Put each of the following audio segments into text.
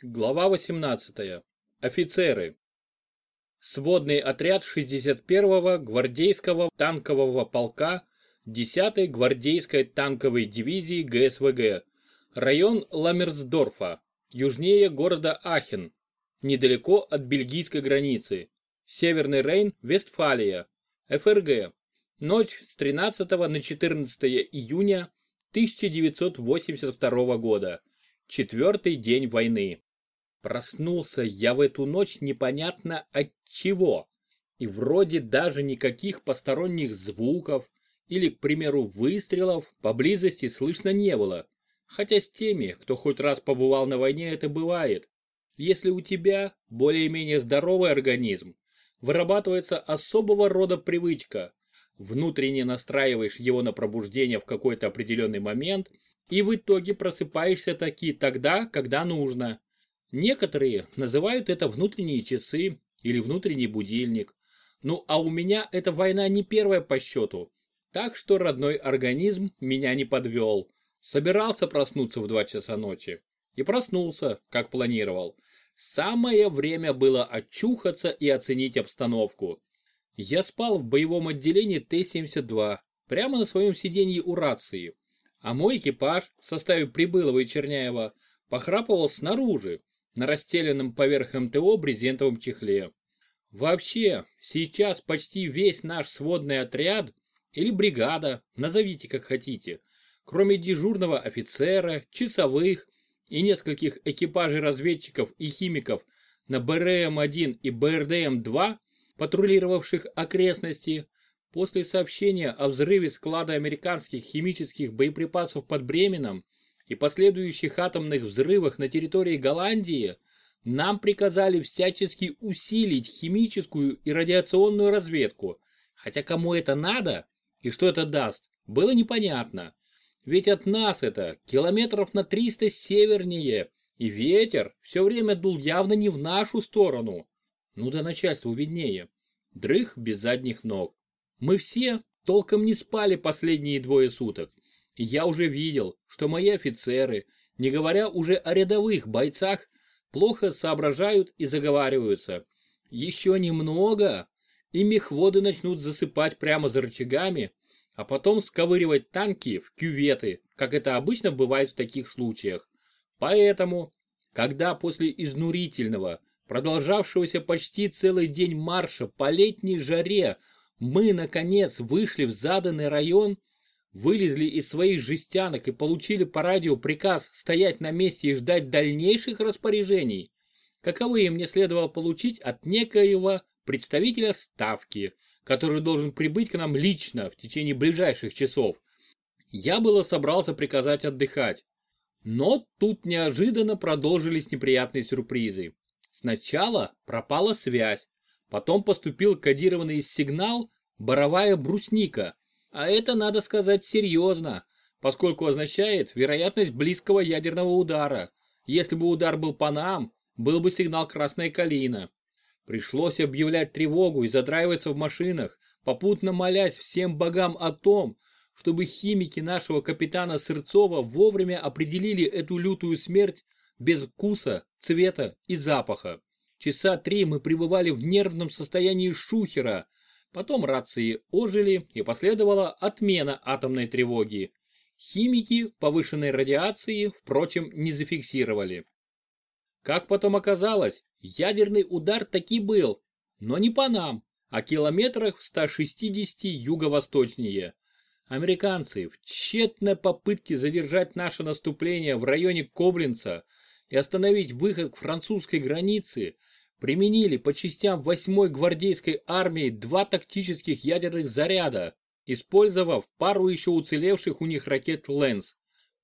Глава 18. Офицеры. Сводный отряд 61-го гвардейского танкового полка 10-й гвардейской танковой дивизии ГСВГ. Район Ламерсдорфа, южнее города Ахен, недалеко от бельгийской границы. Северный Рейн, Вестфалия, ФРГ. Ночь с 13 на 14 июня 1982 года. Четвертый день войны. Проснулся я в эту ночь непонятно от чего. И вроде даже никаких посторонних звуков или, к примеру, выстрелов поблизости слышно не было. Хотя с теми, кто хоть раз побывал на войне, это бывает. Если у тебя более-менее здоровый организм, вырабатывается особого рода привычка. Внутренне настраиваешь его на пробуждение в какой-то определенный момент и в итоге просыпаешься таки тогда, когда нужно. Некоторые называют это внутренние часы или внутренний будильник. Ну а у меня эта война не первая по счету. Так что родной организм меня не подвел. Собирался проснуться в 2 часа ночи. И проснулся, как планировал. Самое время было очухаться и оценить обстановку. Я спал в боевом отделении Т-72, прямо на своем сиденье у рации. А мой экипаж в составе Прибылова и Черняева похрапывал снаружи, на расстеленном поверх МТО брезентовом чехле. Вообще, сейчас почти весь наш сводный отряд или бригада, назовите как хотите, кроме дежурного офицера, часовых и нескольких экипажей разведчиков и химиков на БРМ-1 и БРДМ-2, патрулировавших окрестности, после сообщения о взрыве склада американских химических боеприпасов под Бременом и последующих атомных взрывах на территории Голландии, нам приказали всячески усилить химическую и радиационную разведку, хотя кому это надо и что это даст, было непонятно. Ведь от нас это километров на 300 севернее, и ветер все время дул явно не в нашу сторону. Ну да начальству виднее. Дрых без задних ног. Мы все толком не спали последние двое суток. Я уже видел, что мои офицеры, не говоря уже о рядовых бойцах, плохо соображают и заговариваются. Еще немного, и мехводы начнут засыпать прямо за рычагами, а потом сковыривать танки в кюветы, как это обычно бывает в таких случаях. Поэтому, когда после изнурительного, продолжавшегося почти целый день марша по летней жаре мы, наконец, вышли в заданный район, вылезли из своих жестянок и получили по радио приказ стоять на месте и ждать дальнейших распоряжений, каковые мне следовало получить от некоего представителя ставки, который должен прибыть к нам лично в течение ближайших часов. Я было собрался приказать отдыхать. Но тут неожиданно продолжились неприятные сюрпризы. Сначала пропала связь, потом поступил кодированный сигнал «боровая брусника», а это, надо сказать, серьезно, поскольку означает вероятность близкого ядерного удара. Если бы удар был по нам, был бы сигнал «красная калина». Пришлось объявлять тревогу и задраиваться в машинах, попутно молясь всем богам о том, чтобы химики нашего капитана Сырцова вовремя определили эту лютую смерть без вкуса, цвета и запаха. Часа три мы пребывали в нервном состоянии шухера, потом рации ожили и последовала отмена атомной тревоги. Химики повышенной радиации, впрочем, не зафиксировали. Как потом оказалось, ядерный удар таки был, но не по нам, а километрах в 160 юго-восточнее. Американцы в тщетной попытке задержать наше наступление в районе Коблинца и остановить выход к французской границе применили по частям 8-й гвардейской армии два тактических ядерных заряда, использовав пару еще уцелевших у них ракет «Лэнс».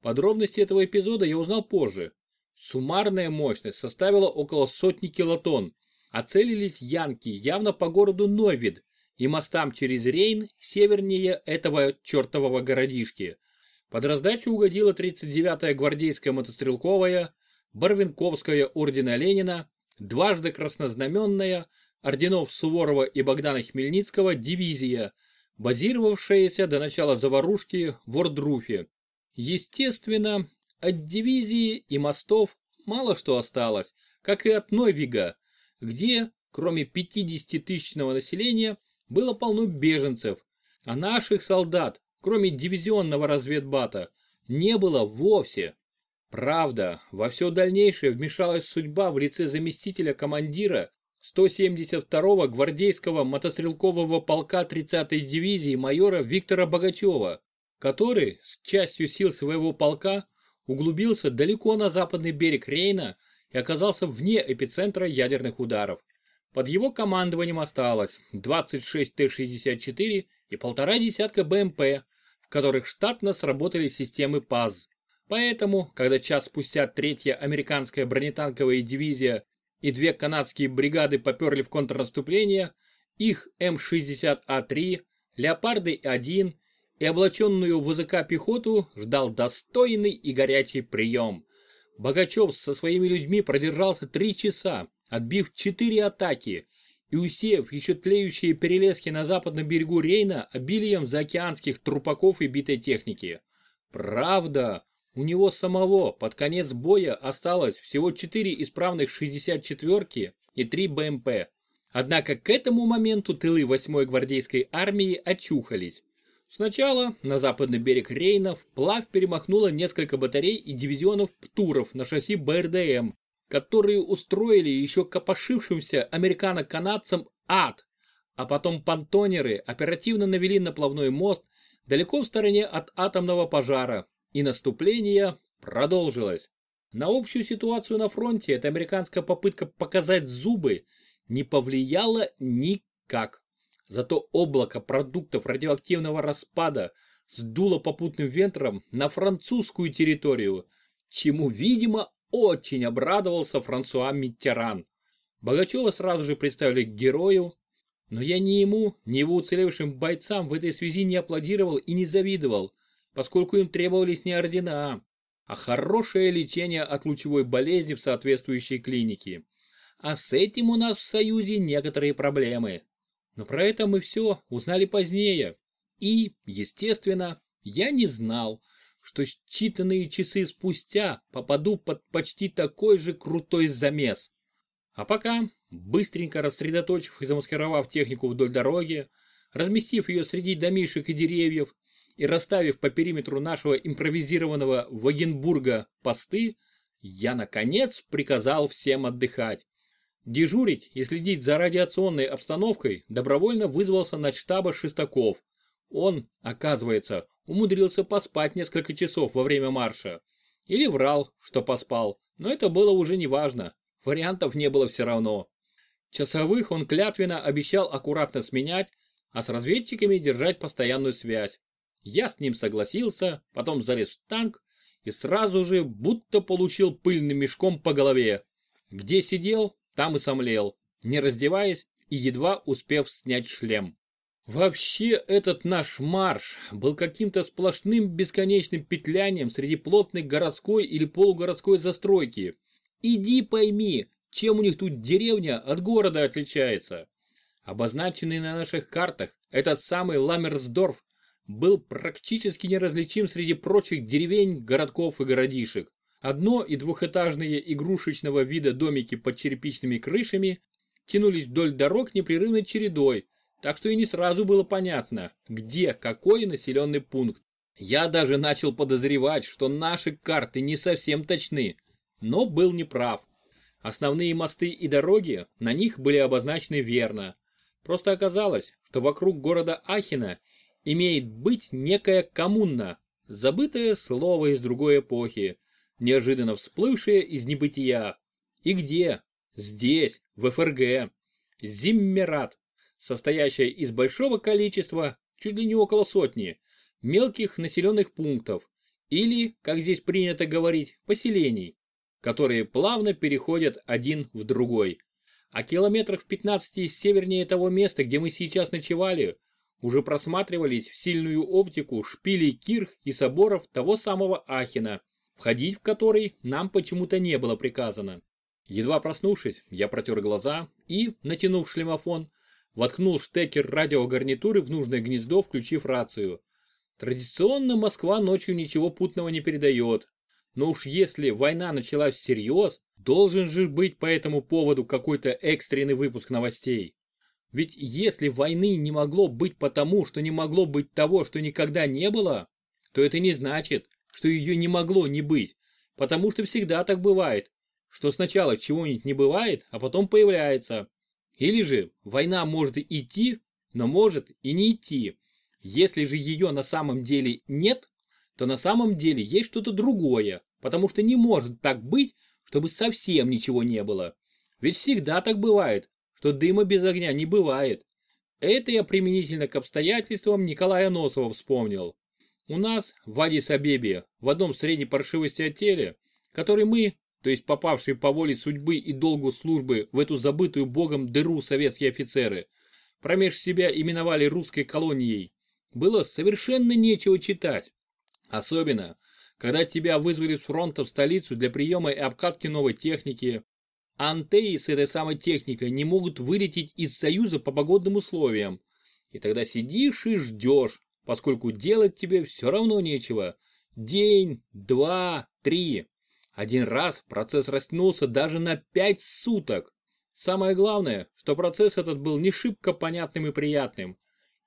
Подробности этого эпизода я узнал позже. Суммарная мощность составила около сотни килотонн, а целились янки явно по городу Новид и мостам через Рейн севернее этого чертового городишки. Под раздачу угодила 39-я гвардейская мотострелковая, Барвинковская ордена Ленина, дважды краснознаменная, орденов Суворова и Богдана Хмельницкого дивизия, базировавшаяся до начала заварушки в Ордруфе. Естественно, от дивизии и мостов мало что осталось, как и от Нойвига, где, кроме 50-тысячного населения, было полно беженцев, а наших солдат, кроме дивизионного разведбата, не было вовсе. Правда, во все дальнейшее вмешалась судьба в лице заместителя командира 172-го гвардейского мотострелкового полка 30-й дивизии майора Виктора Богачева, который с частью сил своего полка углубился далеко на западный берег Рейна и оказался вне эпицентра ядерных ударов. Под его командованием осталось 26 Т-64 и полтора десятка БМП, в которых штатно сработали системы ПАЗ. Поэтому, когда час спустя третья американская бронетанковая дивизия и две канадские бригады поперли в контрнаступление, их М-60А3, Леопарды-1 и облаченную в ВЗК пехоту ждал достойный и горячий прием. Богачев со своими людьми продержался три часа, отбив четыре атаки и усеяв еще тлеющие перелески на западном берегу Рейна обилием заокеанских трупаков и битой техники. Правда, у него самого под конец боя осталось всего 4 исправных 64-ки и 3 БМП. Однако к этому моменту тылы 8-й гвардейской армии очухались. Сначала на западный берег Рейна вплавь перемахнуло несколько батарей и дивизионов ПТУРов на шасси БРДМ, которые устроили еще копошившимся американо-канадцам ад, а потом понтонеры оперативно навели наплавной мост далеко в стороне от атомного пожара, и наступление продолжилось. На общую ситуацию на фронте эта американская попытка показать зубы не повлияла никак. Зато облако продуктов радиоактивного распада сдуло попутным ветром на французскую территорию, чему, видимо, очень обрадовался Франсуа Миттеран. Богачева сразу же представили к герою, но я ни ему, ни его уцелевшим бойцам в этой связи не аплодировал и не завидовал, поскольку им требовались не ордена, а хорошее лечение от лучевой болезни в соответствующей клинике. А с этим у нас в Союзе некоторые проблемы. Но про это мы все узнали позднее. И, естественно, я не знал, что считанные часы спустя попаду под почти такой же крутой замес. А пока, быстренько рассредоточив и замаскировав технику вдоль дороги, разместив ее среди домишек и деревьев, и расставив по периметру нашего импровизированного Вагенбурга посты, я, наконец, приказал всем отдыхать. Дежурить и следить за радиационной обстановкой добровольно вызвался на штаба Шестаков. Он, оказывается, умудрился поспать несколько часов во время марша. Или врал, что поспал, но это было уже не важно. Вариантов не было все равно. Часовых он клятвенно обещал аккуратно сменять, а с разведчиками держать постоянную связь. Я с ним согласился, потом залез в танк и сразу же будто получил пыльным мешком по голове. Где сидел, там и сомлел, не раздеваясь и едва успев снять шлем. Вообще этот наш марш был каким-то сплошным бесконечным петлянием среди плотной городской или полугородской застройки. Иди пойми, чем у них тут деревня от города отличается. Обозначенный на наших картах этот самый Ламерсдорф был практически неразличим среди прочих деревень, городков и городишек. Одно- и двухэтажные игрушечного вида домики под черепичными крышами тянулись вдоль дорог непрерывной чередой, так что и не сразу было понятно, где какой населенный пункт. Я даже начал подозревать, что наши карты не совсем точны, но был неправ. Основные мосты и дороги на них были обозначены верно. Просто оказалось, что вокруг города Ахина имеет быть некая коммуна, забытое слово из другой эпохи, неожиданно всплывшее из небытия. И где? Здесь, в ФРГ. Зиммерат, состоящая из большого количества, чуть ли не около сотни, мелких населенных пунктов, или, как здесь принято говорить, поселений, которые плавно переходят один в другой. А километрах в 15 севернее того места, где мы сейчас ночевали, уже просматривались в сильную оптику шпилей кирх и соборов того самого Ахина, входить в который нам почему-то не было приказано. Едва проснувшись, я протер глаза и, натянув шлемофон, воткнул штекер радиогарнитуры в нужное гнездо, включив рацию. Традиционно Москва ночью ничего путного не передает. Но уж если война началась всерьез, должен же быть по этому поводу какой-то экстренный выпуск новостей. Ведь если войны не могло быть потому, что не могло быть того, что никогда не было, то это не значит, что ее не могло не быть, потому что всегда так бывает, что сначала чего-нибудь не бывает, а потом появляется. Или же война может идти, но может и не идти. Если же ее на самом деле нет, то на самом деле есть что-то другое, потому что не может так быть, чтобы совсем ничего не было. Ведь всегда так бывает, что дыма без огня не бывает. Это я применительно к обстоятельствам Николая Носова вспомнил. У нас в Адис-Абебе, в одном средней паршивости отеле, который мы, то есть попавшие по воле судьбы и долгу службы в эту забытую богом дыру советские офицеры, промеж себя именовали русской колонией, было совершенно нечего читать. Особенно, когда тебя вызвали с фронта в столицу для приема и обкатки новой техники. Антеи с этой самой техникой не могут вылететь из Союза по погодным условиям. И тогда сидишь и ждешь, поскольку делать тебе все равно нечего. День, два, три. Один раз процесс растянулся даже на пять суток. Самое главное, что процесс этот был не шибко понятным и приятным.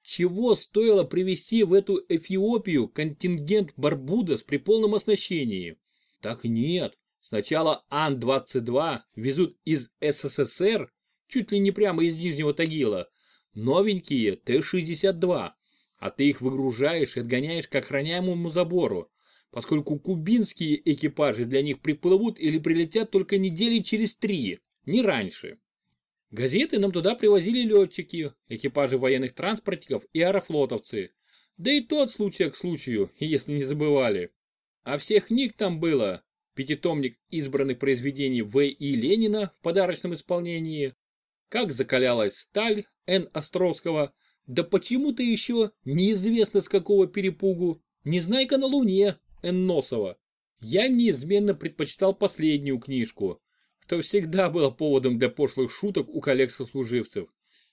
Чего стоило привести в эту Эфиопию контингент Барбудос при полном оснащении? Так нет, сначала Ан-22 везут из СССР, чуть ли не прямо из Нижнего Тагила, новенькие Т-62, а ты их выгружаешь и отгоняешь к охраняемому забору, поскольку кубинские экипажи для них приплывут или прилетят только недели через три, не раньше. Газеты нам туда привозили летчики, экипажи военных транспортников и аэрофлотовцы. Да и тот случай к случаю, если не забывали. А всех книг там было. Пятитомник избранных произведений В. И. Ленина в подарочном исполнении. Как закалялась сталь Н. Островского. Да почему-то еще неизвестно с какого перепугу. Незнайка на Луне Н. Носова. Я неизменно предпочитал последнюю книжку что всегда было поводом для пошлых шуток у коллег-сослуживцев.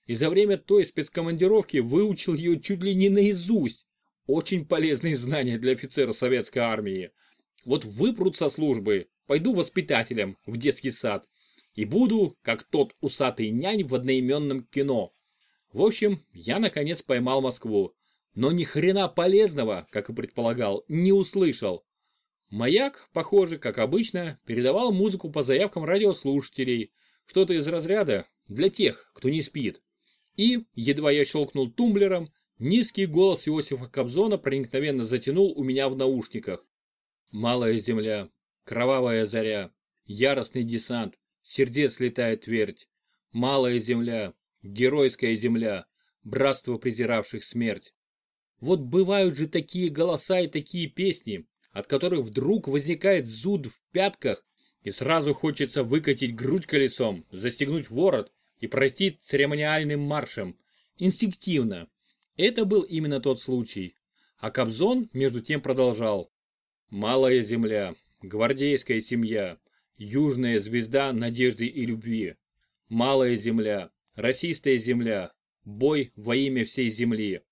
И за время той спецкомандировки выучил ее чуть ли не наизусть. Очень полезные знания для офицера советской армии. Вот выпрут со службы, пойду воспитателем в детский сад. И буду, как тот усатый нянь в одноименном кино. В общем, я наконец поймал Москву. Но ни хрена полезного, как и предполагал, не услышал. Маяк, похоже, как обычно, передавал музыку по заявкам радиослушателей, что-то из разряда для тех, кто не спит. И, едва я щелкнул тумблером, низкий голос Иосифа Кобзона проникновенно затянул у меня в наушниках. Малая земля, кровавая заря, яростный десант, сердец летает твердь. Малая земля, геройская земля, братство презиравших смерть. Вот бывают же такие голоса и такие песни, от которых вдруг возникает зуд в пятках и сразу хочется выкатить грудь колесом, застегнуть ворот и пройти церемониальным маршем. Инстинктивно. Это был именно тот случай. А Кобзон между тем продолжал. Малая земля, гвардейская семья, южная звезда надежды и любви. Малая земля, расистая земля, бой во имя всей земли.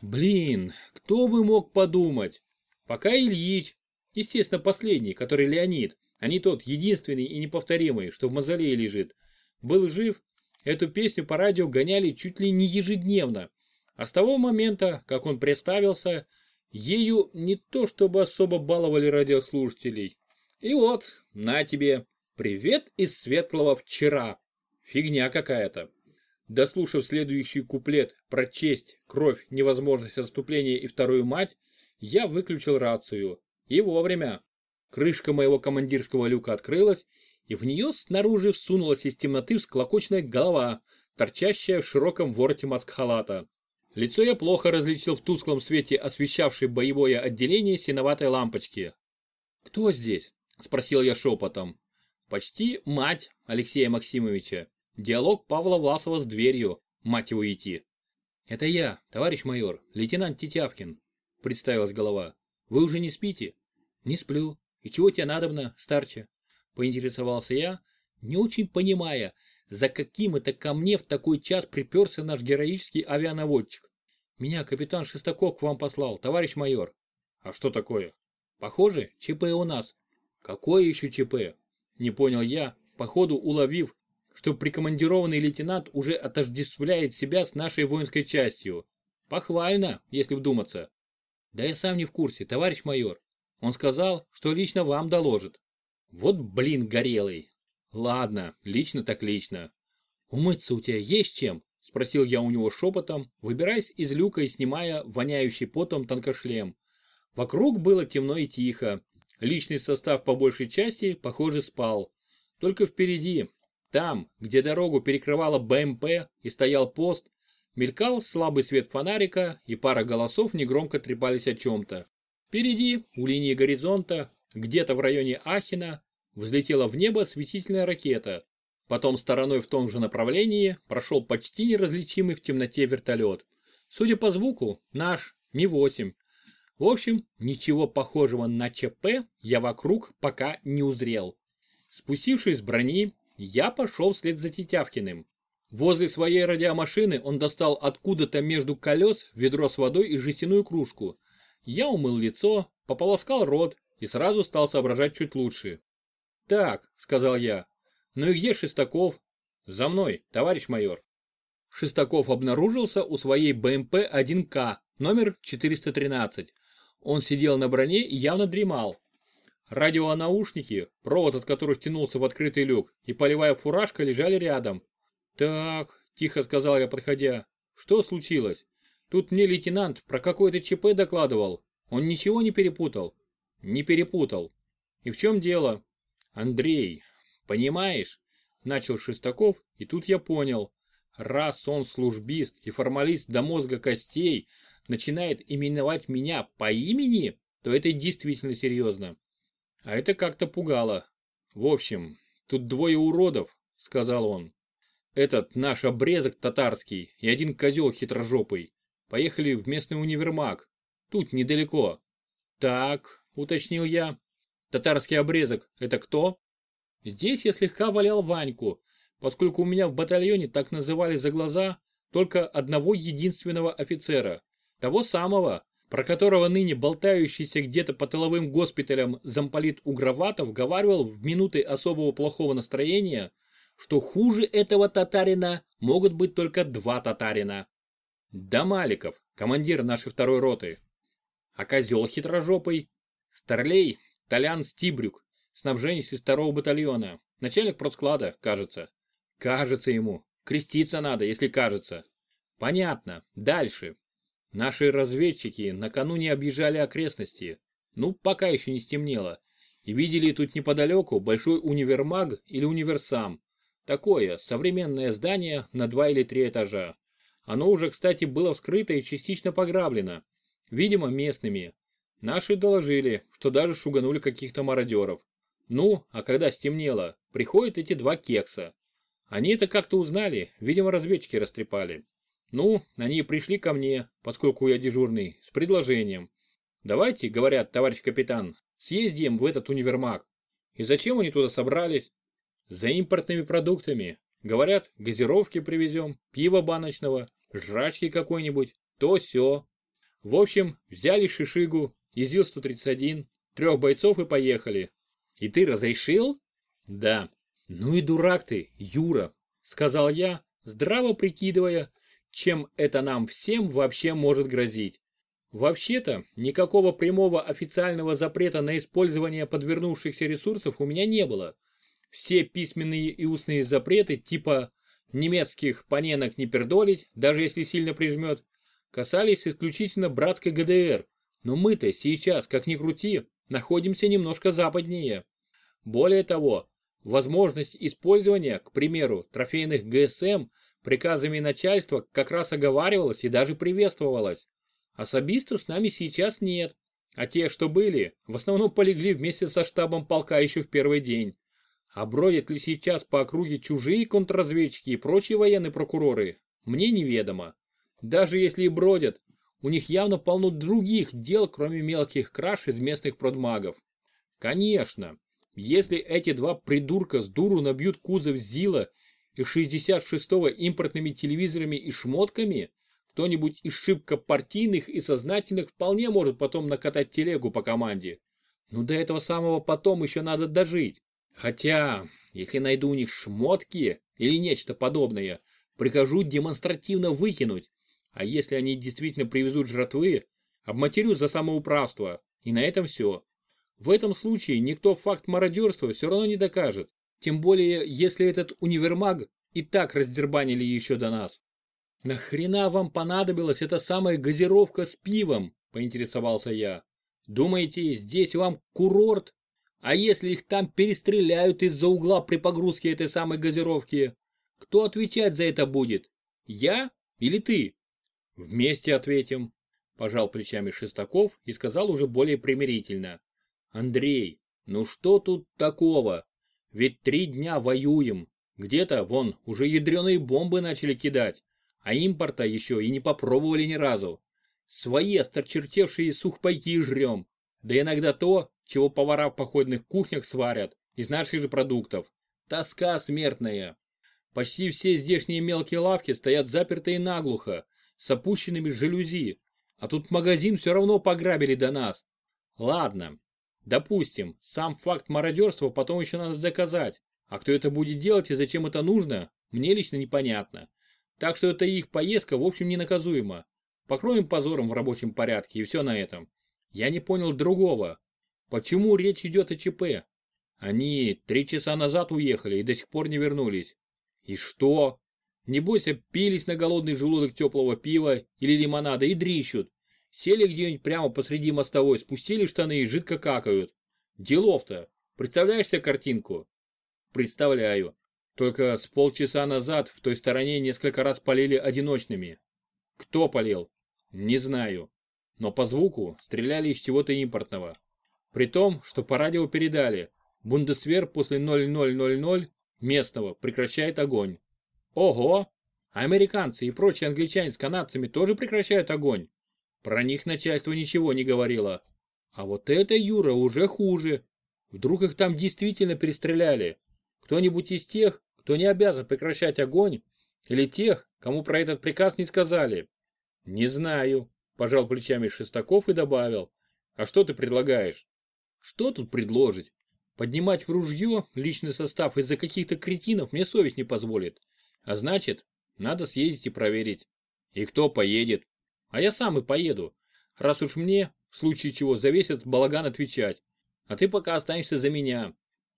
Блин, кто бы мог подумать, Пока Ильич, естественно последний, который Леонид, а не тот единственный и неповторимый, что в мавзолее лежит, был жив, эту песню по радио гоняли чуть ли не ежедневно. А с того момента, как он представился, ею не то чтобы особо баловали радиослушателей. И вот, на тебе, привет из светлого вчера. Фигня какая-то. Дослушав следующий куплет про честь, кровь, невозможность отступления и вторую мать, я выключил рацию. И вовремя. Крышка моего командирского люка открылась, и в нее снаружи всунулась из темноты всклокоченная голова, торчащая в широком вороте маскхалата. Лицо я плохо различил в тусклом свете освещавшей боевое отделение синоватой лампочки. «Кто здесь?» – спросил я шепотом. «Почти мать Алексея Максимовича. Диалог Павла Власова с дверью. Мать его идти». «Это я, товарищ майор, лейтенант Тетявкин представилась голова. Вы уже не спите? Не сплю. И чего тебе надобно, старче? Поинтересовался я, не очень понимая, за каким это ко мне в такой час приперся наш героический авианаводчик. Меня капитан Шестаков к вам послал, товарищ майор. А что такое? Похоже, ЧП у нас. Какое еще ЧП? Не понял я, походу уловив, что прикомандированный лейтенант уже отождествляет себя с нашей воинской частью. Похвально, если вдуматься. Да я сам не в курсе, товарищ майор. Он сказал, что лично вам доложит. Вот блин горелый. Ладно, лично так лично. Умыться у тебя есть чем? Спросил я у него шепотом, выбираясь из люка и снимая воняющий потом танкошлем. Вокруг было темно и тихо. Личный состав по большей части, похоже, спал. Только впереди, там, где дорогу перекрывала БМП и стоял пост, мелькал слабый свет фонарика и пара голосов негромко трепались о чем-то. Впереди, у линии горизонта, где-то в районе Ахина, взлетела в небо светительная ракета. Потом стороной в том же направлении прошел почти неразличимый в темноте вертолет. Судя по звуку, наш Ми-8. В общем, ничего похожего на ЧП я вокруг пока не узрел. Спустившись с брони, я пошел вслед за Тетявкиным. Возле своей радиомашины он достал откуда-то между колес ведро с водой и жестяную кружку. Я умыл лицо, пополоскал рот и сразу стал соображать чуть лучше. «Так», — сказал я, — «ну и где Шестаков?» «За мной, товарищ майор». Шестаков обнаружился у своей БМП-1К, номер 413. Он сидел на броне и явно дремал. Радионаушники, провод от которых тянулся в открытый люк, и полевая фуражка лежали рядом. «Так», – тихо сказал я, подходя, – «что случилось? Тут мне лейтенант про какое-то ЧП докладывал. Он ничего не перепутал?» «Не перепутал. И в чем дело?» «Андрей, понимаешь?» – начал Шестаков, и тут я понял. Раз он службист и формалист до мозга костей начинает именовать меня по имени, то это действительно серьезно. А это как-то пугало. В общем, тут двое уродов, сказал он. Этот наш обрезок татарский и один козел хитрожопый. Поехали в местный универмаг. Тут недалеко. Так, уточнил я. Татарский обрезок – это кто? Здесь я слегка валял Ваньку, поскольку у меня в батальоне так называли за глаза только одного единственного офицера. Того самого, про которого ныне болтающийся где-то по тыловым госпиталям замполит Угроватов говаривал в минуты особого плохого настроения, что хуже этого татарина могут быть только два татарина. Да Маликов, командир нашей второй роты. А козел хитрожопый. Старлей, Толян Стибрюк, снабженец из второго батальона. Начальник продсклада, кажется. Кажется ему. Креститься надо, если кажется. Понятно. Дальше. Наши разведчики накануне объезжали окрестности, ну пока еще не стемнело, и видели тут неподалеку большой универмаг или универсам. Такое современное здание на два или три этажа. Оно уже, кстати, было вскрыто и частично пограблено. Видимо, местными. Наши доложили, что даже шуганули каких-то мародеров. Ну, а когда стемнело, приходят эти два кекса. Они это как-то узнали, видимо, разведчики растрепали. Ну, они пришли ко мне, поскольку я дежурный, с предложением. Давайте, говорят, товарищ капитан, съездим в этот универмаг. И зачем они туда собрались? За импортными продуктами. Говорят, газировки привезем, пиво баночного, жрачки какой-нибудь, то все. В общем, взяли шишигу, ИЗИЛ-131, трех бойцов и поехали. И ты разрешил? Да. Ну и дурак ты, Юра, сказал я, здраво прикидывая, чем это нам всем вообще может грозить. Вообще-то, никакого прямого официального запрета на использование подвернувшихся ресурсов у меня не было. Все письменные и устные запреты типа немецких поненок не пердолить, даже если сильно прижмет, касались исключительно братской ГДР, но мы-то сейчас, как ни крути, находимся немножко западнее. Более того, возможность использования, к примеру, трофейных ГСМ приказами начальства как раз оговаривалось и даже приветствовалось. Особистов с нами сейчас нет, а те, что были, в основном полегли вместе со штабом полка еще в первый день. А бродят ли сейчас по округе чужие контрразведчики и прочие военные прокуроры, мне неведомо. Даже если и бродят, у них явно полно других дел, кроме мелких краж из местных продмагов. Конечно, если эти два придурка с дуру набьют кузов ЗИЛа и 66-го импортными телевизорами и шмотками, кто-нибудь из шибко партийных и сознательных вполне может потом накатать телегу по команде. Ну до этого самого потом еще надо дожить. Хотя, если найду у них шмотки или нечто подобное, прикажу демонстративно выкинуть. А если они действительно привезут жратвы, обматерю за самоуправство. И на этом все. В этом случае никто факт мародерства все равно не докажет. Тем более, если этот универмаг и так раздербанили еще до нас. «Нахрена вам понадобилась эта самая газировка с пивом?» – поинтересовался я. «Думаете, здесь вам курорт? А если их там перестреляют из-за угла при погрузке этой самой газировки? Кто отвечать за это будет? Я или ты?» «Вместе ответим», – пожал плечами Шестаков и сказал уже более примирительно. «Андрей, ну что тут такого? Ведь три дня воюем. Где-то, вон, уже ядреные бомбы начали кидать а импорта еще и не попробовали ни разу. Свои осторчертевшие сухпайки жрем, да иногда то, чего повара в походных кухнях сварят, из наших же продуктов. Тоска смертная. Почти все здешние мелкие лавки стоят запертые наглухо, с опущенными жалюзи, а тут магазин все равно пограбили до нас. Ладно, допустим, сам факт мародерства потом еще надо доказать, а кто это будет делать и зачем это нужно, мне лично непонятно. Так что это их поездка в общем ненаказуема. Покроем позором в рабочем порядке и все на этом. Я не понял другого. Почему речь идет о ЧП? Они три часа назад уехали и до сих пор не вернулись. И что? Небось опились на голодный желудок теплого пива или лимонада и дрищут. Сели где-нибудь прямо посреди мостовой, спустили штаны и жидко какают. Делов-то. Представляешь себе картинку? Представляю. Только с полчаса назад в той стороне несколько раз полили одиночными. Кто полил? Не знаю. Но по звуку стреляли из чего-то импортного. При том, что по радио передали, Бундесвер после 0000 местного прекращает огонь. Ого! Американцы и прочие англичане с канадцами тоже прекращают огонь. Про них начальство ничего не говорило. А вот это, Юра, уже хуже. Вдруг их там действительно перестреляли. Кто-нибудь из тех, кто не обязан прекращать огонь, или тех, кому про этот приказ не сказали? Не знаю, пожал плечами Шестаков и добавил. А что ты предлагаешь? Что тут предложить? Поднимать в ружье личный состав из-за каких-то кретинов мне совесть не позволит. А значит, надо съездить и проверить. И кто поедет? А я сам и поеду. Раз уж мне, в случае чего, завесит балаган отвечать. А ты пока останешься за меня.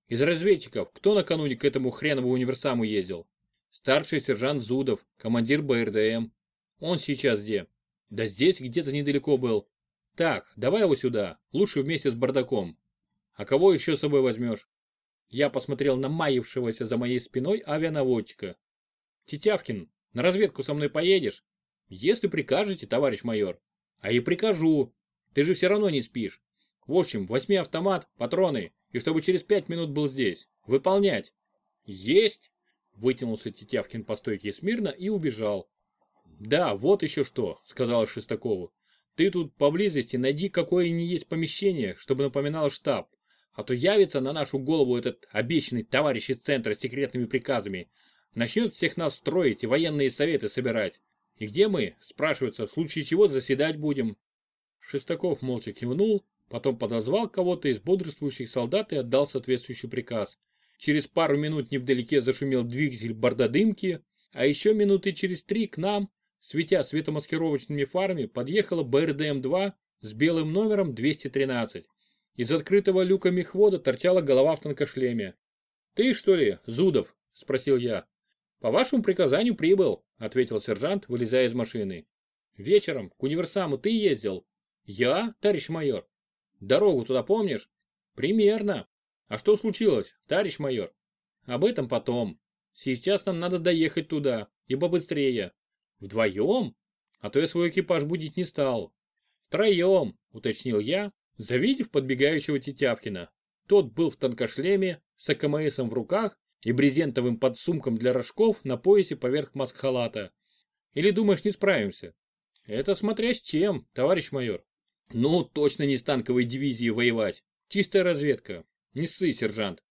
Из разведчиков, кто накануне к этому хреновому универсаму ездил? Старший сержант Зудов, командир БРДМ. Он сейчас где? Да здесь где-то недалеко был. Так, давай его сюда, лучше вместе с бардаком. А кого еще с собой возьмешь? Я посмотрел на маявшегося за моей спиной авианаводчика. Тетявкин, на разведку со мной поедешь? Если прикажете, товарищ майор. А и прикажу. Ты же все равно не спишь. В общем, возьми автомат, патроны и чтобы через пять минут был здесь. Выполнять. Есть. Вытянулся Тетявкин по стойке смирно и убежал. Да, вот еще что, сказала Шестакову. Ты тут поблизости найди какое ни есть помещение, чтобы напоминало штаб. А то явится на нашу голову этот обещанный товарищ из центра с секретными приказами. Начнет всех нас строить и военные советы собирать. И где мы, спрашивается, в случае чего заседать будем? Шестаков молча кивнул Потом подозвал кого-то из бодрствующих солдат и отдал соответствующий приказ. Через пару минут невдалеке зашумел двигатель бордодымки, а еще минуты через три к нам, светя светомаскировочными фарами, подъехала БРДМ-2 с белым номером 213. Из открытого люка мехвода торчала голова в тонкошлеме. «Ты, что ли, Зудов?» – спросил я. «По вашему приказанию прибыл», – ответил сержант, вылезая из машины. «Вечером к универсаму ты ездил?» «Я, товарищ майор?» Дорогу туда помнишь? Примерно. А что случилось, товарищ майор? Об этом потом. Сейчас нам надо доехать туда, и побыстрее. Вдвоем? А то я свой экипаж будить не стал. Втроем, уточнил я, завидев подбегающего Тетявкина. Тот был в тонкошлеме, с АКМСом в руках и брезентовым подсумком для рожков на поясе поверх маск-халата. Или думаешь, не справимся? Это смотря с чем, товарищ майор. Ну, точно не с танковой дивизией воевать. Чистая разведка. Не ссы, сержант.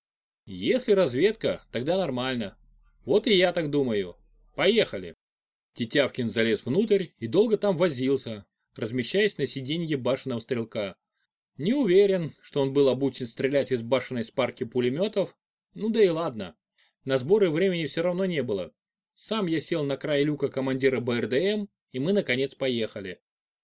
Если разведка, тогда нормально. Вот и я так думаю. Поехали. Тетявкин залез внутрь и долго там возился, размещаясь на сиденье башенного стрелка. Не уверен, что он был обучен стрелять из башенной спарки пулеметов. Ну да и ладно. На сборы времени все равно не было. Сам я сел на край люка командира БРДМ, и мы наконец поехали.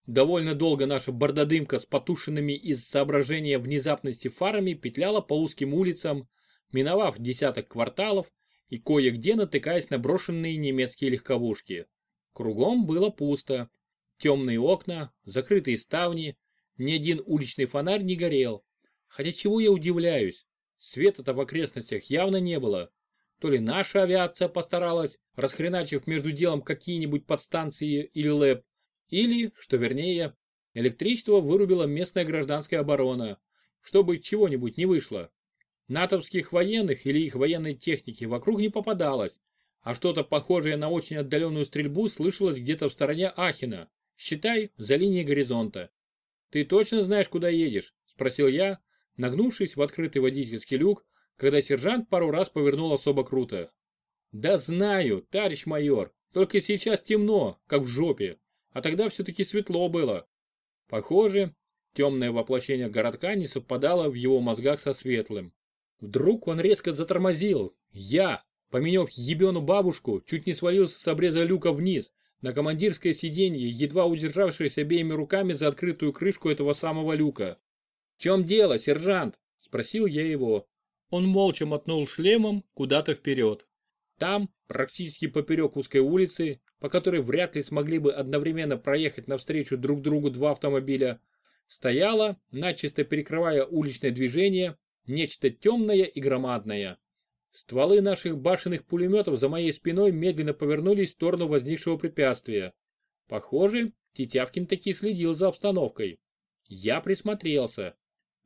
Довольно долго наша бордодымка с потушенными из соображения внезапности фарами петляла по узким улицам, миновав десяток кварталов и кое-где натыкаясь на брошенные немецкие легковушки. Кругом было пусто. Темные окна, закрытые ставни, ни один уличный фонарь не горел. Хотя чего я удивляюсь, света-то в окрестностях явно не было. То ли наша авиация постаралась, расхреначив между делом какие-нибудь подстанции или ЛЭП, или, что вернее, электричество вырубила местная гражданская оборона, чтобы чего-нибудь не вышло. Натовских военных или их военной техники вокруг не попадалось, а что-то похожее на очень отдаленную стрельбу слышалось где-то в стороне Ахина, считай, за линией горизонта. «Ты точно знаешь, куда едешь?» – спросил я, нагнувшись в открытый водительский люк, когда сержант пару раз повернул особо круто. «Да знаю, товарищ майор, только сейчас темно, как в жопе а тогда все-таки светло было. Похоже, темное воплощение городка не совпадало в его мозгах со светлым. Вдруг он резко затормозил. Я, поменяв ебену бабушку, чуть не свалился с обреза люка вниз, на командирское сиденье, едва удержавшись обеими руками за открытую крышку этого самого люка. «В чем дело, сержант?» – спросил я его. Он молча мотнул шлемом куда-то вперед. Там, практически поперек узкой улицы, по которой вряд ли смогли бы одновременно проехать навстречу друг другу два автомобиля, стояло, начисто перекрывая уличное движение, нечто темное и громадное. Стволы наших башенных пулеметов за моей спиной медленно повернулись в сторону возникшего препятствия. Похоже, Тетявкин таки следил за обстановкой. Я присмотрелся.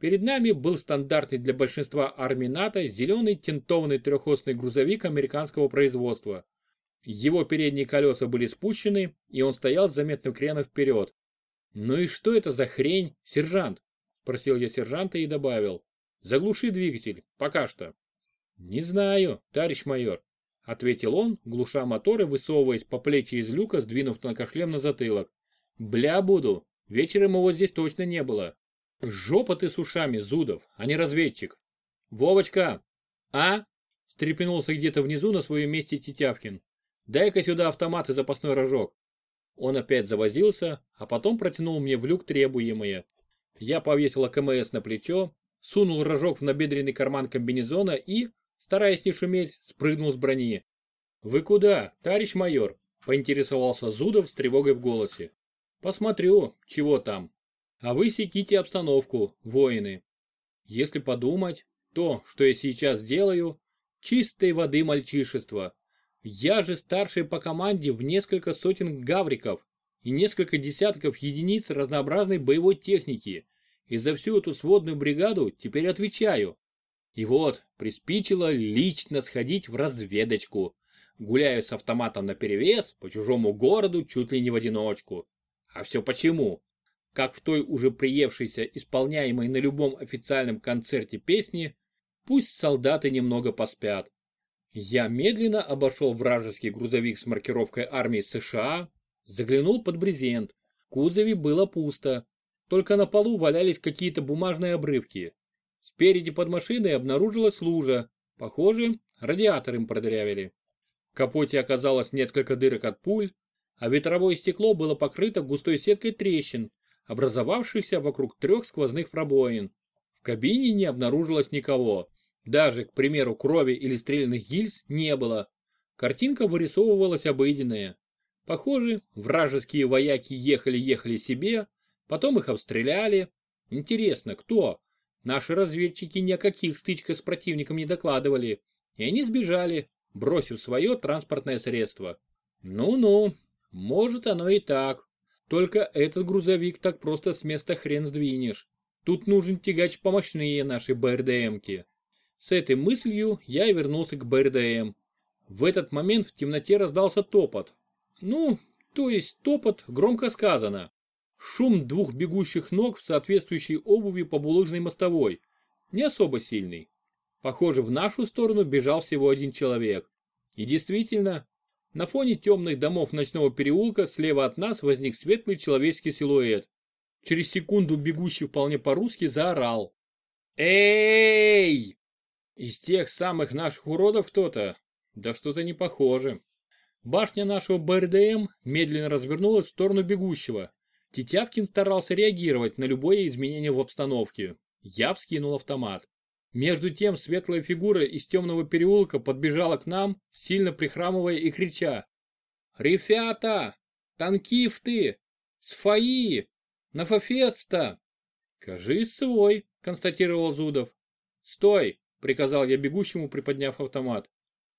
Перед нами был стандартный для большинства армий НАТО зеленый тентованный трехосный грузовик американского производства. Его передние колеса были спущены, и он стоял с заметным креном вперед. «Ну и что это за хрень, сержант?» – спросил я сержанта и добавил. «Заглуши двигатель, пока что». «Не знаю, товарищ майор», – ответил он, глуша мотор и высовываясь по плечи из люка, сдвинув тонкошлем на затылок. «Бля буду, вечером его здесь точно не было». «Жопа ты с ушами, Зудов, а не разведчик». «Вовочка!» «А?» – стрепенулся где-то внизу на своем месте Тетявкин. Дай-ка сюда автомат и запасной рожок. Он опять завозился, а потом протянул мне в люк требуемое. Я повесил КМС на плечо, сунул рожок в набедренный карман комбинезона и, стараясь не шуметь, спрыгнул с брони. «Вы куда, товарищ майор?» – поинтересовался Зудов с тревогой в голосе. «Посмотрю, чего там. А вы секите обстановку, воины. Если подумать, то, что я сейчас делаю, чистой воды мальчишество. Я же старший по команде в несколько сотен гавриков и несколько десятков единиц разнообразной боевой техники, и за всю эту сводную бригаду теперь отвечаю. И вот, приспичило лично сходить в разведочку. Гуляю с автоматом наперевес по чужому городу чуть ли не в одиночку. А все почему? Как в той уже приевшейся, исполняемой на любом официальном концерте песни, пусть солдаты немного поспят. Я медленно обошел вражеский грузовик с маркировкой армии США, заглянул под брезент. В кузове было пусто, только на полу валялись какие-то бумажные обрывки. Спереди под машиной обнаружилась лужа, похоже, радиатор им продырявили. В капоте оказалось несколько дырок от пуль, а ветровое стекло было покрыто густой сеткой трещин, образовавшихся вокруг трех сквозных пробоин. В кабине не обнаружилось никого. Даже, к примеру, крови или стрельных гильз не было. Картинка вырисовывалась обыденная. Похоже, вражеские вояки ехали-ехали себе, потом их обстреляли. Интересно, кто? Наши разведчики ни о каких стычках с противником не докладывали. И они сбежали, бросив свое транспортное средство. Ну-ну, может оно и так. Только этот грузовик так просто с места хрен сдвинешь. Тут нужен тягач помощнее нашей БРДМки. С этой мыслью я вернулся к БРДМ. В этот момент в темноте раздался топот. Ну, то есть топот громко сказано. Шум двух бегущих ног в соответствующей обуви по булыжной мостовой. Не особо сильный. Похоже, в нашу сторону бежал всего один человек. И действительно, на фоне темных домов ночного переулка слева от нас возник светлый человеческий силуэт. Через секунду бегущий вполне по-русски заорал. «Эй!» Из тех самых наших уродов кто-то? Да что-то не похоже. Башня нашего БРДМ медленно развернулась в сторону бегущего. Тетявкин старался реагировать на любое изменение в обстановке. Я вскинул автомат. Между тем светлая фигура из темного переулка подбежала к нам, сильно прихрамывая и крича. «Ребята! Танкифты! Сфаи! Нафафецта!» «Кажись, свой», — констатировал Зудов. «Стой!» — приказал я бегущему, приподняв автомат.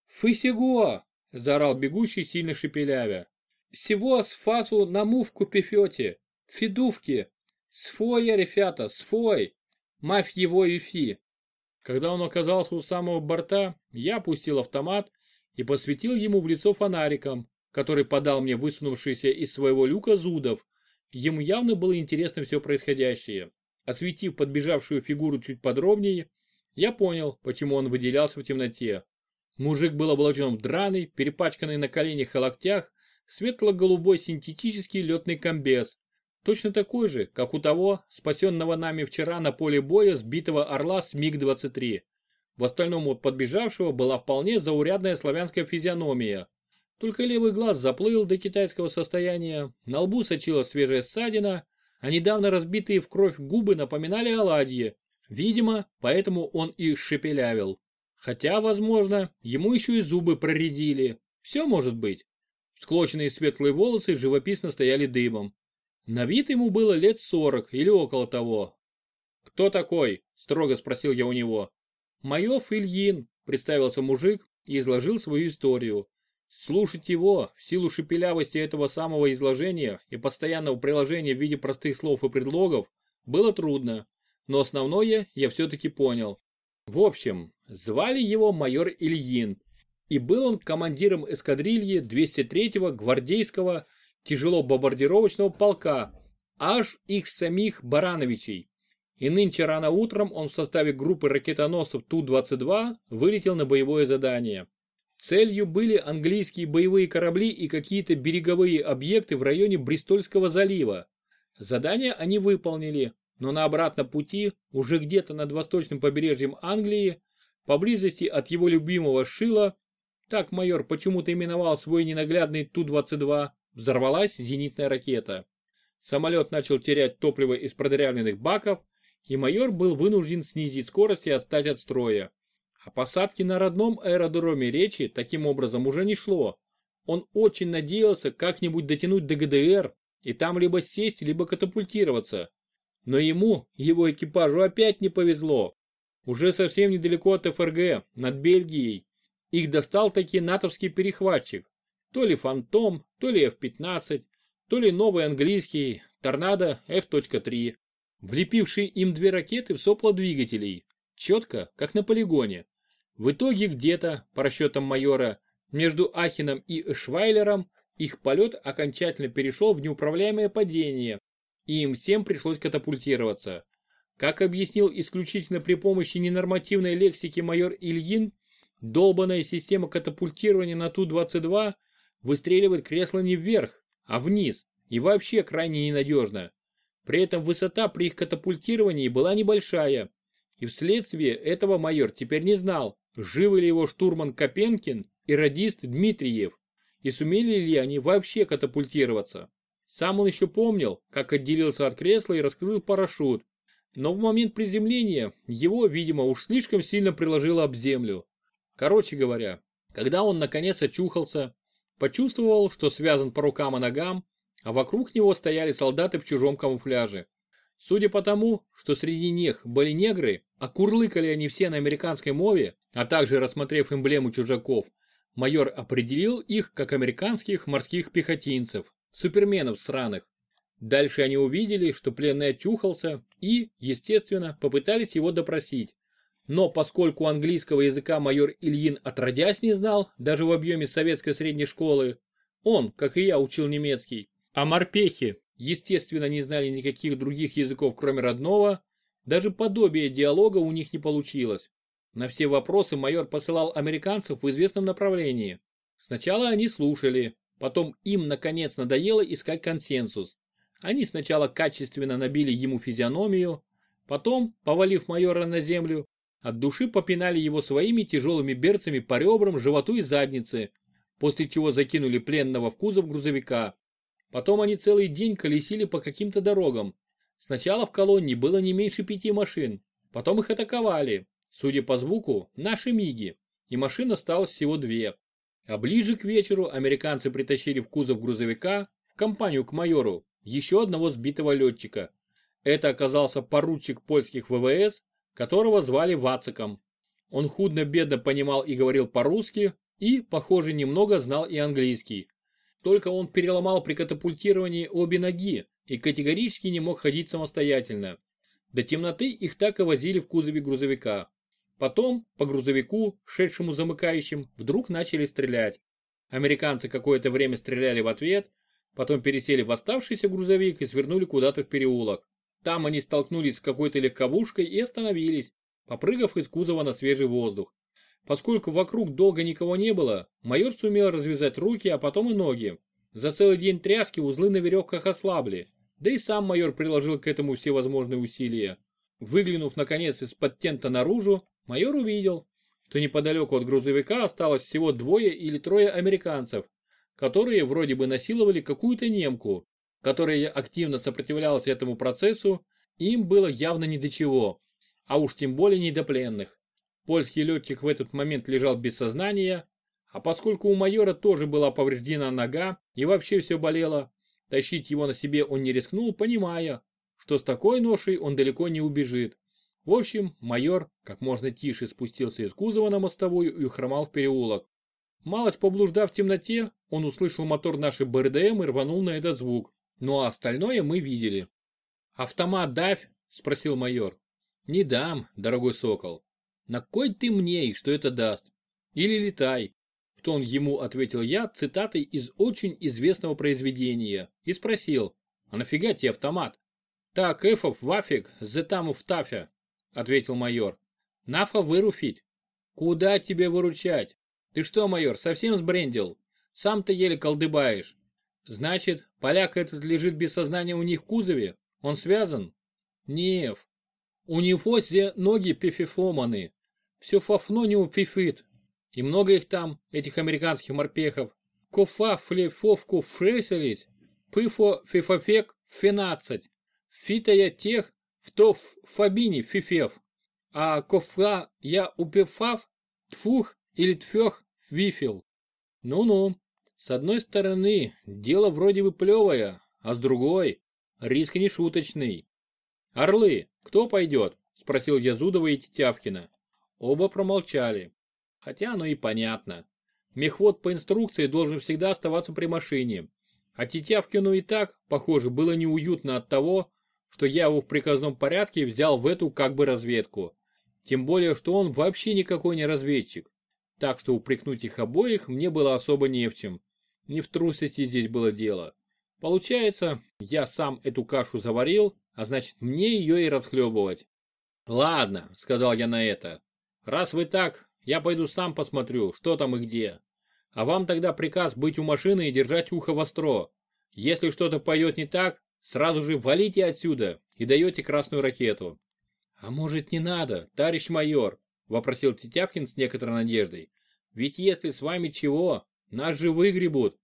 «Фысего!» — заорал бегущий, сильно шепелявя. «Всего с фазу на мувку пифете! Фидувки! Свой, ребята, свой! Мавь его и фи!» Когда он оказался у самого борта, я опустил автомат и посветил ему в лицо фонариком, который подал мне высунувшийся из своего люка Зудов. Ему явно было интересно все происходящее. Осветив подбежавшую фигуру чуть подробнее, я понял, почему он выделялся в темноте. Мужик был облачен в драный, перепачканный на коленях и локтях, светло-голубой синтетический летный комбез, точно такой же, как у того, спасенного нами вчера на поле боя сбитого орла с МиГ-23. В остальном от подбежавшего была вполне заурядная славянская физиономия. Только левый глаз заплыл до китайского состояния, на лбу сочилась свежая ссадина, а недавно разбитые в кровь губы напоминали оладьи. Видимо, поэтому он и шепелявил. Хотя, возможно, ему еще и зубы проредили. Все может быть. Склоченные светлые волосы живописно стояли дымом. На вид ему было лет сорок или около того. «Кто такой?» – строго спросил я у него. «Майор Ильин», – представился мужик и изложил свою историю. Слушать его, в силу шепелявости этого самого изложения и постоянного приложения в виде простых слов и предлогов, было трудно, но основное я все-таки понял. В общем, звали его майор Ильин, и был он командиром эскадрильи 203-го гвардейского тяжело-бомбардировочного полка, аж их самих Барановичей. И нынче рано утром он в составе группы ракетоносцев Ту-22 вылетел на боевое задание. Целью были английские боевые корабли и какие-то береговые объекты в районе Бристольского залива. Задание они выполнили, но на обратном пути, уже где-то над восточным побережьем Англии, поблизости от его любимого Шила, так майор почему-то именовал свой ненаглядный Ту-22, взорвалась зенитная ракета. Самолет начал терять топливо из продырявленных баков, и майор был вынужден снизить скорость и отстать от строя. О посадке на родном аэродроме речи таким образом уже не шло. Он очень надеялся как-нибудь дотянуть до ГДР и там либо сесть, либо катапультироваться. Но ему, его экипажу опять не повезло. Уже совсем недалеко от ФРГ, над Бельгией, их достал таки натовский перехватчик. То ли Фантом, то ли F-15, то ли новый английский Торнадо F.3, влепивший им две ракеты в сопла двигателей, четко, как на полигоне. В итоге где-то, по расчетам майора, между Ахином и Швайлером их полет окончательно перешел в неуправляемое падение, и им всем пришлось катапультироваться. Как объяснил исключительно при помощи ненормативной лексики майор Ильин, долбанная система катапультирования на Ту-22 выстреливает кресло не вверх, а вниз, и вообще крайне ненадежно. При этом высота при их катапультировании была небольшая, и вследствие этого майор теперь не знал, живы ли его штурман Копенкин и радист Дмитриев, и сумели ли они вообще катапультироваться. Сам он еще помнил, как отделился от кресла и раскрыл парашют, но в момент приземления его, видимо, уж слишком сильно приложило об землю. Короче говоря, когда он наконец очухался, почувствовал, что связан по рукам и ногам, а вокруг него стояли солдаты в чужом камуфляже. Судя по тому, что среди них были негры, а курлыкали они все на американской мове, а также рассмотрев эмблему чужаков, майор определил их как американских морских пехотинцев, суперменов сраных. Дальше они увидели, что пленный очухался и, естественно, попытались его допросить. Но поскольку английского языка майор Ильин отродясь не знал, даже в объеме советской средней школы, он, как и я, учил немецкий, а морпехи, естественно, не знали никаких других языков, кроме родного, даже подобие диалога у них не получилось. На все вопросы майор посылал американцев в известном направлении. Сначала они слушали, потом им наконец надоело искать консенсус. Они сначала качественно набили ему физиономию, потом, повалив майора на землю, от души попинали его своими тяжелыми берцами по ребрам, животу и заднице, после чего закинули пленного в кузов грузовика. Потом они целый день колесили по каким-то дорогам. Сначала в колонне было не меньше пяти машин, потом их атаковали. Судя по звуку, наши миги, и машин осталось всего две. А ближе к вечеру американцы притащили в кузов грузовика, в компанию к майору, еще одного сбитого летчика. Это оказался поручик польских ВВС, которого звали Вациком. Он худно-бедно понимал и говорил по-русски, и, похоже, немного знал и английский. Только он переломал при катапультировании обе ноги и категорически не мог ходить самостоятельно. До темноты их так и возили в кузове грузовика. Потом, по грузовику, шедшему замыкающим, вдруг начали стрелять. Американцы какое-то время стреляли в ответ, потом пересели в оставшийся грузовик и свернули куда-то в переулок. Там они столкнулись с какой-то легковушкой и остановились, попрыгав из кузова на свежий воздух. Поскольку вокруг долго никого не было, майор сумел развязать руки, а потом и ноги. За целый день тряски узлы на веревках ослабли, да и сам майор приложил к этому всевозможные усилия. Выглянув наконец из-под тента наружу, майор увидел, что неподалеку от грузовика осталось всего двое или трое американцев, которые вроде бы насиловали какую-то немку, которая активно сопротивлялась этому процессу, им было явно ни до чего, а уж тем более не до пленных. Польский летчик в этот момент лежал без сознания, а поскольку у майора тоже была повреждена нога и вообще все болело, тащить его на себе он не рискнул, понимая, что с такой ношей он далеко не убежит. В общем, майор как можно тише спустился из кузова на мостовую и хромал в переулок. Малость поблуждав в темноте, он услышал мотор нашей БРДМ и рванул на этот звук. Ну а остальное мы видели. «Автомат давь?» – спросил майор. «Не дам, дорогой сокол. На кой ты мне и что это даст? Или летай?» В тон ему ответил я цитатой из очень известного произведения и спросил, «А нафига тебе автомат?» «Так, эфов, вафик, зетаму тафя», – ответил майор. «Нафа выруфить». «Куда тебе выручать? Ты что, майор, совсем сбрендил? Сам ты еле колдыбаешь. Значит, поляк этот лежит без сознания у них в кузове? Он связан? Нев. У него все ноги пифифоманы. Все фафно не упифит. И много их там, этих американских морпехов. Кофа флефовку фреселить. Пыфо фифофек фенадцать. Фитая тех, в то фабини фифев. А кофа я упифав, тфух или тфех вифил. Ну-ну. С одной стороны, дело вроде бы плевое, а с другой, риск не шуточный. «Орлы, кто пойдет?» – спросил я Зудова и Тетявкина. Оба промолчали. Хотя оно и понятно. Мехвод по инструкции должен всегда оставаться при машине. А Тетявкину и так, похоже, было неуютно от того, что я его в приказном порядке взял в эту как бы разведку. Тем более, что он вообще никакой не разведчик. Так что упрекнуть их обоих мне было особо не в чем. Не в трусости здесь было дело. Получается, я сам эту кашу заварил, а значит мне ее и расхлебывать. Ладно, сказал я на это. Раз вы так, я пойду сам посмотрю, что там и где. А вам тогда приказ быть у машины и держать ухо востро. Если что-то пойдет не так, сразу же валите отсюда и даете красную ракету. А может не надо, товарищ майор, вопросил Тетявкин с некоторой надеждой. Ведь если с вами чего, нас же выгребут.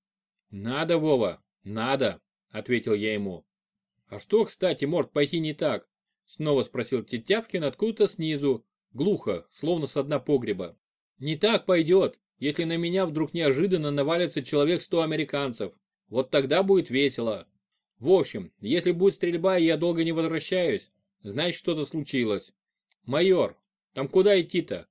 Надо, Вова, надо, ответил я ему. А что, кстати, может пойти не так? Снова спросил Тетявкин откуда-то снизу, глухо, словно с дна погреба. Не так пойдет, если на меня вдруг неожиданно навалится человек сто американцев. Вот тогда будет весело. В общем, если будет стрельба и я долго не возвращаюсь, значит что-то случилось. Майор, там куда идти-то?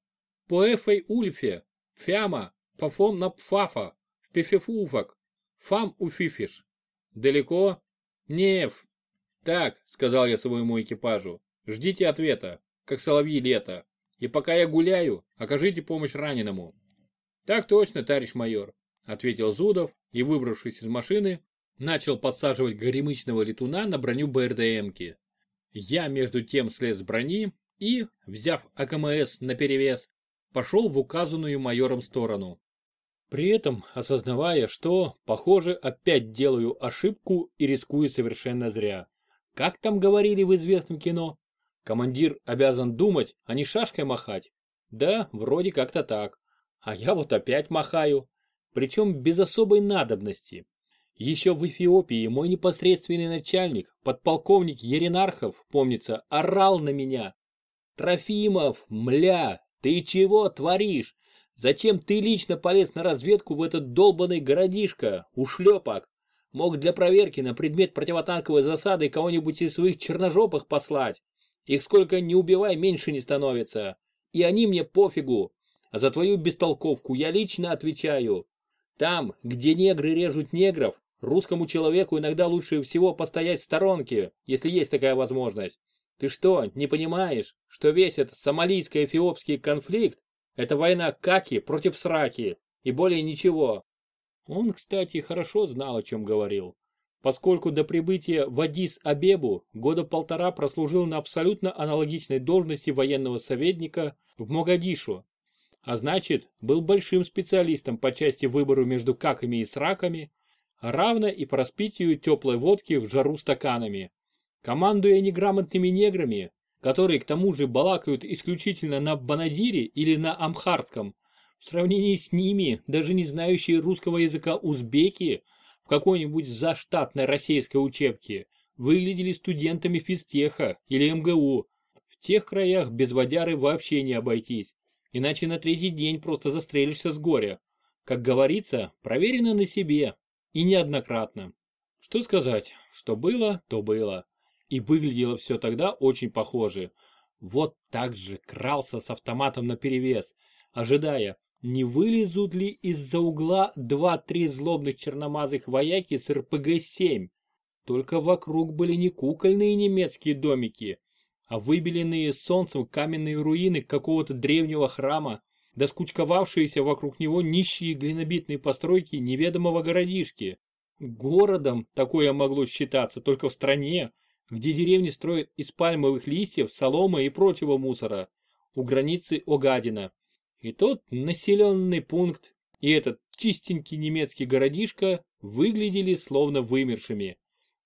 По Эфой Ульфе, Фяма, Пафон на Пфафа, в Пефефуфак, Фам Уфифиш. Далеко? Нев. Так, сказал я своему экипажу, ждите ответа, как соловьи лето. И пока я гуляю, окажите помощь раненому. Так точно, товарищ майор, ответил Зудов и, выбравшись из машины, начал подсаживать горемычного летуна на броню БРДМки. Я между тем слез с брони и, взяв АКМС наперевес, пошел в указанную майором сторону. При этом осознавая, что, похоже, опять делаю ошибку и рискую совершенно зря. Как там говорили в известном кино? Командир обязан думать, а не шашкой махать. Да, вроде как-то так. А я вот опять махаю. Причем без особой надобности. Еще в Эфиопии мой непосредственный начальник, подполковник Еринархов, помнится, орал на меня. «Трофимов, мля, ты чего творишь? Зачем ты лично полез на разведку в этот долбанный городишко, ушлепок? Мог для проверки на предмет противотанковой засады кого-нибудь из своих черножопых послать. Их сколько не убивай, меньше не становится. И они мне пофигу. А за твою бестолковку я лично отвечаю. Там, где негры режут негров, русскому человеку иногда лучше всего постоять в сторонке, если есть такая возможность. Ты что, не понимаешь, что весь этот сомалийско-эфиопский конфликт это война каки против сраки, и более ничего. Он, кстати, хорошо знал, о чем говорил, поскольку до прибытия в Адис-Абебу года полтора прослужил на абсолютно аналогичной должности военного советника в Могадишу, а значит, был большим специалистом по части выбора между каками и сраками, равно и по распитию теплой водки в жару стаканами. Командуя неграмотными неграми, которые к тому же балакают исключительно на банадире или на амхарском, в сравнении с ними, даже не знающие русского языка узбеки в какой-нибудь заштатной российской учебке выглядели студентами физтеха или МГУ. В тех краях без водяры вообще не обойтись, иначе на третий день просто застрелишься с горя. Как говорится, проверено на себе и неоднократно. Что сказать, что было, то было. И выглядело все тогда очень похоже. Вот так же крался с автоматом наперевес, ожидая, не вылезут ли из-за угла два-три злобных черномазых вояки с РПГ-7. Только вокруг были не кукольные немецкие домики, а выбеленные солнцем каменные руины какого-то древнего храма, да скучковавшиеся вокруг него нищие глинобитные постройки неведомого городишки. Городом такое могло считаться только в стране, где деревни строят из пальмовых листьев, соломы и прочего мусора, у границы Огадина. И тот населенный пункт, и этот чистенький немецкий городишко выглядели словно вымершими.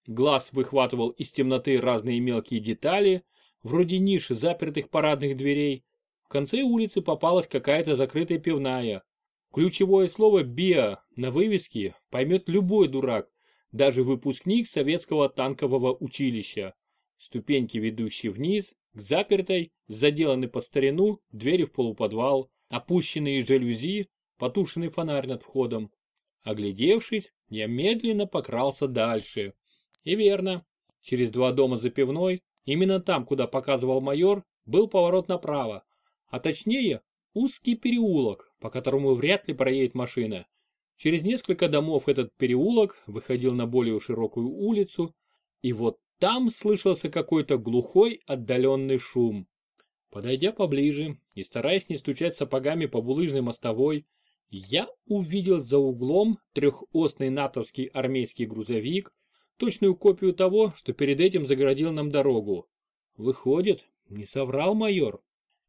Глаз выхватывал из темноты разные мелкие детали, вроде ниш запертых парадных дверей. В конце улицы попалась какая-то закрытая пивная. Ключевое слово «био» на вывеске поймет любой дурак, даже выпускник советского танкового училища. Ступеньки, ведущие вниз, к запертой, заделанной под старину, двери в полуподвал, опущенные жалюзи, потушенный фонарь над входом. Оглядевшись, я медленно покрался дальше. И верно, через два дома за пивной, именно там, куда показывал майор, был поворот направо, а точнее узкий переулок, по которому вряд ли проедет машина. Через несколько домов этот переулок выходил на более широкую улицу, и вот там слышался какой-то глухой отдаленный шум. Подойдя поближе и стараясь не стучать сапогами по булыжной мостовой, я увидел за углом трехосный натовский армейский грузовик, точную копию того, что перед этим загородил нам дорогу. Выходит, не соврал майор.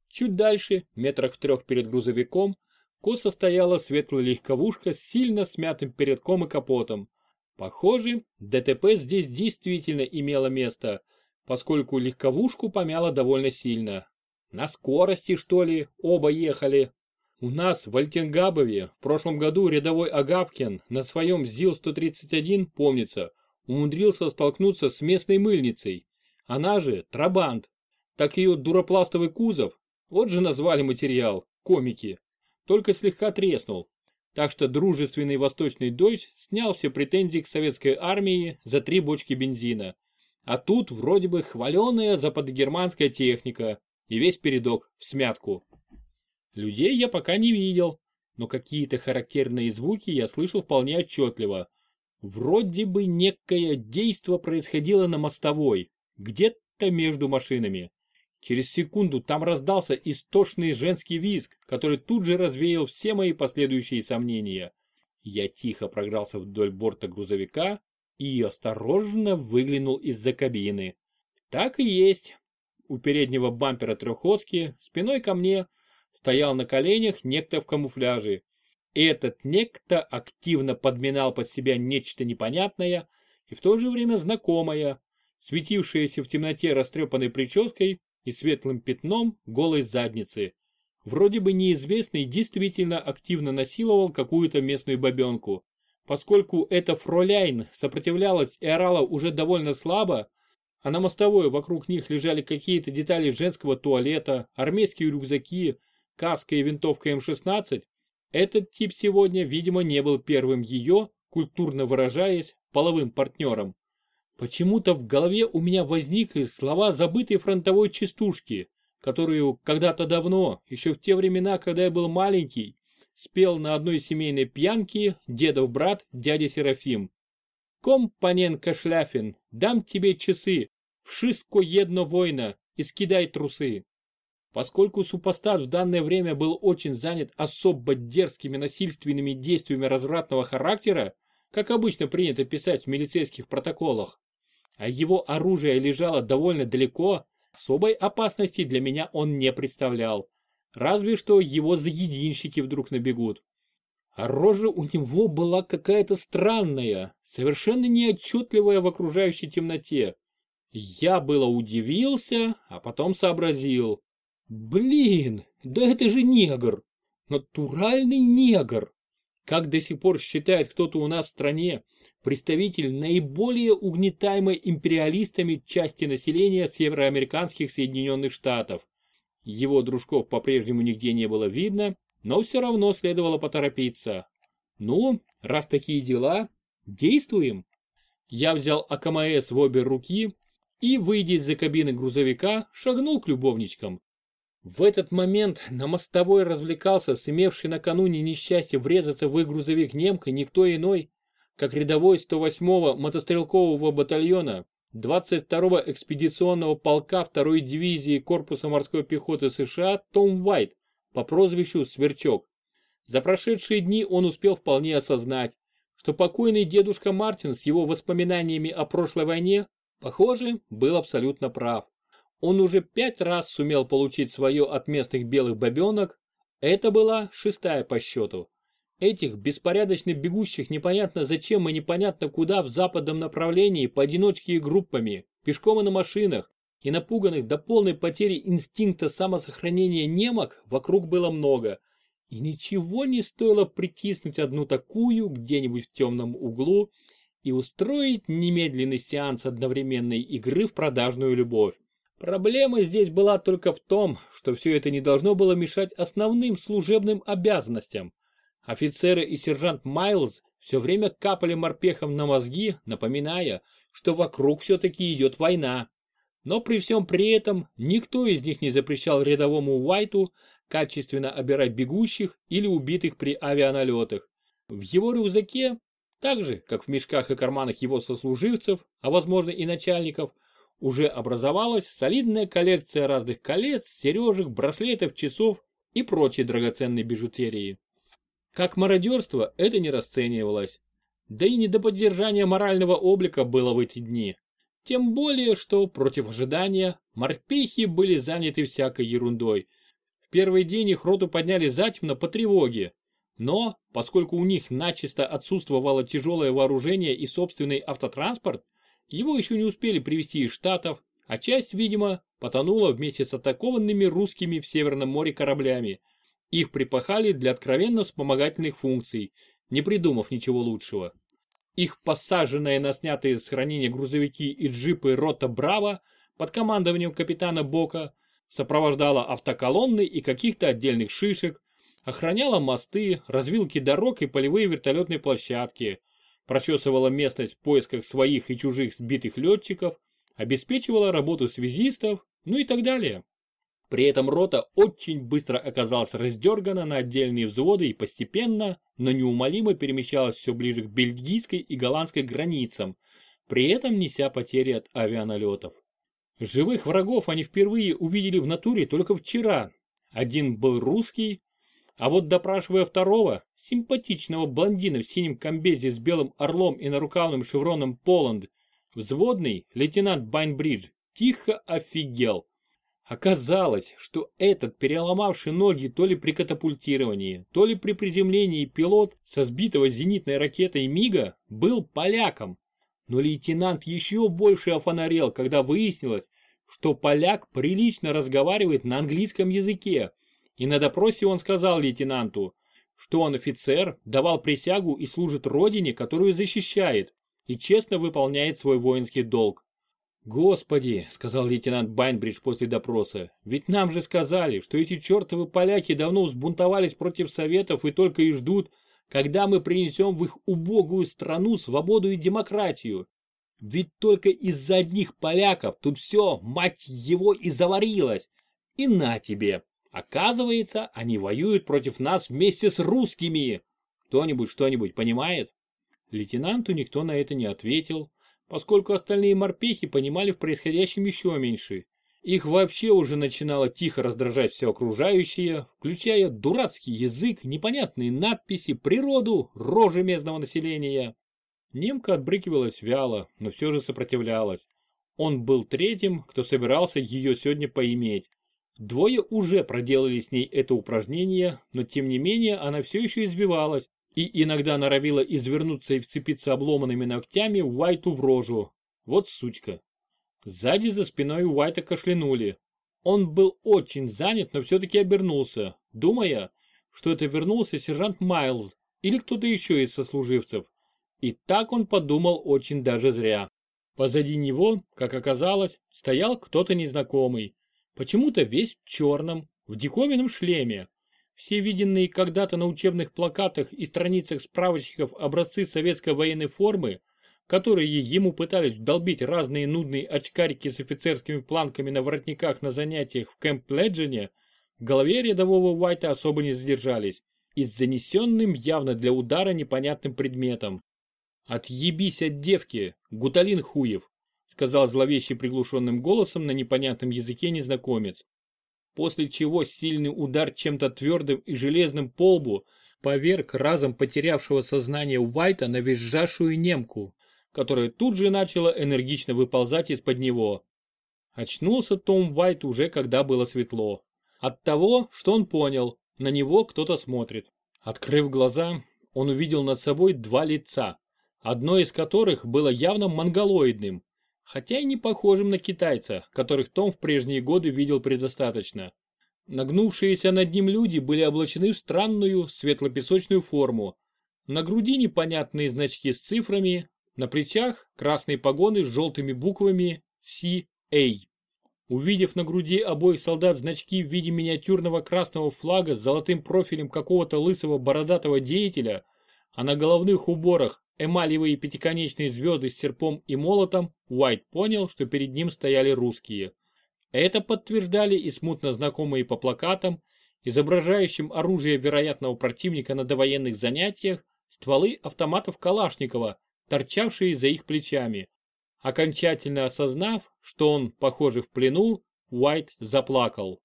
Чуть дальше, метрах в трех перед грузовиком, косо стояла светлая легковушка с сильно смятым передком и капотом. Похоже, ДТП здесь действительно имело место, поскольку легковушку помяло довольно сильно. На скорости, что ли, оба ехали. У нас в Альтенгабове в прошлом году рядовой Агапкин на своем ЗИЛ-131, помнится, умудрился столкнуться с местной мыльницей. Она же Трабант. Так ее дуропластовый кузов, вот же назвали материал, комики только слегка треснул. Так что дружественный восточный дождь снял все претензии к советской армии за три бочки бензина. А тут вроде бы хваленая западгерманская техника и весь передок в смятку. Людей я пока не видел, но какие-то характерные звуки я слышал вполне отчетливо. Вроде бы некое действо происходило на мостовой, где-то между машинами. Через секунду там раздался истошный женский визг, который тут же развеял все мои последующие сомнения. Я тихо програлся вдоль борта грузовика и осторожно выглянул из-за кабины. Так и есть. У переднего бампера трехоски, спиной ко мне, стоял на коленях некто в камуфляже. Этот некто активно подминал под себя нечто непонятное и в то же время знакомое, светившееся в темноте растрепанной прической и светлым пятном голой задницы. Вроде бы неизвестный действительно активно насиловал какую-то местную бабенку. Поскольку эта фроляйн сопротивлялась и орала уже довольно слабо, а на мостовой вокруг них лежали какие-то детали женского туалета, армейские рюкзаки, каска и винтовка М-16, этот тип сегодня, видимо, не был первым ее, культурно выражаясь, половым партнером. Почему-то в голове у меня возникли слова забытой фронтовой частушки, которую когда-то давно, еще в те времена, когда я был маленький, спел на одной семейной пьянке дедов брат дядя Серафим. Компаненко Шляфин, дам тебе часы, вшиско едно война и скидай трусы. Поскольку супостат в данное время был очень занят особо дерзкими насильственными действиями развратного характера, как обычно принято писать в милицейских протоколах, а его оружие лежало довольно далеко, особой опасности для меня он не представлял. Разве что его заединщики вдруг набегут. А рожа у него была какая-то странная, совершенно неотчетливая в окружающей темноте. Я было удивился, а потом сообразил. Блин, да это же негр. Натуральный негр. Как до сих пор считает кто-то у нас в стране, представитель наиболее угнетаемой империалистами части населения североамериканских Соединенных Штатов. Его дружков по-прежнему нигде не было видно, но все равно следовало поторопиться. Ну, раз такие дела, действуем. Я взял АКМС в обе руки и, выйдя из-за кабины грузовика, шагнул к любовничкам. В этот момент на мостовой развлекался с накануне несчастье врезаться в их грузовик немка никто иной, как рядовой 108-го мотострелкового батальона 22-го экспедиционного полка 2-й дивизии Корпуса морской пехоты США Том Уайт по прозвищу Сверчок. За прошедшие дни он успел вполне осознать, что покойный дедушка Мартин с его воспоминаниями о прошлой войне, похоже, был абсолютно прав. Он уже пять раз сумел получить свое от местных белых бабенок, это была шестая по счету. Этих беспорядочно бегущих непонятно зачем и непонятно куда в западном направлении поодиночке и группами, пешком и на машинах, и напуганных до полной потери инстинкта самосохранения немок вокруг было много. И ничего не стоило притиснуть одну такую где-нибудь в темном углу и устроить немедленный сеанс одновременной игры в продажную любовь. Проблема здесь была только в том, что все это не должно было мешать основным служебным обязанностям. Офицеры и сержант Майлз все время капали морпехом на мозги, напоминая, что вокруг все-таки идет война. Но при всем при этом никто из них не запрещал рядовому Уайту качественно обирать бегущих или убитых при авианалетах. В его рюкзаке, так же, как в мешках и карманах его сослуживцев, а возможно и начальников, уже образовалась солидная коллекция разных колец, сережек, браслетов, часов и прочей драгоценной бижутерии. Как мародерство это не расценивалось. Да и не до поддержания морального облика было в эти дни. Тем более, что, против ожидания, морпехи были заняты всякой ерундой. В первый день их роту подняли затемно по тревоге. Но, поскольку у них начисто отсутствовало тяжелое вооружение и собственный автотранспорт, его еще не успели привезти из Штатов, а часть, видимо, потонула вместе с атакованными русскими в Северном море кораблями, их припахали для откровенно вспомогательных функций, не придумав ничего лучшего. Их посаженные на снятые с хранения грузовики и джипы рота «Браво» под командованием капитана Бока сопровождала автоколонны и каких-то отдельных шишек, охраняла мосты, развилки дорог и полевые вертолетные площадки, прочесывала местность в поисках своих и чужих сбитых летчиков, обеспечивала работу связистов, ну и так далее. При этом рота очень быстро оказалась раздергана на отдельные взводы и постепенно, но неумолимо перемещалась все ближе к бельгийской и голландской границам, при этом неся потери от авианалетов. Живых врагов они впервые увидели в натуре только вчера. Один был русский, а вот допрашивая второго, симпатичного блондина в синем комбезе с белым орлом и нарукавным шевроном Поланд, взводный лейтенант Байнбридж тихо офигел. Оказалось, что этот переломавший ноги то ли при катапультировании, то ли при приземлении пилот со сбитого зенитной ракетой МИГа был поляком. Но лейтенант еще больше офонарел, когда выяснилось, что поляк прилично разговаривает на английском языке. И на допросе он сказал лейтенанту, что он офицер, давал присягу и служит родине, которую защищает, и честно выполняет свой воинский долг. «Господи», — сказал лейтенант Байнбридж после допроса, «ведь нам же сказали, что эти чертовы поляки давно взбунтовались против Советов и только и ждут, когда мы принесем в их убогую страну свободу и демократию. Ведь только из-за одних поляков тут все, мать его, и заварилось. И на тебе. Оказывается, они воюют против нас вместе с русскими. Кто-нибудь что-нибудь понимает? Лейтенанту никто на это не ответил, поскольку остальные морпехи понимали в происходящем еще меньше. Их вообще уже начинало тихо раздражать все окружающее, включая дурацкий язык, непонятные надписи, природу, рожи местного населения. Немка отбрыкивалась вяло, но все же сопротивлялась. Он был третьим, кто собирался ее сегодня поиметь. Двое уже проделали с ней это упражнение, но тем не менее она все еще избивалась, и иногда норовила извернуться и вцепиться обломанными ногтями Уайту в рожу. Вот сучка. Сзади за спиной Уайта кашлянули. Он был очень занят, но все-таки обернулся, думая, что это вернулся сержант Майлз или кто-то еще из сослуживцев. И так он подумал очень даже зря. Позади него, как оказалось, стоял кто-то незнакомый. Почему-то весь в черном, в диковинном шлеме, все виденные когда-то на учебных плакатах и страницах справочников образцы советской военной формы, которые ему пытались вдолбить разные нудные очкарики с офицерскими планками на воротниках на занятиях в Кэмп Леджине, в голове рядового Уайта особо не задержались и с занесенным явно для удара непонятным предметом. «Отъебись от девки, гуталин хуев», сказал зловеще приглушенным голосом на непонятном языке незнакомец после чего сильный удар чем-то твердым и железным по лбу поверг разом потерявшего сознание Уайта на визжавшую немку, которая тут же начала энергично выползать из-под него. Очнулся Том Уайт уже когда было светло. От того, что он понял, на него кто-то смотрит. Открыв глаза, он увидел над собой два лица, одно из которых было явно монголоидным, хотя и не похожим на китайца, которых Том в прежние годы видел предостаточно. Нагнувшиеся над ним люди были облачены в странную светло-песочную форму. На груди непонятные значки с цифрами, на плечах красные погоны с желтыми буквами CA. Увидев на груди обоих солдат значки в виде миниатюрного красного флага с золотым профилем какого-то лысого бородатого деятеля, а на головных уборах эмалевые пятиконечные звезды с серпом и молотом, Уайт понял, что перед ним стояли русские. Это подтверждали и смутно знакомые по плакатам, изображающим оружие вероятного противника на довоенных занятиях, стволы автоматов Калашникова, торчавшие за их плечами. Окончательно осознав, что он, похоже, в плену, Уайт заплакал.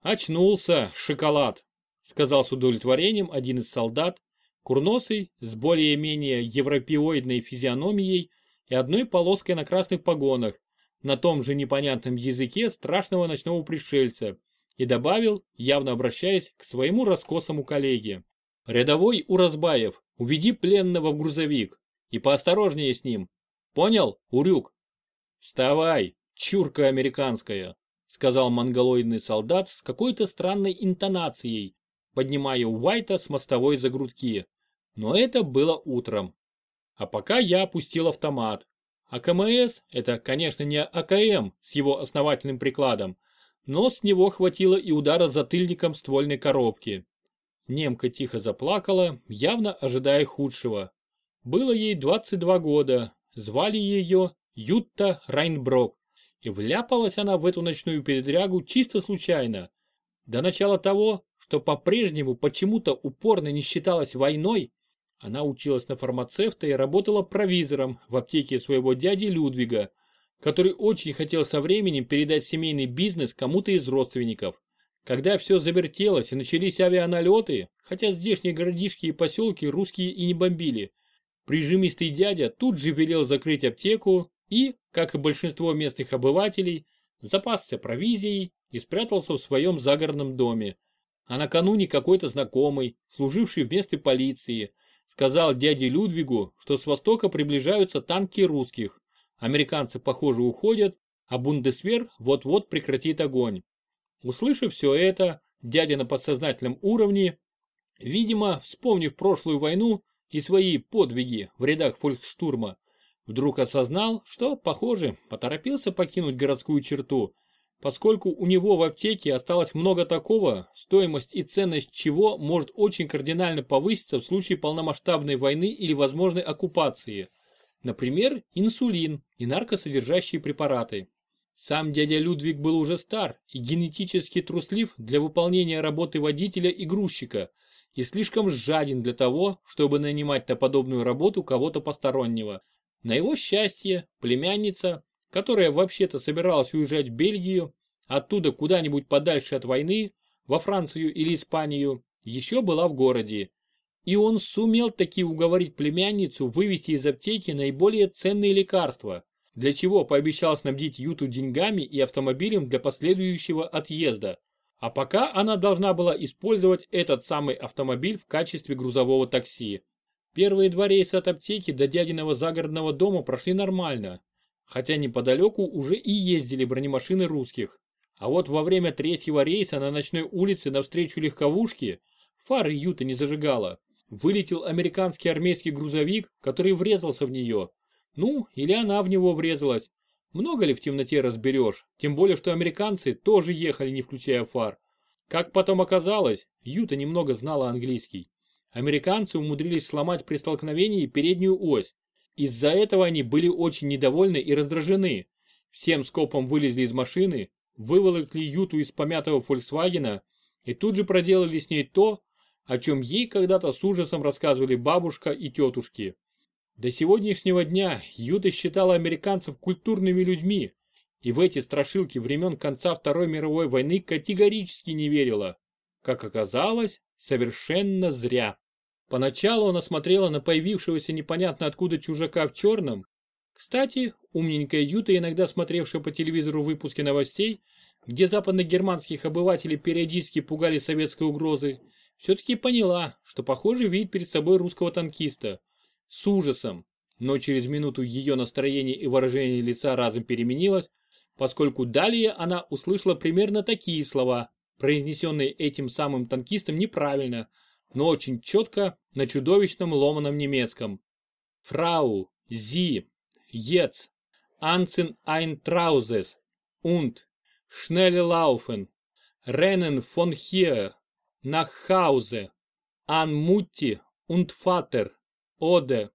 «Очнулся, шоколад», — сказал с удовлетворением один из солдат, Курносый, с более-менее европеоидной физиономией и одной полоской на красных погонах, на том же непонятном языке страшного ночного пришельца, и добавил, явно обращаясь к своему раскосому коллеге. «Рядовой Уразбаев, уведи пленного в грузовик и поосторожнее с ним. Понял, Урюк?» «Вставай, чурка американская», сказал монголоидный солдат с какой-то странной интонацией, поднимая Уайта с мостовой за грудки. Но это было утром. А пока я опустил автомат. АКМС – это, конечно, не АКМ с его основательным прикладом, но с него хватило и удара затыльником ствольной коробки. Немка тихо заплакала, явно ожидая худшего. Было ей 22 года, звали ее Ютта Райнброк, и вляпалась она в эту ночную передрягу чисто случайно. До начала того, что по-прежнему почему-то упорно не считалось войной, она училась на фармацевта и работала провизором в аптеке своего дяди Людвига, который очень хотел со временем передать семейный бизнес кому-то из родственников. Когда все завертелось и начались авианалеты, хотя здешние городишки и поселки русские и не бомбили, прижимистый дядя тут же велел закрыть аптеку и, как и большинство местных обывателей, запасся провизией и спрятался в своем загородном доме. А накануне какой-то знакомый, служивший в местной полиции, сказал дяде Людвигу, что с востока приближаются танки русских. Американцы, похоже, уходят, а Бундесвер вот-вот прекратит огонь. Услышав все это, дядя на подсознательном уровне, видимо, вспомнив прошлую войну и свои подвиги в рядах фольксштурма, вдруг осознал, что, похоже, поторопился покинуть городскую черту, поскольку у него в аптеке осталось много такого, стоимость и ценность чего может очень кардинально повыситься в случае полномасштабной войны или возможной оккупации. Например, инсулин и наркосодержащие препараты. Сам дядя Людвиг был уже стар и генетически труслив для выполнения работы водителя и грузчика и слишком жаден для того, чтобы нанимать на подобную работу кого-то постороннего. На его счастье, племянница, которая вообще-то собиралась уезжать в Бельгию, оттуда куда-нибудь подальше от войны, во Францию или Испанию, еще была в городе. И он сумел таки уговорить племянницу вывести из аптеки наиболее ценные лекарства, для чего пообещал снабдить Юту деньгами и автомобилем для последующего отъезда. А пока она должна была использовать этот самый автомобиль в качестве грузового такси. Первые два рейса от аптеки до дядиного загородного дома прошли нормально, хотя неподалеку уже и ездили бронемашины русских. А вот во время третьего рейса на ночной улице навстречу легковушке фары Юта не зажигала. Вылетел американский армейский грузовик, который врезался в нее. Ну, или она в него врезалась. Много ли в темноте разберешь, тем более, что американцы тоже ехали, не включая фар. Как потом оказалось, Юта немного знала английский. Американцы умудрились сломать при столкновении переднюю ось. Из-за этого они были очень недовольны и раздражены. Всем скопом вылезли из машины, выволокли Юту из помятого Фольксвагена и тут же проделали с ней то, о чем ей когда-то с ужасом рассказывали бабушка и тетушки. До сегодняшнего дня Юта считала американцев культурными людьми и в эти страшилки времен конца Второй мировой войны категорически не верила. Как оказалось, совершенно зря. Поначалу она смотрела на появившегося непонятно откуда чужака в черном. Кстати, умненькая Юта, иногда смотревшая по телевизору выпуски новостей, где западногерманских обывателей периодически пугали советской угрозы, все-таки поняла, что похоже видит перед собой русского танкиста. С ужасом, но через минуту ее настроение и выражение лица разом переменилось, поскольку далее она услышала примерно такие слова, произнесенные этим самым танкистом неправильно, но очень четко на чудовищном ломаном немецком. Фрау, Зи, Ец, Анцин ein Trauzes und schnell laufen, rennen von hier nach Hause, an Mutti und Vater, oder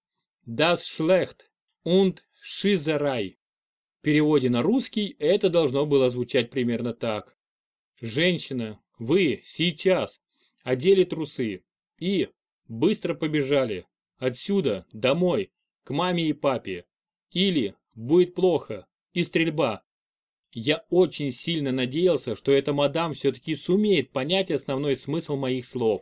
das schlecht und Schizerei. В переводе на русский это должно было звучать примерно так. Женщина, вы сейчас одели трусы и быстро побежали отсюда домой к маме и папе. Или будет плохо и стрельба. Я очень сильно надеялся, что эта мадам все-таки сумеет понять основной смысл моих слов.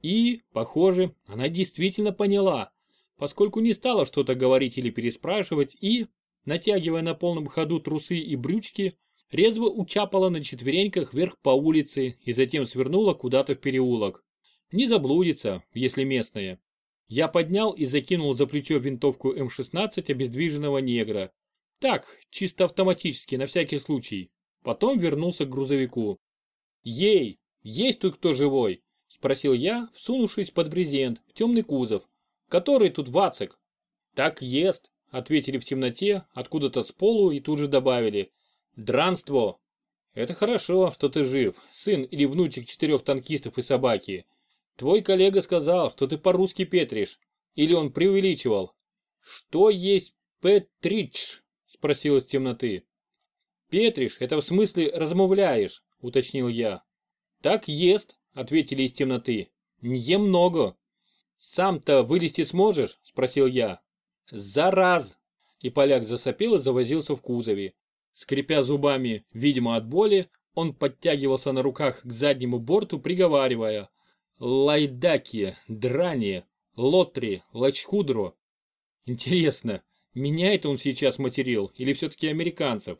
И, похоже, она действительно поняла, поскольку не стала что-то говорить или переспрашивать и, натягивая на полном ходу трусы и брючки, резво учапала на четвереньках вверх по улице и затем свернула куда-то в переулок. Не заблудится, если местная. Я поднял и закинул за плечо винтовку М-16 обездвиженного негра. Так, чисто автоматически, на всякий случай. Потом вернулся к грузовику. «Ей, есть тут кто живой?» – спросил я, всунувшись под брезент в темный кузов. «Который тут Вацик?» «Так ест», – ответили в темноте, откуда-то с полу и тут же добавили. «Дранство!» «Это хорошо, что ты жив, сын или внучек четырех танкистов и собаки. Твой коллега сказал, что ты по-русски петришь. Или он преувеличивал?» «Что есть петрич?» спросил из темноты. «Петриш, это в смысле размовляешь», — уточнил я. «Так ест», — ответили из темноты. «Не много». «Сам-то вылезти сможешь?» — спросил я. «Зараз!» И поляк засопел и завозился в кузове. Скрипя зубами, видимо от боли, он подтягивался на руках к заднему борту, приговаривая «Лайдаки, драни, лотри, лачхудро». Интересно, меня это он сейчас материл или все-таки американцев?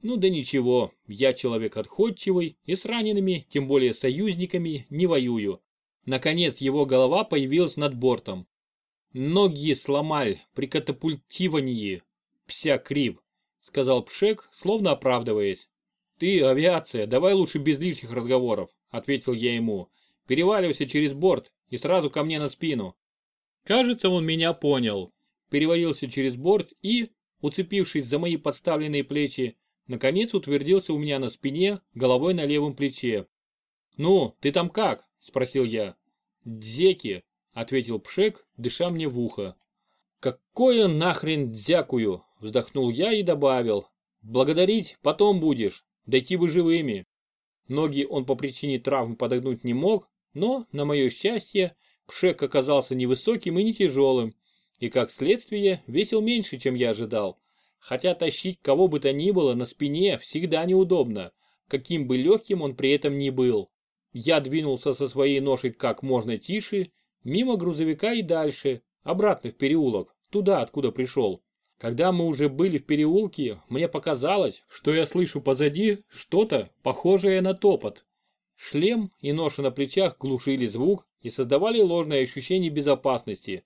Ну да ничего, я человек отходчивый и с ранеными, тем более союзниками, не воюю. Наконец его голова появилась над бортом. Ноги сломаль при катапультивании, пся крив, сказал Пшек, словно оправдываясь. Ты, авиация, давай лучше без лишних разговоров, ответил я ему. Переваливайся через борт и сразу ко мне на спину. Кажется, он меня понял. Перевалился через борт и, уцепившись за мои подставленные плечи, Наконец утвердился у меня на спине, головой на левом плече. «Ну, ты там как?» – спросил я. «Дзеки», – ответил Пшек, дыша мне в ухо. «Какое нахрен дзякую?» – вздохнул я и добавил. «Благодарить потом будешь, дойти бы живыми». Ноги он по причине травм подогнуть не мог, но, на мое счастье, Пшек оказался невысоким и не тяжелым, и как следствие весил меньше, чем я ожидал хотя тащить кого бы то ни было на спине всегда неудобно, каким бы легким он при этом ни был. Я двинулся со своей ношей как можно тише, мимо грузовика и дальше, обратно в переулок, туда, откуда пришел. Когда мы уже были в переулке, мне показалось, что я слышу позади что-то похожее на топот. Шлем и ноша на плечах глушили звук и создавали ложное ощущение безопасности.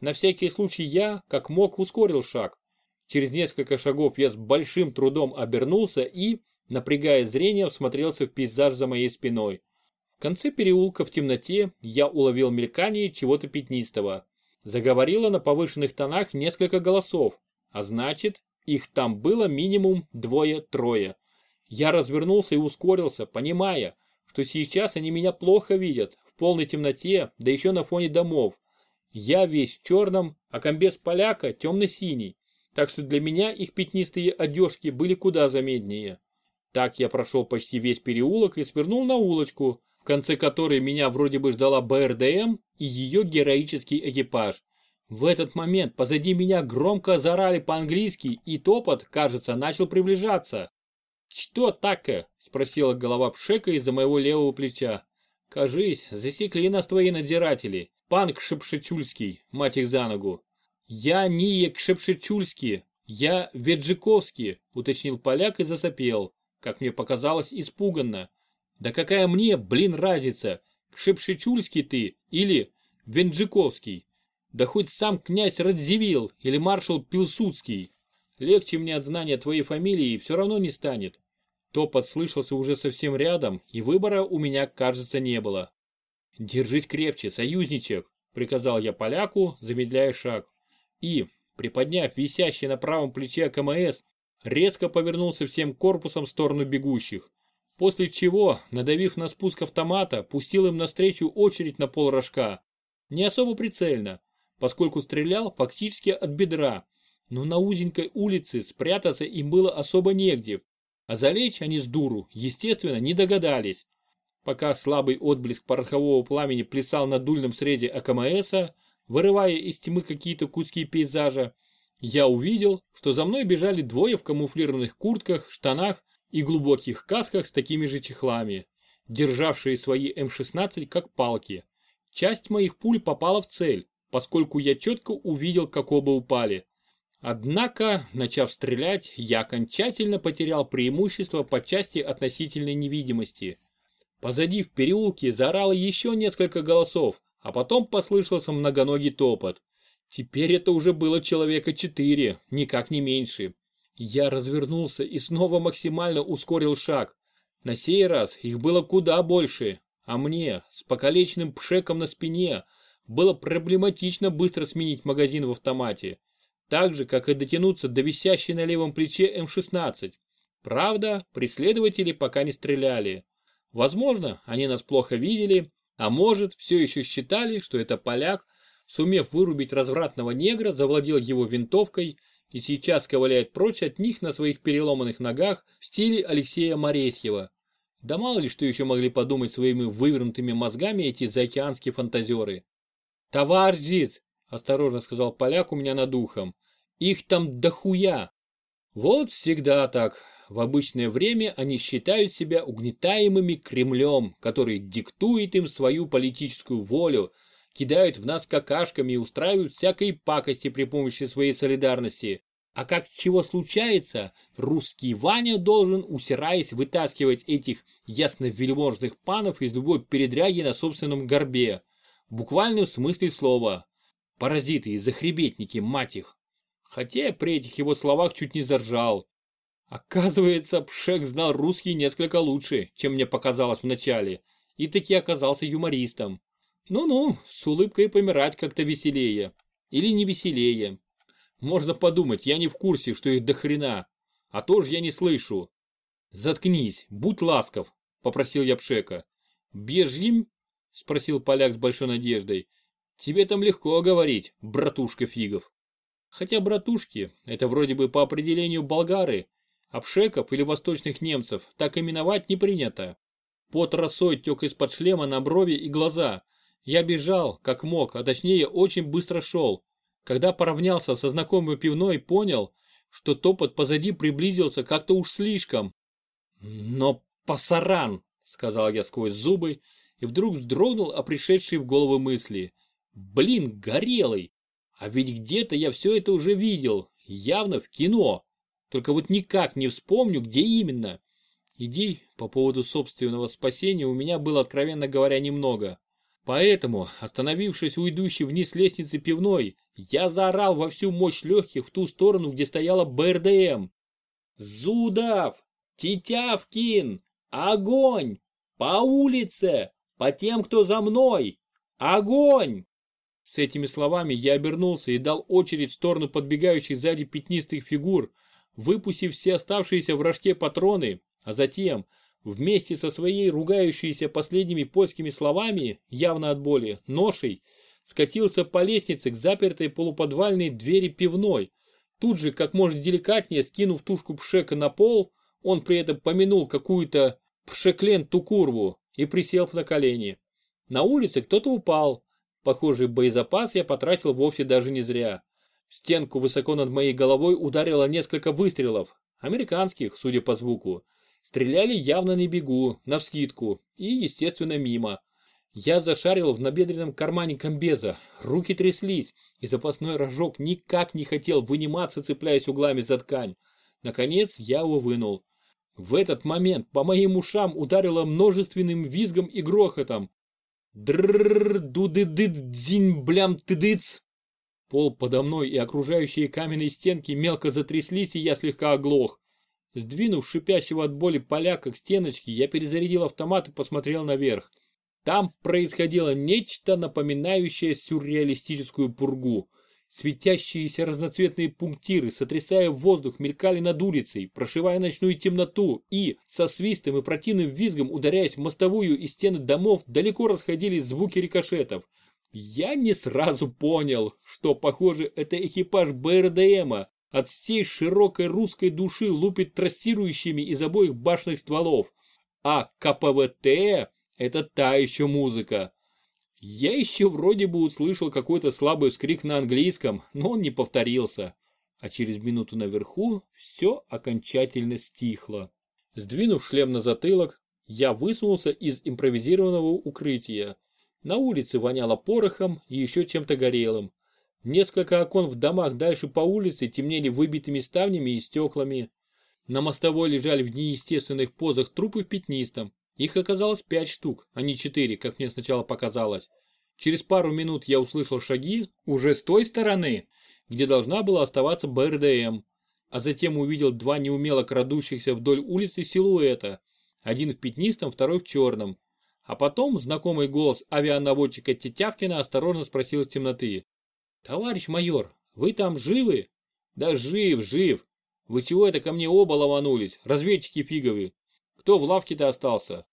На всякий случай я, как мог, ускорил шаг. Через несколько шагов я с большим трудом обернулся и, напрягая зрение, всмотрелся в пейзаж за моей спиной. В конце переулка в темноте я уловил мелькание чего-то пятнистого. Заговорило на повышенных тонах несколько голосов, а значит, их там было минимум двое-трое. Я развернулся и ускорился, понимая, что сейчас они меня плохо видят, в полной темноте, да еще на фоне домов. Я весь в черном, а комбез поляка темно-синий так что для меня их пятнистые одежки были куда заметнее. Так я прошел почти весь переулок и свернул на улочку, в конце которой меня вроде бы ждала БРДМ и ее героический экипаж. В этот момент позади меня громко заорали по-английски, и топот, кажется, начал приближаться. «Что так-то?» – спросила голова Пшека из-за моего левого плеча. «Кажись, засекли нас твои надзиратели. Панк Шепшичульский, мать их за ногу. «Я не Кшепшичульский, я Веджиковский», уточнил поляк и засопел, как мне показалось, испуганно. «Да какая мне, блин, разница, Кшепшичульский ты или Венджиковский? Да хоть сам князь Радзивилл или маршал Пилсудский. Легче мне от знания твоей фамилии все равно не станет». Топот слышался уже совсем рядом, и выбора у меня, кажется, не было. «Держись крепче, союзничек», — приказал я поляку, замедляя шаг и, приподняв висящий на правом плече КМС, резко повернулся всем корпусом в сторону бегущих. После чего, надавив на спуск автомата, пустил им навстречу очередь на полрожка. Не особо прицельно, поскольку стрелял фактически от бедра, но на узенькой улице спрятаться им было особо негде, а залечь они с дуру, естественно, не догадались. Пока слабый отблеск порохового пламени плясал на дульном срезе АКМСа, вырывая из тьмы какие-то куски пейзажа, я увидел, что за мной бежали двое в камуфлированных куртках, штанах и глубоких касках с такими же чехлами, державшие свои М-16 как палки. Часть моих пуль попала в цель, поскольку я четко увидел, как оба упали. Однако, начав стрелять, я окончательно потерял преимущество по части относительной невидимости. Позади в переулке заорало еще несколько голосов, а потом послышался многоногий топот. Теперь это уже было человека четыре, никак не меньше. Я развернулся и снова максимально ускорил шаг. На сей раз их было куда больше, а мне, с покалеченным пшеком на спине, было проблематично быстро сменить магазин в автомате. Так же, как и дотянуться до висящей на левом плече М16. Правда, преследователи пока не стреляли. Возможно, они нас плохо видели, а может, все еще считали, что это поляк, сумев вырубить развратного негра, завладел его винтовкой и сейчас ковыляет прочь от них на своих переломанных ногах в стиле Алексея Моресьева. Да мало ли что еще могли подумать своими вывернутыми мозгами эти заокеанские фантазеры. «Товарищ!» – осторожно сказал поляк у меня над ухом. «Их там дохуя!» Вот всегда так. В обычное время они считают себя угнетаемыми Кремлем, который диктует им свою политическую волю, кидают в нас какашками и устраивают всякие пакости при помощи своей солидарности. А как чего случается, русский Ваня должен, усираясь, вытаскивать этих ясно-вельможных панов из любой передряги на собственном горбе. В буквальном смысле слова. Паразиты и захребетники, мать их. Хотя при этих его словах чуть не заржал. Оказывается, Пшек знал русский несколько лучше, чем мне показалось вначале, и таки оказался юмористом. Ну-ну, с улыбкой помирать как-то веселее. Или не веселее. Можно подумать, я не в курсе, что их до хрена. А то ж я не слышу. Заткнись, будь ласков, попросил я Пшека. Бежим? Спросил поляк с большой надеждой. Тебе там легко говорить, братушка Фигов. Хотя братушки, это вроде бы по определению болгары, пшеков или восточных немцев так именовать не принято. Под росой тек из-под шлема на брови и глаза. Я бежал, как мог, а точнее очень быстро шел. Когда поравнялся со знакомой пивной, понял, что топот позади приблизился как-то уж слишком. Но пасаран, сказал я сквозь зубы, и вдруг вздрогнул о пришедшей в голову мысли. Блин, горелый! А ведь где-то я все это уже видел, явно в кино. Только вот никак не вспомню, где именно. Идей по поводу собственного спасения у меня было, откровенно говоря, немного. Поэтому, остановившись у идущей вниз лестницы пивной, я заорал во всю мощь легких в ту сторону, где стояла БРДМ. «Зудов! Тетявкин! Огонь! По улице! По тем, кто за мной! Огонь!» С этими словами я обернулся и дал очередь в сторону подбегающих сзади пятнистых фигур, выпустив все оставшиеся в рожке патроны, а затем, вместе со своей ругающейся последними польскими словами, явно от боли, ношей, скатился по лестнице к запертой полуподвальной двери пивной. Тут же, как можно деликатнее скинув тушку пшека на пол, он при этом помянул какую-то пшекленту курву и присел на колени. На улице кто-то упал, Похожий боезапас я потратил вовсе даже не зря. В стенку высоко над моей головой ударило несколько выстрелов, американских, судя по звуку. Стреляли явно на бегу, навскидку и, естественно, мимо. Я зашарил в набедренном кармане комбеза, руки тряслись, и запасной рожок никак не хотел выниматься, цепляясь углами за ткань. Наконец я его вынул. В этот момент по моим ушам ударило множественным визгом и грохотом. Дррррр, дуды-дыд, блям, тыдыц. Пол подо мной и окружающие каменные стенки мелко затряслись, и я слегка оглох. Сдвинув шипящего от боли поляка к стеночке, я перезарядил автомат и посмотрел наверх. Там происходило нечто напоминающее сюрреалистическую пургу. Светящиеся разноцветные пунктиры, сотрясая воздух, мелькали над улицей, прошивая ночную темноту и, со свистом и противным визгом ударяясь в мостовую и стены домов, далеко расходились звуки рикошетов. Я не сразу понял, что, похоже, это экипаж БРДМа от всей широкой русской души лупит трассирующими из обоих башенных стволов. А КПВТ – это та еще музыка. Я еще вроде бы услышал какой-то слабый вскрик на английском, но он не повторился. А через минуту наверху все окончательно стихло. Сдвинув шлем на затылок, я высунулся из импровизированного укрытия. На улице воняло порохом и еще чем-то горелым. Несколько окон в домах дальше по улице темнели выбитыми ставнями и стеклами. На мостовой лежали в неестественных позах трупы в пятнистом. Их оказалось пять штук, а не четыре, как мне сначала показалось. Через пару минут я услышал шаги уже с той стороны, где должна была оставаться БРДМ, а затем увидел два неумело крадущихся вдоль улицы силуэта, один в пятнистом, второй в черном. А потом знакомый голос авианаводчика Тетявкина осторожно спросил из темноты. «Товарищ майор, вы там живы?» «Да жив, жив. Вы чего это ко мне оба ломанулись, разведчики фиговые? Кто в лавке-то остался?»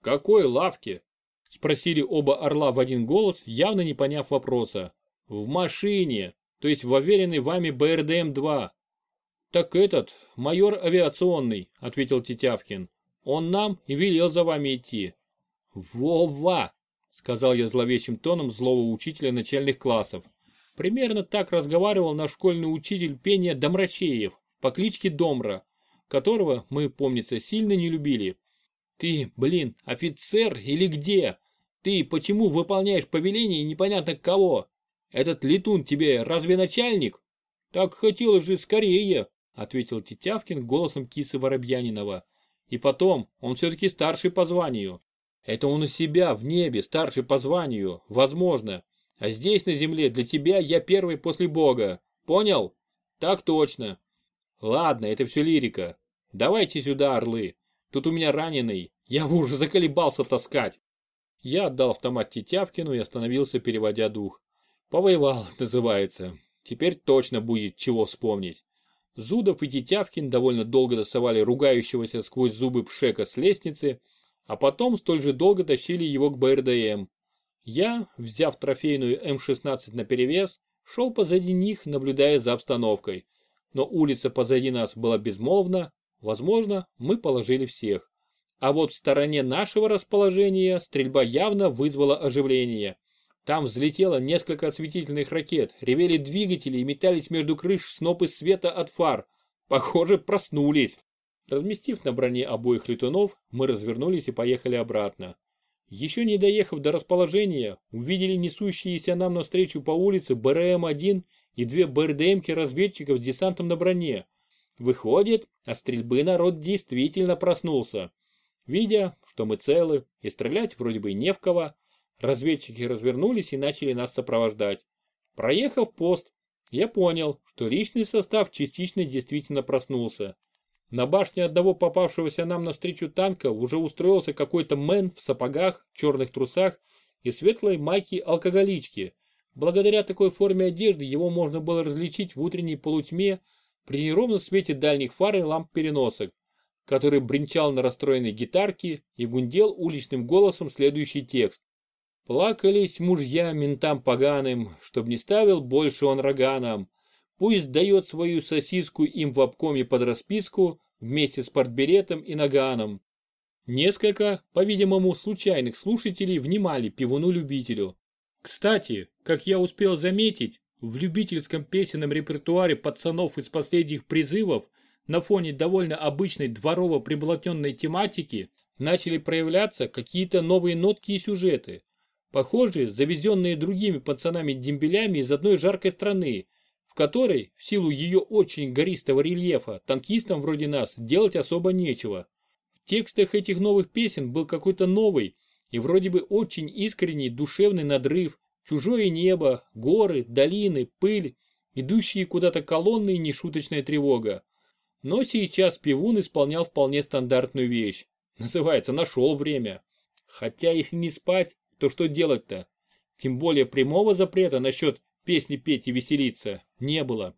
«В какой лавке?» Спросили оба орла в один голос, явно не поняв вопроса. «В машине, то есть в уверенной вами БРДМ-2». «Так этот, майор авиационный», — ответил Тетявкин. «Он нам и велел за вами идти». «Вова!» — сказал я зловещим тоном злого учителя начальных классов. Примерно так разговаривал наш школьный учитель пения Домрачеев по кличке Домра, которого мы, помнится, сильно не любили. Ты, блин, офицер или где? Ты почему выполняешь повеление непонятно кого? Этот летун тебе разве начальник? Так хотелось же скорее, ответил Тетявкин голосом кисы Воробьянинова. И потом, он все-таки старший по званию. Это он у себя в небе, старший по званию, возможно. А здесь на земле для тебя я первый после Бога. Понял? Так точно. Ладно, это все лирика. Давайте сюда, орлы. Тут у меня раненый. Я уже заколебался таскать. Я отдал автомат Тетявкину и остановился, переводя дух. Повоевал, называется. Теперь точно будет чего вспомнить. Зудов и Тетявкин довольно долго доставали ругающегося сквозь зубы Пшека с лестницы, а потом столь же долго тащили его к БРДМ. Я, взяв трофейную М-16 наперевес, шел позади них, наблюдая за обстановкой. Но улица позади нас была безмолвна, возможно, мы положили всех. А вот в стороне нашего расположения стрельба явно вызвала оживление. Там взлетело несколько осветительных ракет, ревели двигатели и метались между крыш снопы света от фар. Похоже, проснулись. Разместив на броне обоих летунов, мы развернулись и поехали обратно. Еще не доехав до расположения, увидели несущиеся нам навстречу по улице БРМ-1 и две БРДМки разведчиков с десантом на броне. Выходит, от стрельбы народ действительно проснулся. Видя, что мы целы и стрелять вроде бы не в кого, разведчики развернулись и начали нас сопровождать. Проехав пост, я понял, что личный состав частично действительно проснулся. На башне одного попавшегося нам навстречу танка уже устроился какой-то мэн в сапогах, черных трусах и светлой майке алкоголички. Благодаря такой форме одежды его можно было различить в утренней полутьме при неровном свете дальних фар и ламп переносок, который бренчал на расстроенной гитарке и гундел уличным голосом следующий текст. Плакались мужья ментам поганым, чтоб не ставил больше он роганам. Пусть дает свою сосиску им в обкоме под расписку вместе с портбилетом и наганом. Несколько, по-видимому, случайных слушателей внимали пивуну-любителю. Кстати, как я успел заметить, в любительском песенном репертуаре пацанов из последних призывов на фоне довольно обычной дворово-приблотненной тематики начали проявляться какие-то новые нотки и сюжеты, похожие, завезенные другими пацанами-дембелями из одной жаркой страны, в которой, в силу ее очень гористого рельефа, танкистам вроде нас делать особо нечего. В текстах этих новых песен был какой-то новый и вроде бы очень искренний душевный надрыв, чужое небо, горы, долины, пыль, идущие куда-то колонны и нешуточная тревога. Но сейчас пивун исполнял вполне стандартную вещь. Называется «нашел время». Хотя если не спать, то что делать-то? Тем более прямого запрета насчет песни петь и веселиться не было.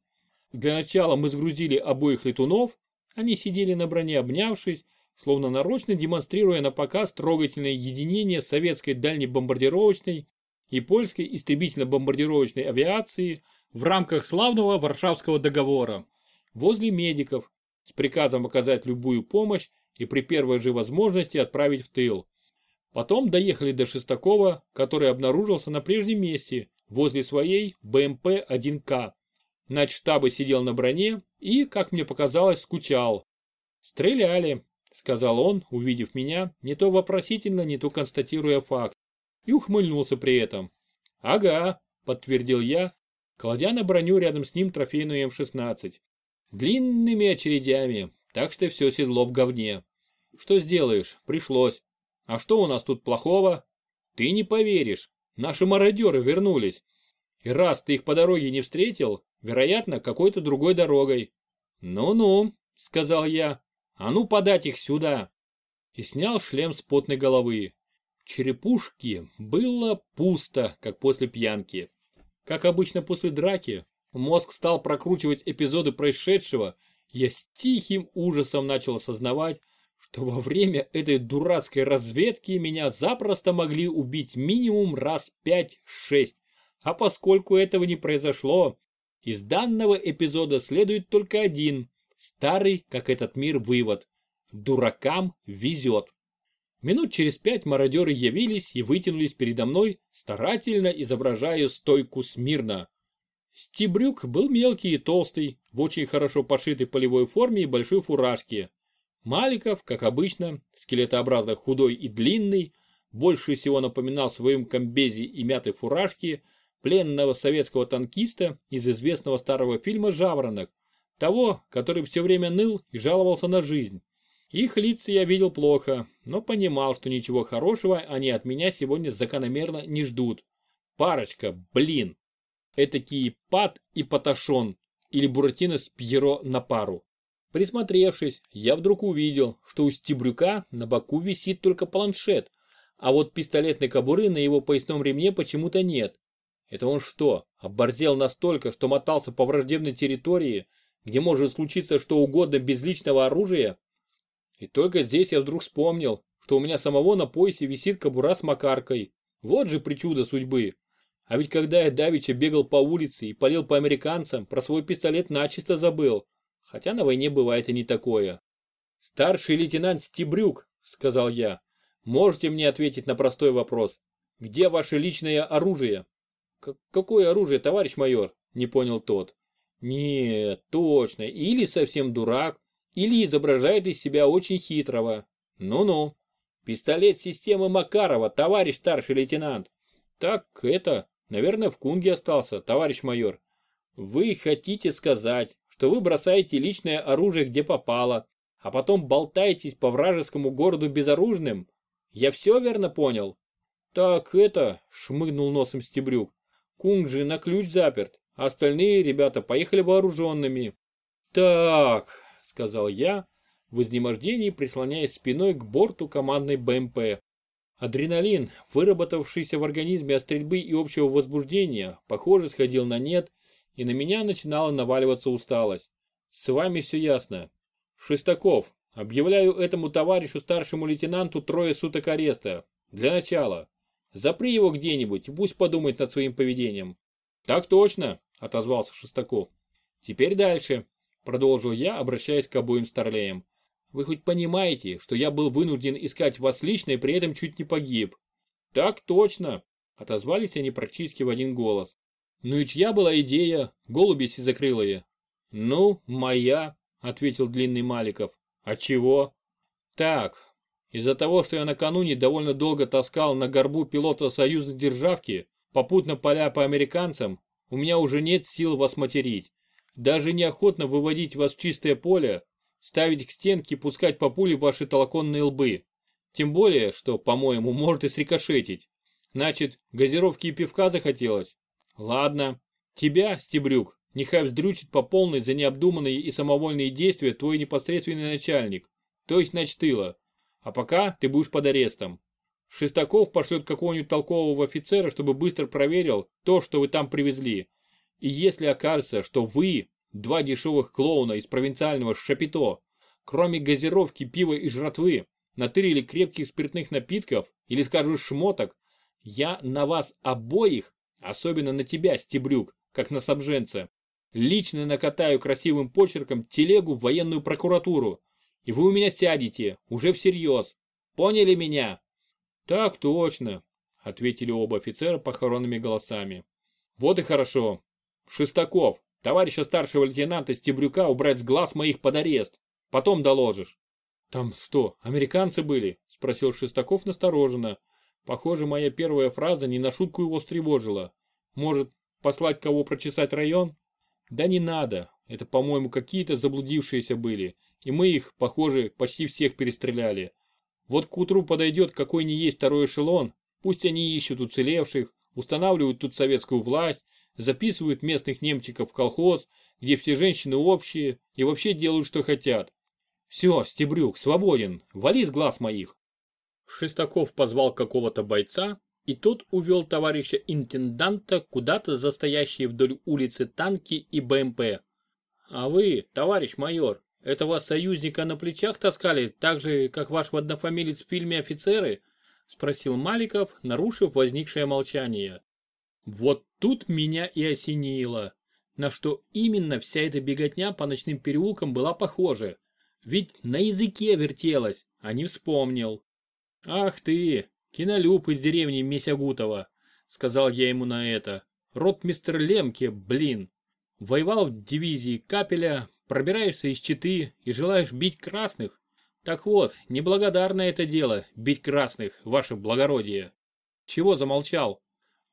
Для начала мы сгрузили обоих летунов, они сидели на броне обнявшись, словно нарочно демонстрируя на показ трогательное единение советской дальнебомбардировочной и польской истребительно-бомбардировочной авиации в рамках славного Варшавского договора, возле медиков, с приказом оказать любую помощь и при первой же возможности отправить в тыл. Потом доехали до Шестакова, который обнаружился на прежнем месте, возле своей БМП-1К. Начштаба сидел на броне и, как мне показалось, скучал. «Стреляли», — сказал он, увидев меня, не то вопросительно, не то констатируя факт, и ухмыльнулся при этом. «Ага», — подтвердил я, кладя на броню рядом с ним трофейную М-16. «Длинными очередями, так что все седло в говне. Что сделаешь, пришлось. А что у нас тут плохого? Ты не поверишь, Наши мародеры вернулись. И раз ты их по дороге не встретил, вероятно, какой-то другой дорогой. Ну-ну, сказал я, а ну подать их сюда. И снял шлем с потной головы. В черепушке было пусто, как после пьянки. Как обычно после драки, мозг стал прокручивать эпизоды происшедшего, я с тихим ужасом начал осознавать, что во время этой дурацкой разведки меня запросто могли убить минимум раз 5-6. А поскольку этого не произошло, из данного эпизода следует только один, старый, как этот мир, вывод. Дуракам везет. Минут через пять мародеры явились и вытянулись передо мной, старательно изображая стойку смирно. Стибрюк был мелкий и толстый, в очень хорошо пошитой полевой форме и большой фуражке. Маликов, как обычно, скелетообразно худой и длинный, больше всего напоминал в своем комбезе и мятой фуражке пленного советского танкиста из известного старого фильма «Жаворонок», того, который все время ныл и жаловался на жизнь. Их лица я видел плохо, но понимал, что ничего хорошего они от меня сегодня закономерно не ждут. Парочка, блин. Этакие Пат и Паташон, или Буратино с Пьеро на пару. Присмотревшись, я вдруг увидел, что у Стебрюка на боку висит только планшет, а вот пистолетной кобуры на его поясном ремне почему-то нет. Это он что, оборзел настолько, что мотался по враждебной территории, где может случиться что угодно без личного оружия? И только здесь я вдруг вспомнил, что у меня самого на поясе висит кобура с макаркой. Вот же причуда судьбы. А ведь когда я давеча бегал по улице и палил по американцам, про свой пистолет начисто забыл. Хотя на войне бывает и не такое. «Старший лейтенант Стебрюк», — сказал я, — «можете мне ответить на простой вопрос? Где ваше личное оружие?» «Какое оружие, товарищ майор?» — не понял тот. «Нет, точно, или совсем дурак, или изображает из себя очень хитрого. Ну-ну. Пистолет системы Макарова, товарищ старший лейтенант. Так это, наверное, в Кунге остался, товарищ майор. Вы хотите сказать, что вы бросаете личное оружие где попало, а потом болтаетесь по вражескому городу безоружным? Я все верно понял? Так это, шмыгнул носом Стебрюк. Кунг же на ключ заперт, а остальные ребята поехали вооруженными. Так, сказал я, в изнемождении прислоняясь спиной к борту командной БМП. Адреналин, выработавшийся в организме от стрельбы и общего возбуждения, похоже, сходил на нет, и на меня начинала наваливаться усталость. С вами все ясно. Шестаков, объявляю этому товарищу старшему лейтенанту трое суток ареста. Для начала. Запри его где-нибудь и пусть подумает над своим поведением. Так точно, отозвался Шестаков. Теперь дальше. Продолжил я, обращаясь к обоим старлеям. Вы хоть понимаете, что я был вынужден искать вас лично и при этом чуть не погиб? Так точно, отозвались они практически в один голос. Ну и чья была идея, голуби сизокрылые? Ну, моя, ответил длинный Маликов. А чего? Так, из-за того, что я накануне довольно долго таскал на горбу пилота союзной державки, попутно поля по американцам, у меня уже нет сил вас материть. Даже неохотно выводить вас в чистое поле, ставить к стенке и пускать по пуле ваши толоконные лбы. Тем более, что, по-моему, может и срикошетить. Значит, газировки и пивка захотелось? Ладно. Тебя, Стебрюк, нехай вздрючит по полной за необдуманные и самовольные действия твой непосредственный начальник, то есть начтыла. А пока ты будешь под арестом. Шестаков пошлет какого-нибудь толкового офицера, чтобы быстро проверил то, что вы там привезли. И если окажется, что вы, два дешевых клоуна из провинциального Шапито, кроме газировки, пива и жратвы, натырили крепких спиртных напитков или, скажу, шмоток, я на вас обоих, особенно на тебя, Стебрюк, как на сабженца, лично накатаю красивым почерком телегу в военную прокуратуру, и вы у меня сядете, уже всерьез. Поняли меня? Так точно, ответили оба офицера похоронными голосами. Вот и хорошо, Шестаков, товарища старшего лейтенанта Стебрюка убрать с глаз моих под арест. Потом доложишь. Там что, американцы были? Спросил Шестаков настороженно. Похоже, моя первая фраза не на шутку его встревожила. Может, послать кого прочесать район? Да не надо. Это, по-моему, какие-то заблудившиеся были. И мы их, похоже, почти всех перестреляли. Вот к утру подойдет какой ни есть второй эшелон. Пусть они ищут уцелевших, устанавливают тут советскую власть, записывают местных немчиков в колхоз, где все женщины общие и вообще делают, что хотят. Все, Стебрюк, свободен, вали с глаз моих. Шестаков позвал какого-то бойца, и тот увел товарища интенданта куда-то за стоящие вдоль улицы танки и БМП. А вы, товарищ майор, этого союзника на плечах таскали, так же, как ваш однофамилец в фильме «Офицеры»? Спросил Маликов, нарушив возникшее молчание. Вот тут меня и осенило, на что именно вся эта беготня по ночным переулкам была похожа. Ведь на языке вертелась, а не вспомнил. «Ах ты, кинолюб из деревни Месягутова», — сказал я ему на это. «Ротмистер Лемке, блин. Воевал в дивизии Капеля, пробираешься из Читы и желаешь бить красных? Так вот, неблагодарное это дело, бить красных, ваше благородие». «Чего замолчал?»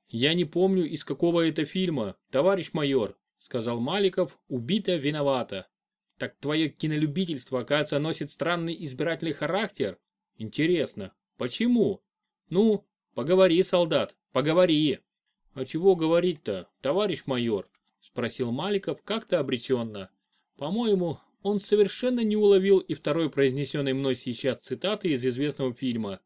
Я не помню, из какого это фильма, товарищ майор, сказал Маликов, убито виновата. Так твое кинолюбительство, оказывается, носит странный избирательный характер? Интересно, почему? Ну, поговори, солдат, поговори. А чего говорить-то, товарищ майор? Спросил Маликов как-то обреченно. По-моему, он совершенно не уловил и второй произнесенной мной сейчас цитаты из известного фильма.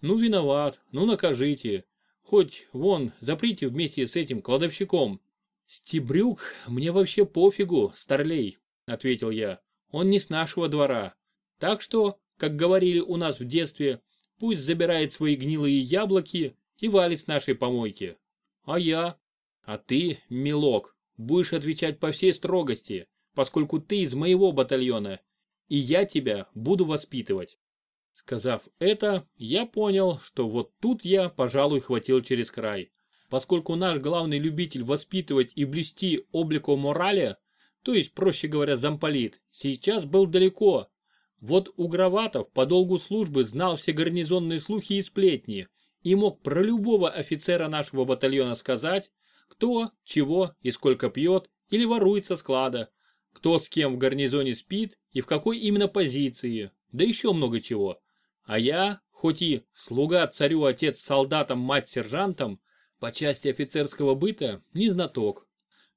«Ну виноват, ну накажите. Хоть, вон, заприте вместе с этим кладовщиком». «Стебрюк, мне вообще пофигу, старлей», — ответил я. «Он не с нашего двора. Так что, как говорили у нас в детстве, пусть забирает свои гнилые яблоки и валит с нашей помойки. А я? А ты, милок, будешь отвечать по всей строгости поскольку ты из моего батальона, и я тебя буду воспитывать. Сказав это, я понял, что вот тут я, пожалуй, хватил через край. Поскольку наш главный любитель воспитывать и блюсти облику морали, то есть, проще говоря, замполит, сейчас был далеко. Вот Угроватов по долгу службы знал все гарнизонные слухи и сплетни и мог про любого офицера нашего батальона сказать, кто, чего и сколько пьет или ворует со склада, кто с кем в гарнизоне спит и в какой именно позиции, да еще много чего. А я, хоть и слуга царю отец солдатам мать сержантом, по части офицерского быта не знаток.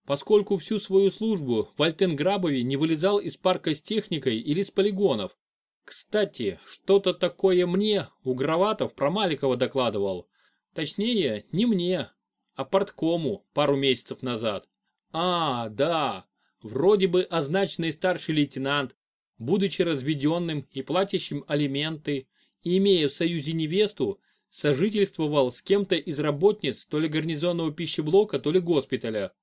Поскольку всю свою службу в Альтенграбове не вылезал из парка с техникой или с полигонов. Кстати, что-то такое мне Угроватов про Маликова докладывал. Точнее, не мне, а порткому пару месяцев назад. А, да, Вроде бы означенный старший лейтенант, будучи разведенным и платящим алименты, и имея в союзе невесту, сожительствовал с кем-то из работниц то ли гарнизонного пищеблока, то ли госпиталя.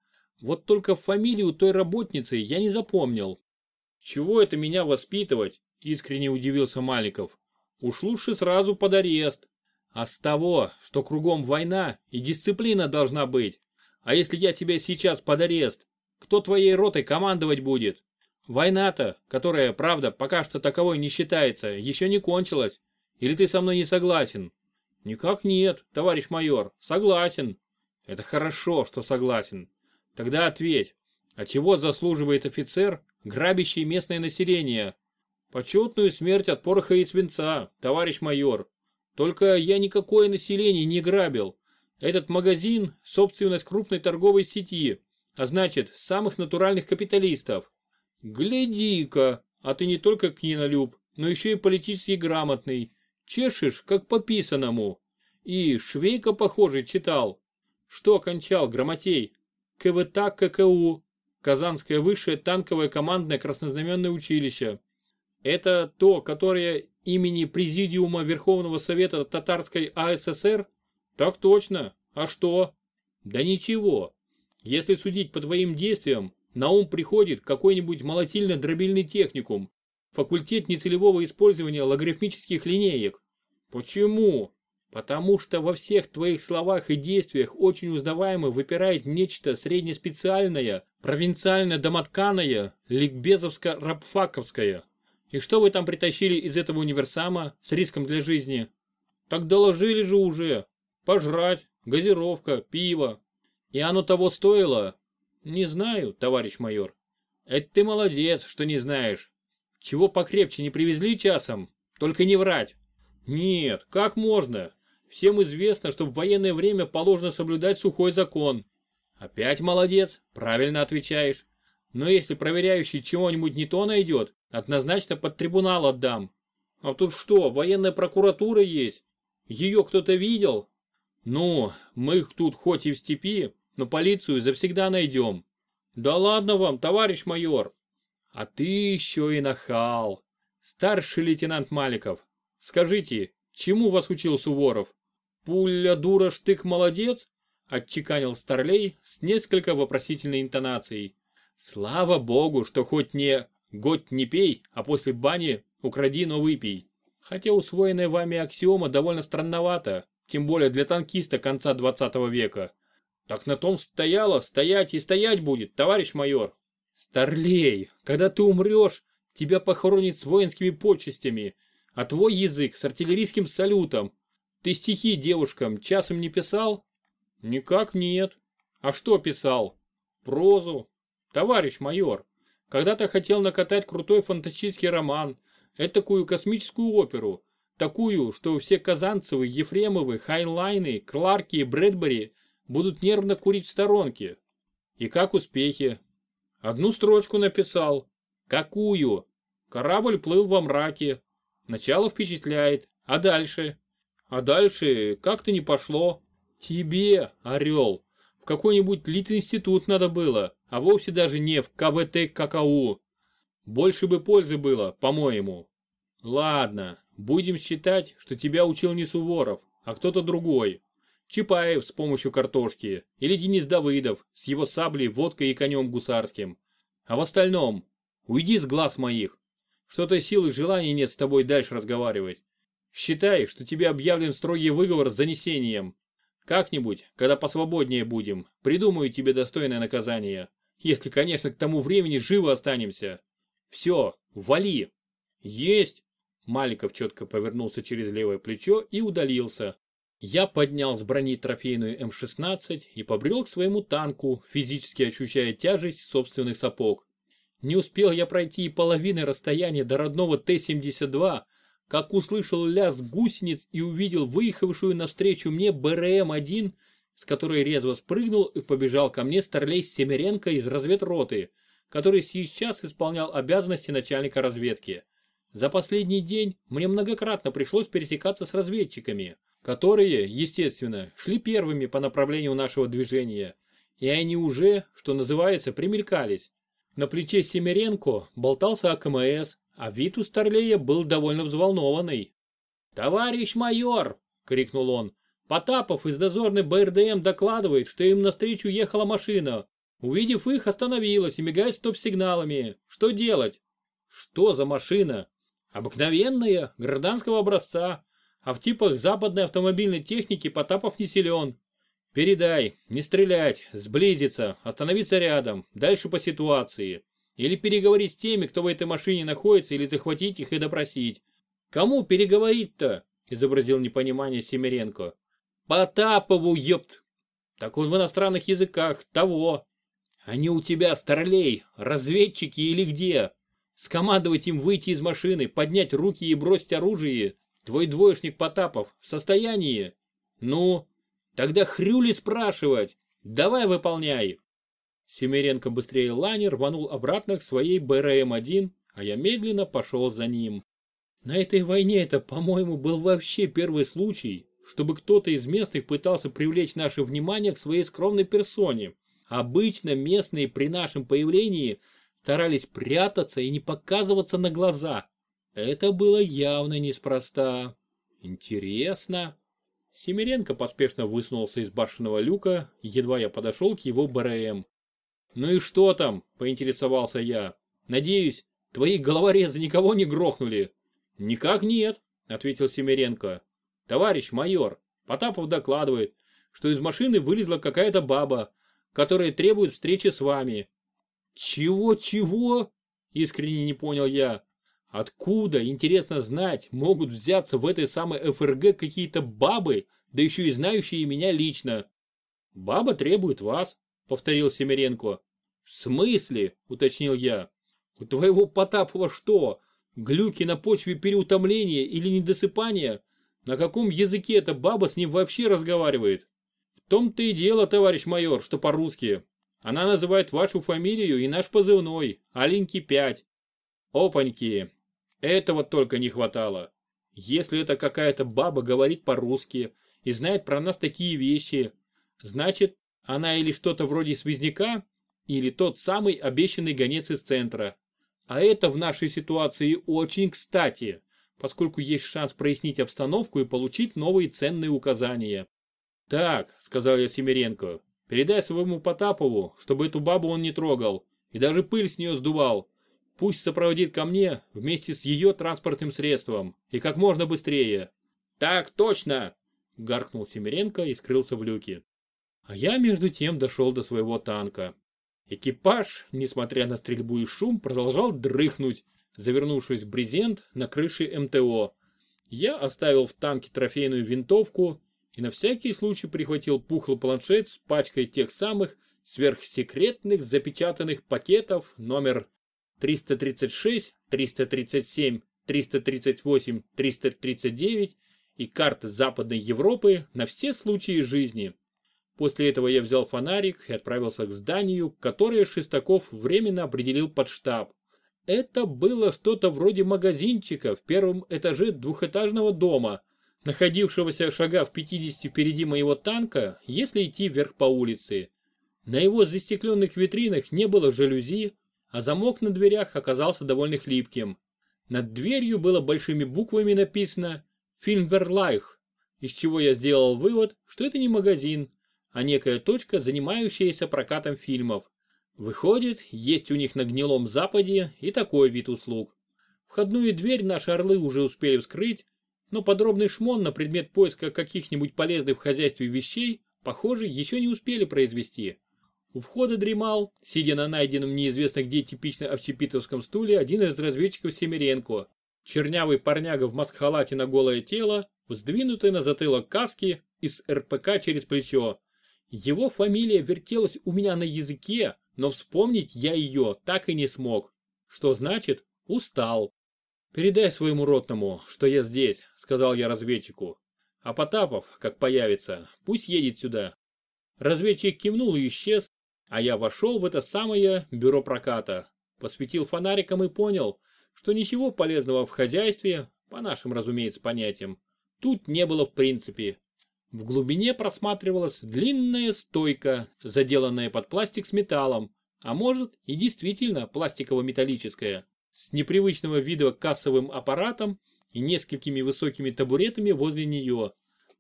Вот только фамилию той работницы я не запомнил. «Чего это меня воспитывать?» – искренне удивился Маликов. «Уж лучше сразу под арест. А с того, что кругом война и дисциплина должна быть. А если я тебя сейчас под арест, кто твоей ротой командовать будет? Война-то, которая, правда, пока что таковой не считается, еще не кончилась. Или ты со мной не согласен? Никак нет, товарищ майор, согласен. Это хорошо, что согласен. Тогда ответь, а чего заслуживает офицер, грабящий местное население? Почетную смерть от пороха и свинца, товарищ майор. Только я никакое население не грабил. Этот магазин – собственность крупной торговой сети, а значит, самых натуральных капиталистов. Гляди-ка, а ты не только книнолюб, но еще и политически грамотный. Чешешь, как по писаному. И Швейка, похоже, читал. Что окончал Грамотей? КВТ ККУ. Казанское высшее танковое командное краснознаменное училище. Это то, которое имени Президиума Верховного Совета Татарской АССР? Так точно. А что? Да ничего. Если судить по твоим действиям, на ум приходит какой-нибудь молотильно-дробильный техникум, факультет нецелевого использования логарифмических линеек. Почему? Потому что во всех твоих словах и действиях очень узнаваемо выпирает нечто среднеспециальное, провинциально-домотканое, ликбезовско-рабфаковское. И что вы там притащили из этого универсама с риском для жизни? Так доложили же уже. Пожрать, газировка, пиво, и оно того стоило? Не знаю, товарищ майор. Это ты молодец, что не знаешь. Чего покрепче не привезли часом? Только не врать. Нет, как можно? Всем известно, что в военное время положено соблюдать сухой закон. Опять молодец, правильно отвечаешь. Но если проверяющий чего-нибудь не то найдет, однозначно под трибунал отдам. А тут что, военная прокуратура есть? Ее кто-то видел? Ну, мы тут хоть и в степи, но полицию завсегда найдем. Да ладно вам, товарищ майор. А ты еще и нахал. Старший лейтенант Маликов, скажите, чему вас учил Суворов? Пуля, дура, штык, молодец? Отчеканил Старлей с несколько вопросительной интонацией. Слава богу, что хоть не «год не пей», а после бани «укради, но выпей». Хотя усвоенная вами аксиома довольно странновата, тем более для танкиста конца 20 века. Так на том стояло, стоять и стоять будет, товарищ майор. Старлей, когда ты умрешь, тебя похоронят с воинскими почестями, а твой язык с артиллерийским салютом. Ты стихи девушкам часом не писал? Никак нет. А что писал? Прозу. Товарищ майор, когда-то хотел накатать крутой фантастический роман, этакую космическую оперу, такую, что все Казанцевы, Ефремовы, Хайнлайны, Кларки и Брэдбери будут нервно курить в сторонке. И как успехи? Одну строчку написал. Какую? Корабль плыл во мраке. Начало впечатляет. А дальше? А дальше как-то не пошло. Тебе, орел, в какой-нибудь Литинститут надо было, а вовсе даже не в КВТ ККУ. Больше бы пользы было, по-моему. Ладно, будем считать, что тебя учил не Суворов, а кто-то другой. Чапаев с помощью картошки или Денис Давыдов с его саблей, водкой и конем гусарским. А в остальном, уйди с глаз моих. Что-то силы желания нет с тобой дальше разговаривать. Считай, что тебе объявлен строгий выговор с занесением. Как-нибудь, когда посвободнее будем, придумаю тебе достойное наказание. Если, конечно, к тому времени живо останемся. Все, вали. Есть. Маликов четко повернулся через левое плечо и удалился, я поднял с брони трофейную М-16 и побрел к своему танку, физически ощущая тяжесть собственных сапог. Не успел я пройти и половины расстояния до родного Т-72, как услышал лязг гусениц и увидел выехавшую навстречу мне БРМ-1, с которой резво спрыгнул и побежал ко мне старлей Семеренко из разведроты, который сейчас исполнял обязанности начальника разведки. За последний день мне многократно пришлось пересекаться с разведчиками – которые, естественно, шли первыми по направлению нашего движения, и они уже, что называется, примелькались. На плече Семеренко болтался АКМС, а вид у Старлея был довольно взволнованный. «Товарищ майор!» — крикнул он. «Потапов из дозорной БРДМ докладывает, что им навстречу ехала машина. Увидев их, остановилась и мигает стоп-сигналами. Что делать?» «Что за машина?» «Обыкновенная, гражданского образца а в типах западной автомобильной техники Потапов не силен. Передай, не стрелять, сблизиться, остановиться рядом, дальше по ситуации. Или переговорить с теми, кто в этой машине находится, или захватить их и допросить. Кому переговорить-то? Изобразил непонимание Семеренко. Потапову, ёпт! Так он в иностранных языках, того. Они у тебя, старлей, разведчики или где? Скомандовать им выйти из машины, поднять руки и бросить оружие, Твой двоечник Потапов в состоянии? Ну, тогда хрюли спрашивать. Давай выполняй. Семеренко быстрее лани рванул обратно к своей БРМ-1, а я медленно пошел за ним. На этой войне это, по-моему, был вообще первый случай, чтобы кто-то из местных пытался привлечь наше внимание к своей скромной персоне. Обычно местные при нашем появлении старались прятаться и не показываться на глаза. Это было явно неспроста. Интересно. Семеренко поспешно высунулся из башенного люка, едва я подошел к его БРМ. «Ну и что там?» – поинтересовался я. «Надеюсь, твои головорезы никого не грохнули?» «Никак нет», – ответил Семеренко. «Товарищ майор, Потапов докладывает, что из машины вылезла какая-то баба, которая требует встречи с вами». «Чего-чего?» – искренне не понял я. Откуда, интересно знать, могут взяться в этой самой ФРГ какие-то бабы, да еще и знающие меня лично? Баба требует вас, повторил Семеренко. В смысле, уточнил я. У твоего Потапова что, глюки на почве переутомления или недосыпания? На каком языке эта баба с ним вообще разговаривает? В том-то и дело, товарищ майор, что по-русски. Она называет вашу фамилию и наш позывной, Аленьки 5. Опаньки, этого только не хватало. Если это какая-то баба говорит по-русски и знает про нас такие вещи, значит, она или что-то вроде связняка, или тот самый обещанный гонец из центра. А это в нашей ситуации очень кстати, поскольку есть шанс прояснить обстановку и получить новые ценные указания. «Так», — сказал я Семеренко, — «передай своему Потапову, чтобы эту бабу он не трогал и даже пыль с нее сдувал, Пусть сопроводит ко мне вместе с ее транспортным средством и как можно быстрее. Так точно! Гаркнул Семеренко и скрылся в люке. А я между тем дошел до своего танка. Экипаж, несмотря на стрельбу и шум, продолжал дрыхнуть, завернувшись в брезент на крыше МТО. Я оставил в танке трофейную винтовку и на всякий случай прихватил пухлый планшет с пачкой тех самых сверхсекретных запечатанных пакетов номер 336, 337, 338, 339 и карты Западной Европы на все случаи жизни. После этого я взял фонарик и отправился к зданию, которое Шестаков временно определил под штаб. Это было что-то вроде магазинчика в первом этаже двухэтажного дома, находившегося шага в 50 впереди моего танка, если идти вверх по улице. На его застекленных витринах не было жалюзи, а замок на дверях оказался довольно хлипким. Над дверью было большими буквами написано «Фильмверлайх», из чего я сделал вывод, что это не магазин, а некая точка, занимающаяся прокатом фильмов. Выходит, есть у них на гнилом западе и такой вид услуг. Входную дверь наши орлы уже успели вскрыть, но подробный шмон на предмет поиска каких-нибудь полезных в хозяйстве вещей, похоже, еще не успели произвести. У входа дремал, сидя на найденном неизвестно где типично общепитовском стуле, один из разведчиков Семеренко. Чернявый парняга в маскхалате на голое тело, вздвинутый на затылок каски из РПК через плечо. Его фамилия вертелась у меня на языке, но вспомнить я ее так и не смог. Что значит, устал. «Передай своему ротному, что я здесь», — сказал я разведчику. «А Потапов, как появится, пусть едет сюда». Разведчик кивнул и исчез, а я вошел в это самое бюро проката, посветил фонариком и понял, что ничего полезного в хозяйстве, по нашим, разумеется, понятиям, тут не было в принципе. В глубине просматривалась длинная стойка, заделанная под пластик с металлом, а может и действительно пластиково-металлическая с непривычного вида кассовым аппаратом и несколькими высокими табуретами возле нее.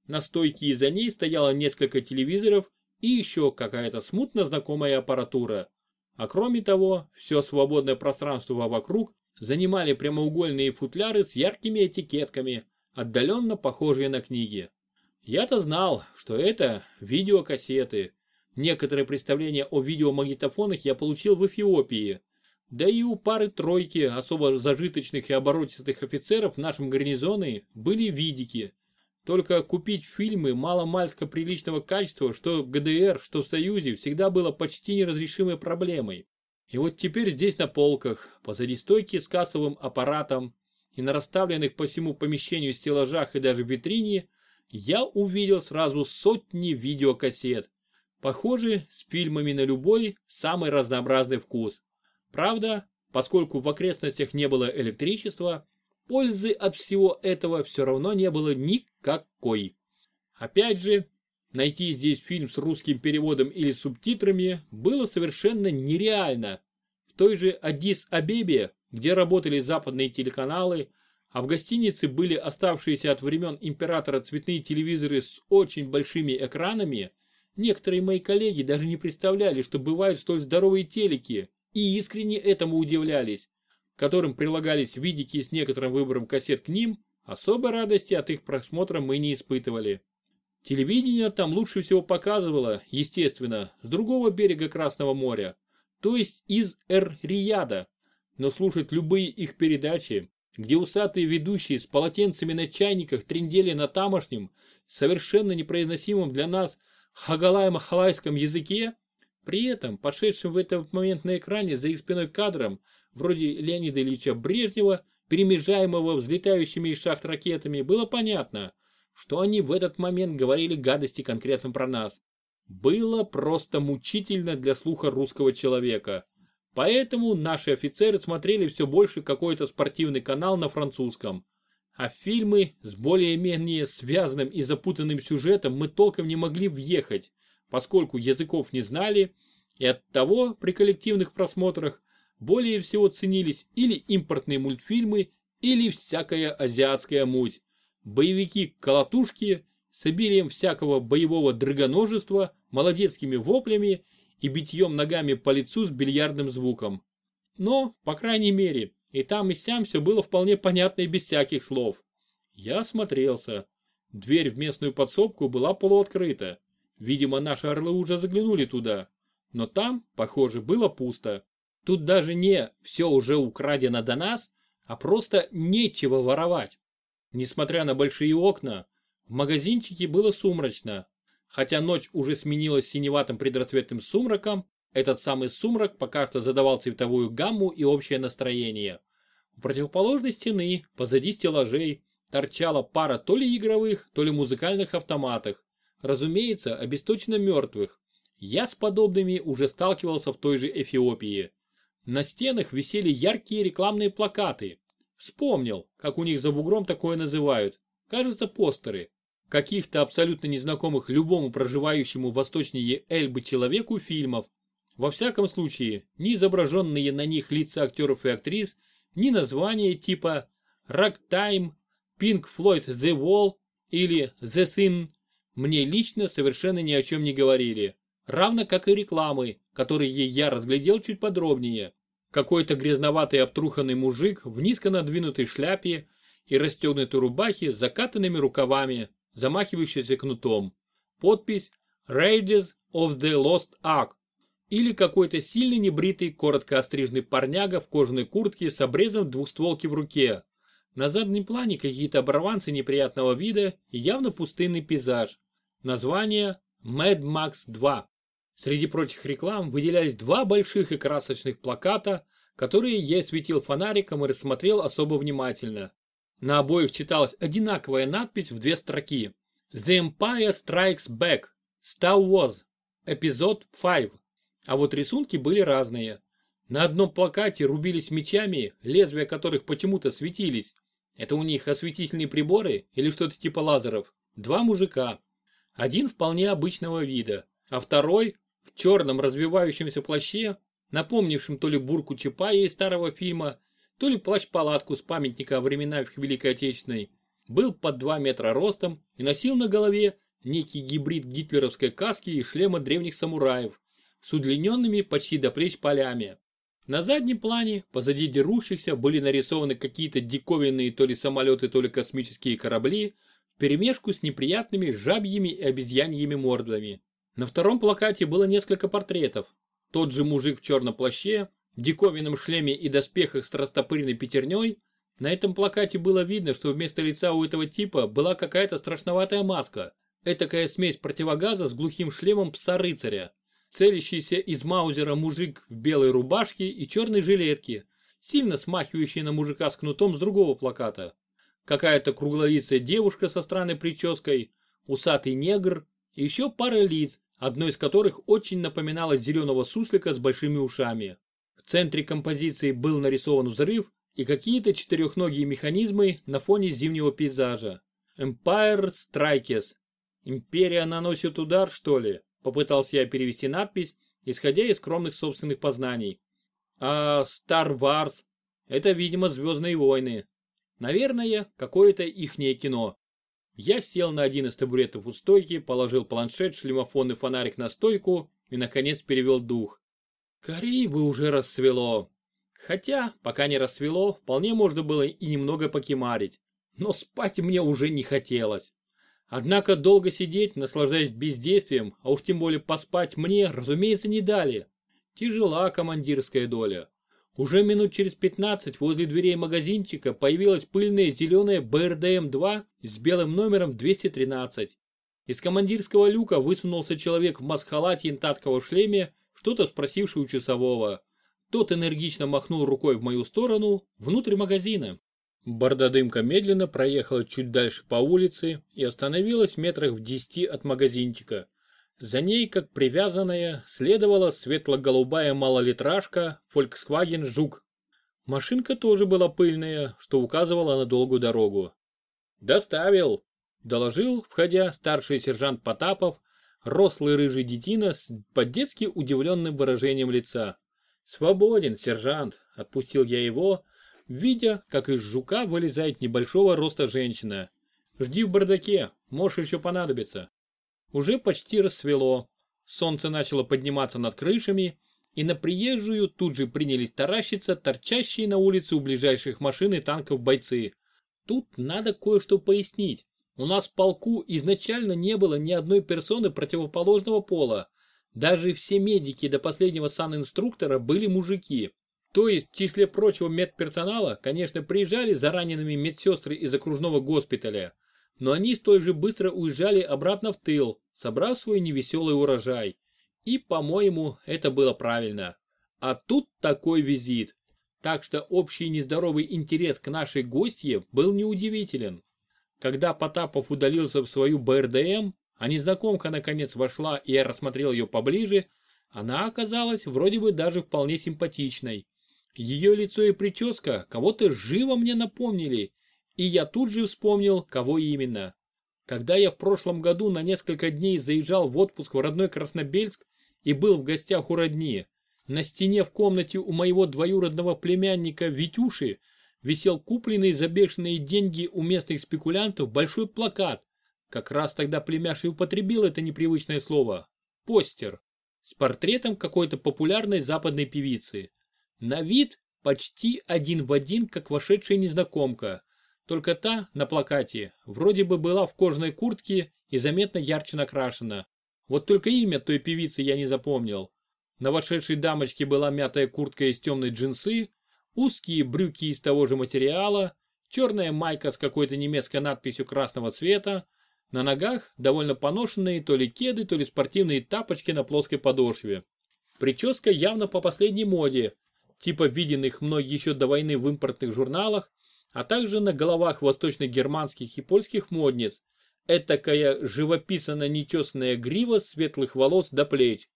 На стойке и за ней стояло несколько телевизоров и еще какая-то смутно знакомая аппаратура. А кроме того, все свободное пространство вокруг занимали прямоугольные футляры с яркими этикетками, отдаленно похожие на книги. Я-то знал, что это видеокассеты. Некоторые представления о видеомагнитофонах я получил в Эфиопии, да и у пары-тройки особо зажиточных и оборотистых офицеров в нашем гарнизоне были видики. Только купить фильмы мало-мальско приличного качества, что в ГДР, что в Союзе, всегда было почти неразрешимой проблемой. И вот теперь здесь на полках, позади стойки с кассовым аппаратом и на расставленных по всему помещению стеллажах и даже в витрине, я увидел сразу сотни видеокассет. Похожи с фильмами на любой, самый разнообразный вкус. Правда, поскольку в окрестностях не было электричества, пользы от всего этого все равно не было никакой. Опять же, найти здесь фильм с русским переводом или субтитрами было совершенно нереально. В той же Аддис-Абебе, где работали западные телеканалы, а в гостинице были оставшиеся от времен императора цветные телевизоры с очень большими экранами, некоторые мои коллеги даже не представляли, что бывают столь здоровые телеки, и искренне этому удивлялись, которым прилагались видики с некоторым выбором кассет к ним, особой радости от их просмотра мы не испытывали. Телевидение там лучше всего показывало, естественно, с другого берега Красного моря, то есть из Эр-Рияда, но слушать любые их передачи, где усатые ведущие с полотенцами на чайниках трендели на тамошнем, совершенно непроизносимом для нас хагалай-махалайском языке, при этом, пошедшим в этот момент на экране за их спиной кадром, вроде Леонида Ильича Брежнева, перемежаемого взлетающими из шахт ракетами, было понятно, что они в этот момент говорили гадости конкретно про нас. Было просто мучительно для слуха русского человека. Поэтому наши офицеры смотрели все больше какой-то спортивный канал на французском. А фильмы с более-менее связанным и запутанным сюжетом мы толком не могли въехать, поскольку языков не знали, и оттого при коллективных просмотрах более всего ценились или импортные мультфильмы, или всякая азиатская муть, боевики-колотушки с обилием всякого боевого драгоножества, молодецкими воплями и битьем ногами по лицу с бильярдным звуком. Но, по крайней мере, и там и сям все было вполне понятно и без всяких слов. Я осмотрелся. Дверь в местную подсобку была полуоткрыта. Видимо, наши орлы уже заглянули туда. Но там, похоже, было пусто. Тут даже не «все уже украдено до нас», а просто нечего воровать. Несмотря на большие окна, в магазинчике было сумрачно. Хотя ночь уже сменилась синеватым предрассветным сумраком, этот самый сумрак пока что задавал цветовую гамму и общее настроение. У противоположной стены, позади стеллажей, торчала пара то ли игровых, то ли музыкальных автоматов. Разумеется, обесточенно мертвых. Я с подобными уже сталкивался в той же Эфиопии. На стенах висели яркие рекламные плакаты. Вспомнил, как у них за бугром такое называют. Кажется, постеры. Каких-то абсолютно незнакомых любому проживающему восточнее Эльбы человеку фильмов. Во всяком случае, ни изображенные на них лица актеров и актрис, ни названия типа «Ragtime», «Pink Floyd The Wall» или «The Thin» мне лично совершенно ни о чем не говорили. Равно как и рекламы, которые я разглядел чуть подробнее. Какой-то грязноватый обтруханный мужик в низко надвинутой шляпе и расстегнутой рубахе с закатанными рукавами, замахивающийся кнутом. Подпись Raiders of the Lost Ark. Или какой-то сильно небритый, коротко остриженный парняга в кожаной куртке с обрезом двухстволки в руке. На заднем плане какие-то оборванцы неприятного вида и явно пустынный пейзаж. Название Mad Max 2. Среди прочих реклам выделялись два больших и красочных плаката, которые я светил фонариком и рассмотрел особо внимательно. На обоих читалась одинаковая надпись в две строки. The Empire Strikes Back. Star Wars. Эпизод 5. А вот рисунки были разные. На одном плакате рубились мечами, лезвия которых почему-то светились. Это у них осветительные приборы или что-то типа лазеров. Два мужика. Один вполне обычного вида, а второй в черном развивающемся плаще, напомнившем то ли бурку Чапая из старого фильма, то ли плащ-палатку с памятника о временах Великой Отечественной, был под 2 метра ростом и носил на голове некий гибрид гитлеровской каски и шлема древних самураев с удлиненными почти до плеч полями. На заднем плане, позади дерущихся, были нарисованы какие-то диковинные то ли самолеты, то ли космические корабли, вперемешку с неприятными жабьими и обезьяньими мордами. На втором плакате было несколько портретов. Тот же мужик в черном плаще, диковинном шлеме и доспехах с растопыренной пятерней, на этом плакате было видно, что вместо лица у этого типа была какая-то страшноватая маска. Этакая смесь противогаза с глухим шлемом пса-рыцаря. Целящийся из маузера мужик в белой рубашке и черной жилетке, сильно смахивающий на мужика с кнутом с другого плаката. Какая-то круглолицая девушка со странной прической, усатый негр и еще пара лиц, одно из которых очень напоминало зеленого суслика с большими ушами. В центре композиции был нарисован взрыв и какие-то четырехногие механизмы на фоне зимнего пейзажа. Empire Strikes. Империя наносит удар, что ли? Попытался я перевести надпись, исходя из скромных собственных познаний. А Star Wars? Это, видимо, Звездные войны. Наверное, какое-то ихнее кино. Я сел на один из табуретов у стойки, положил планшет, шлемофон и фонарик на стойку и, наконец, перевел дух. Скорей бы уже рассвело. Хотя, пока не рассвело, вполне можно было и немного покемарить. Но спать мне уже не хотелось. Однако долго сидеть, наслаждаясь бездействием, а уж тем более поспать мне, разумеется, не дали. Тяжела командирская доля. Уже минут через 15 возле дверей магазинчика появилась пыльная зеленая БРДМ-2 с белым номером 213. Из командирского люка высунулся человек в маск-халате и татковом шлеме, что-то спросивший у часового. Тот энергично махнул рукой в мою сторону, внутрь магазина. Бордодымка медленно проехала чуть дальше по улице и остановилась метрах в десяти от магазинчика. За ней, как привязанная, следовала светло-голубая малолитражка Volkswagen Жук. Машинка тоже была пыльная, что указывало на долгую дорогу. «Доставил!» – доложил, входя, старший сержант Потапов, рослый рыжий детина с по-детски удивленным выражением лица. «Свободен, сержант!» – отпустил я его, видя, как из жука вылезает небольшого роста женщина. «Жди в бардаке, можешь еще понадобиться». Уже почти рассвело. Солнце начало подниматься над крышами, и на приезжую тут же принялись таращиться торчащие на улице у ближайших машин и танков бойцы. Тут надо кое-что пояснить. У нас в полку изначально не было ни одной персоны противоположного пола. Даже все медики до последнего санинструктора были мужики. То есть в числе прочего медперсонала, конечно, приезжали за ранеными медсестры из окружного госпиталя, но они столь же быстро уезжали обратно в тыл, собрав свой невеселый урожай. И, по-моему, это было правильно. А тут такой визит. Так что общий нездоровый интерес к нашей гостье был неудивителен. Когда Потапов удалился в свою БРДМ, а незнакомка наконец вошла и я рассмотрел ее поближе, она оказалась вроде бы даже вполне симпатичной. Ее лицо и прическа кого-то живо мне напомнили, и я тут же вспомнил, кого именно. Когда я в прошлом году на несколько дней заезжал в отпуск в родной Краснобельск и был в гостях у родни, на стене в комнате у моего двоюродного племянника Витюши висел купленный за бешеные деньги у местных спекулянтов большой плакат. Как раз тогда племяш и употребил это непривычное слово. Постер. С портретом какой-то популярной западной певицы. На вид почти один в один, как вошедшая незнакомка. Только та, на плакате, вроде бы была в кожаной куртке и заметно ярче накрашена. Вот только имя той певицы я не запомнил. На вошедшей дамочке была мятая куртка из темной джинсы, узкие брюки из того же материала, черная майка с какой-то немецкой надписью красного цвета, на ногах довольно поношенные то ли кеды, то ли спортивные тапочки на плоской подошве. Прическа явно по последней моде, типа виденных мной еще до войны в импортных журналах, а также на головах восточно-германских и польских модниц. Этакая живописано нечесанная грива светлых волос до плеч.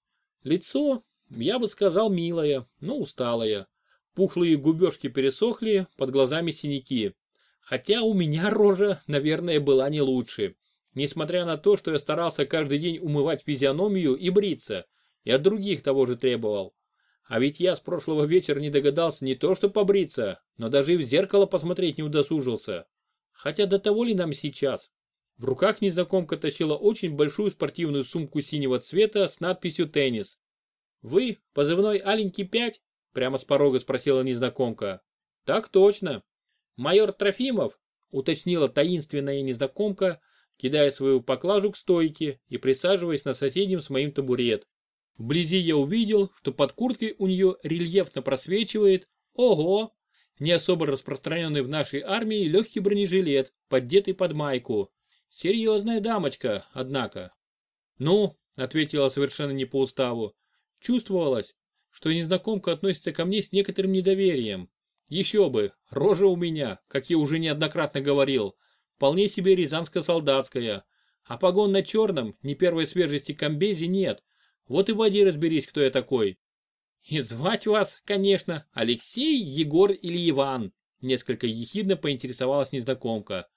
Лицо я бы сказал, милая, но усталая. Пухлые губежки пересохли, под глазами синяки. Хотя у меня рожа, наверное, была не лучше. Несмотря на то, что я старался каждый день умывать физиономию и бриться, и от других того же требовал. А ведь я с прошлого вечера не догадался не то что побриться, но даже и в зеркало посмотреть не удосужился. Хотя до того ли нам сейчас? В руках незнакомка тащила очень большую спортивную сумку синего цвета с надписью «Теннис». «Вы, позывной Аленький 5?» – прямо с порога спросила незнакомка. «Так точно. Майор Трофимов?» – уточнила таинственная незнакомка, кидая свою поклажу к стойке и присаживаясь на соседнем с моим табурет. Вблизи я увидел, что под курткой у нее рельефно просвечивает, ого, не особо распространенный в нашей армии легкий бронежилет, поддетый под майку. Серьезная дамочка, однако. Ну, ответила совершенно не по уставу, Чувствовалось, что незнакомка относится ко мне с некоторым недоверием. Еще бы, рожа у меня, как я уже неоднократно говорил, вполне себе рязанско-солдатская. А погон на черном, ни первой свежести комбезе нет. Вот и води разберись, кто я такой. И звать вас, конечно, Алексей, Егор или Иван, несколько ехидно поинтересовалась незнакомка.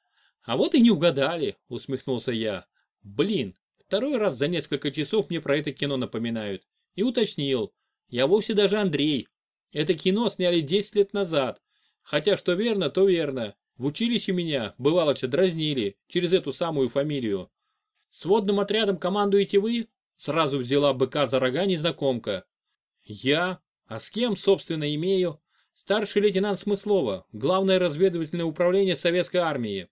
А вот и не угадали, усмехнулся я. Блин, второй раз за несколько часов мне про это кино напоминают и уточнил. Я вовсе даже Андрей. Это кино сняли 10 лет назад. Хотя что верно, то верно. В училище меня, бывало, дразнили, через эту самую фамилию. Сводным отрядом командуете вы? Сразу взяла быка за рога незнакомка. Я? А с кем, собственно, имею? Старший лейтенант Смыслова, главное разведывательное управление советской армии.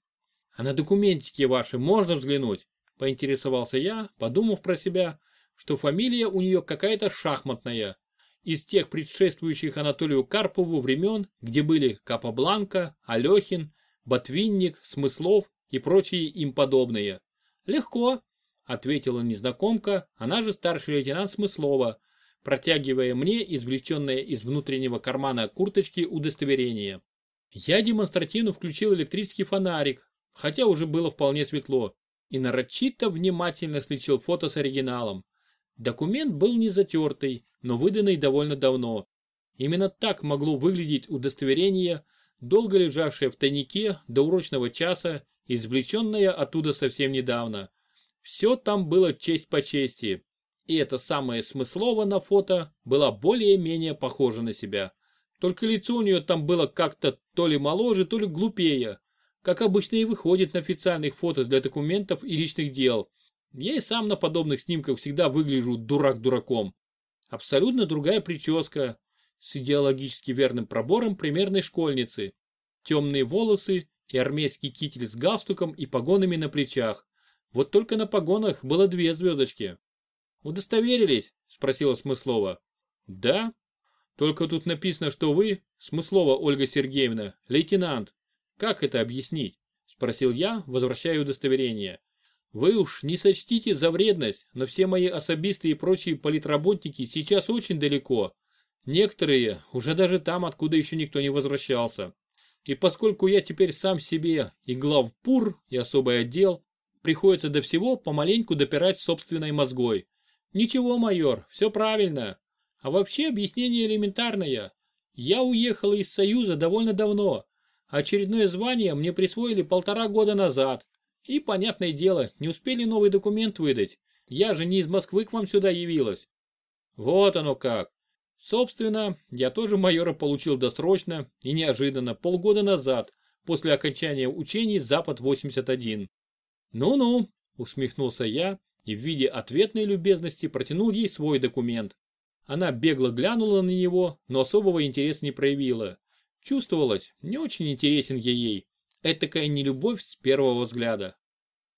А на документики ваши можно взглянуть? Поинтересовался я, подумав про себя, что фамилия у нее какая-то шахматная, из тех предшествующих Анатолию Карпову времен, где были Капабланка, Алехин, Ботвинник, Смыслов и прочие им подобные. Легко, ответила незнакомка, она же старший лейтенант Смыслова, протягивая мне извлеченное из внутреннего кармана курточки удостоверение. Я демонстративно включил электрический фонарик, хотя уже было вполне светло, и нарочито внимательно сличил фото с оригиналом. Документ был не затертый, но выданный довольно давно. Именно так могло выглядеть удостоверение, долго лежавшее в тайнике до урочного часа, извлеченное оттуда совсем недавно. Все там было честь по чести. И это самое смыслово на фото было более-менее похоже на себя. Только лицо у нее там было как-то то ли моложе, то ли глупее. Как обычно и выходит на официальных фото для документов и личных дел. Я и сам на подобных снимках всегда выгляжу дурак дураком. Абсолютно другая прическа, с идеологически верным пробором примерной школьницы. Темные волосы и армейский китель с галстуком и погонами на плечах. Вот только на погонах было две звездочки. «Удостоверились?» – спросила Смыслова. «Да. Только тут написано, что вы, Смыслова Ольга Сергеевна, лейтенант. Как это объяснить?» – Спросил я, возвращая удостоверение. Вы уж не сочтите за вредность, но все мои особисты и прочие политработники сейчас очень далеко. Некоторые уже даже там, откуда еще никто не возвращался. И поскольку я теперь сам себе и главпур, и особый отдел, приходится до всего помаленьку допирать собственной мозгой. Ничего, майор, все правильно. А вообще объяснение элементарное. Я уехал из Союза довольно давно. Очередное звание мне присвоили полтора года назад. И, понятное дело, не успели новый документ выдать. Я же не из Москвы к вам сюда явилась. Вот оно как. Собственно, я тоже майора получил досрочно и неожиданно полгода назад, после окончания учений Запад-81. Ну-ну, усмехнулся я и в виде ответной любезности протянул ей свой документ. Она бегло глянула на него, но особого интереса не проявила. Чувствовалось, не очень интересен я ей. Этакая нелюбовь с первого взгляда.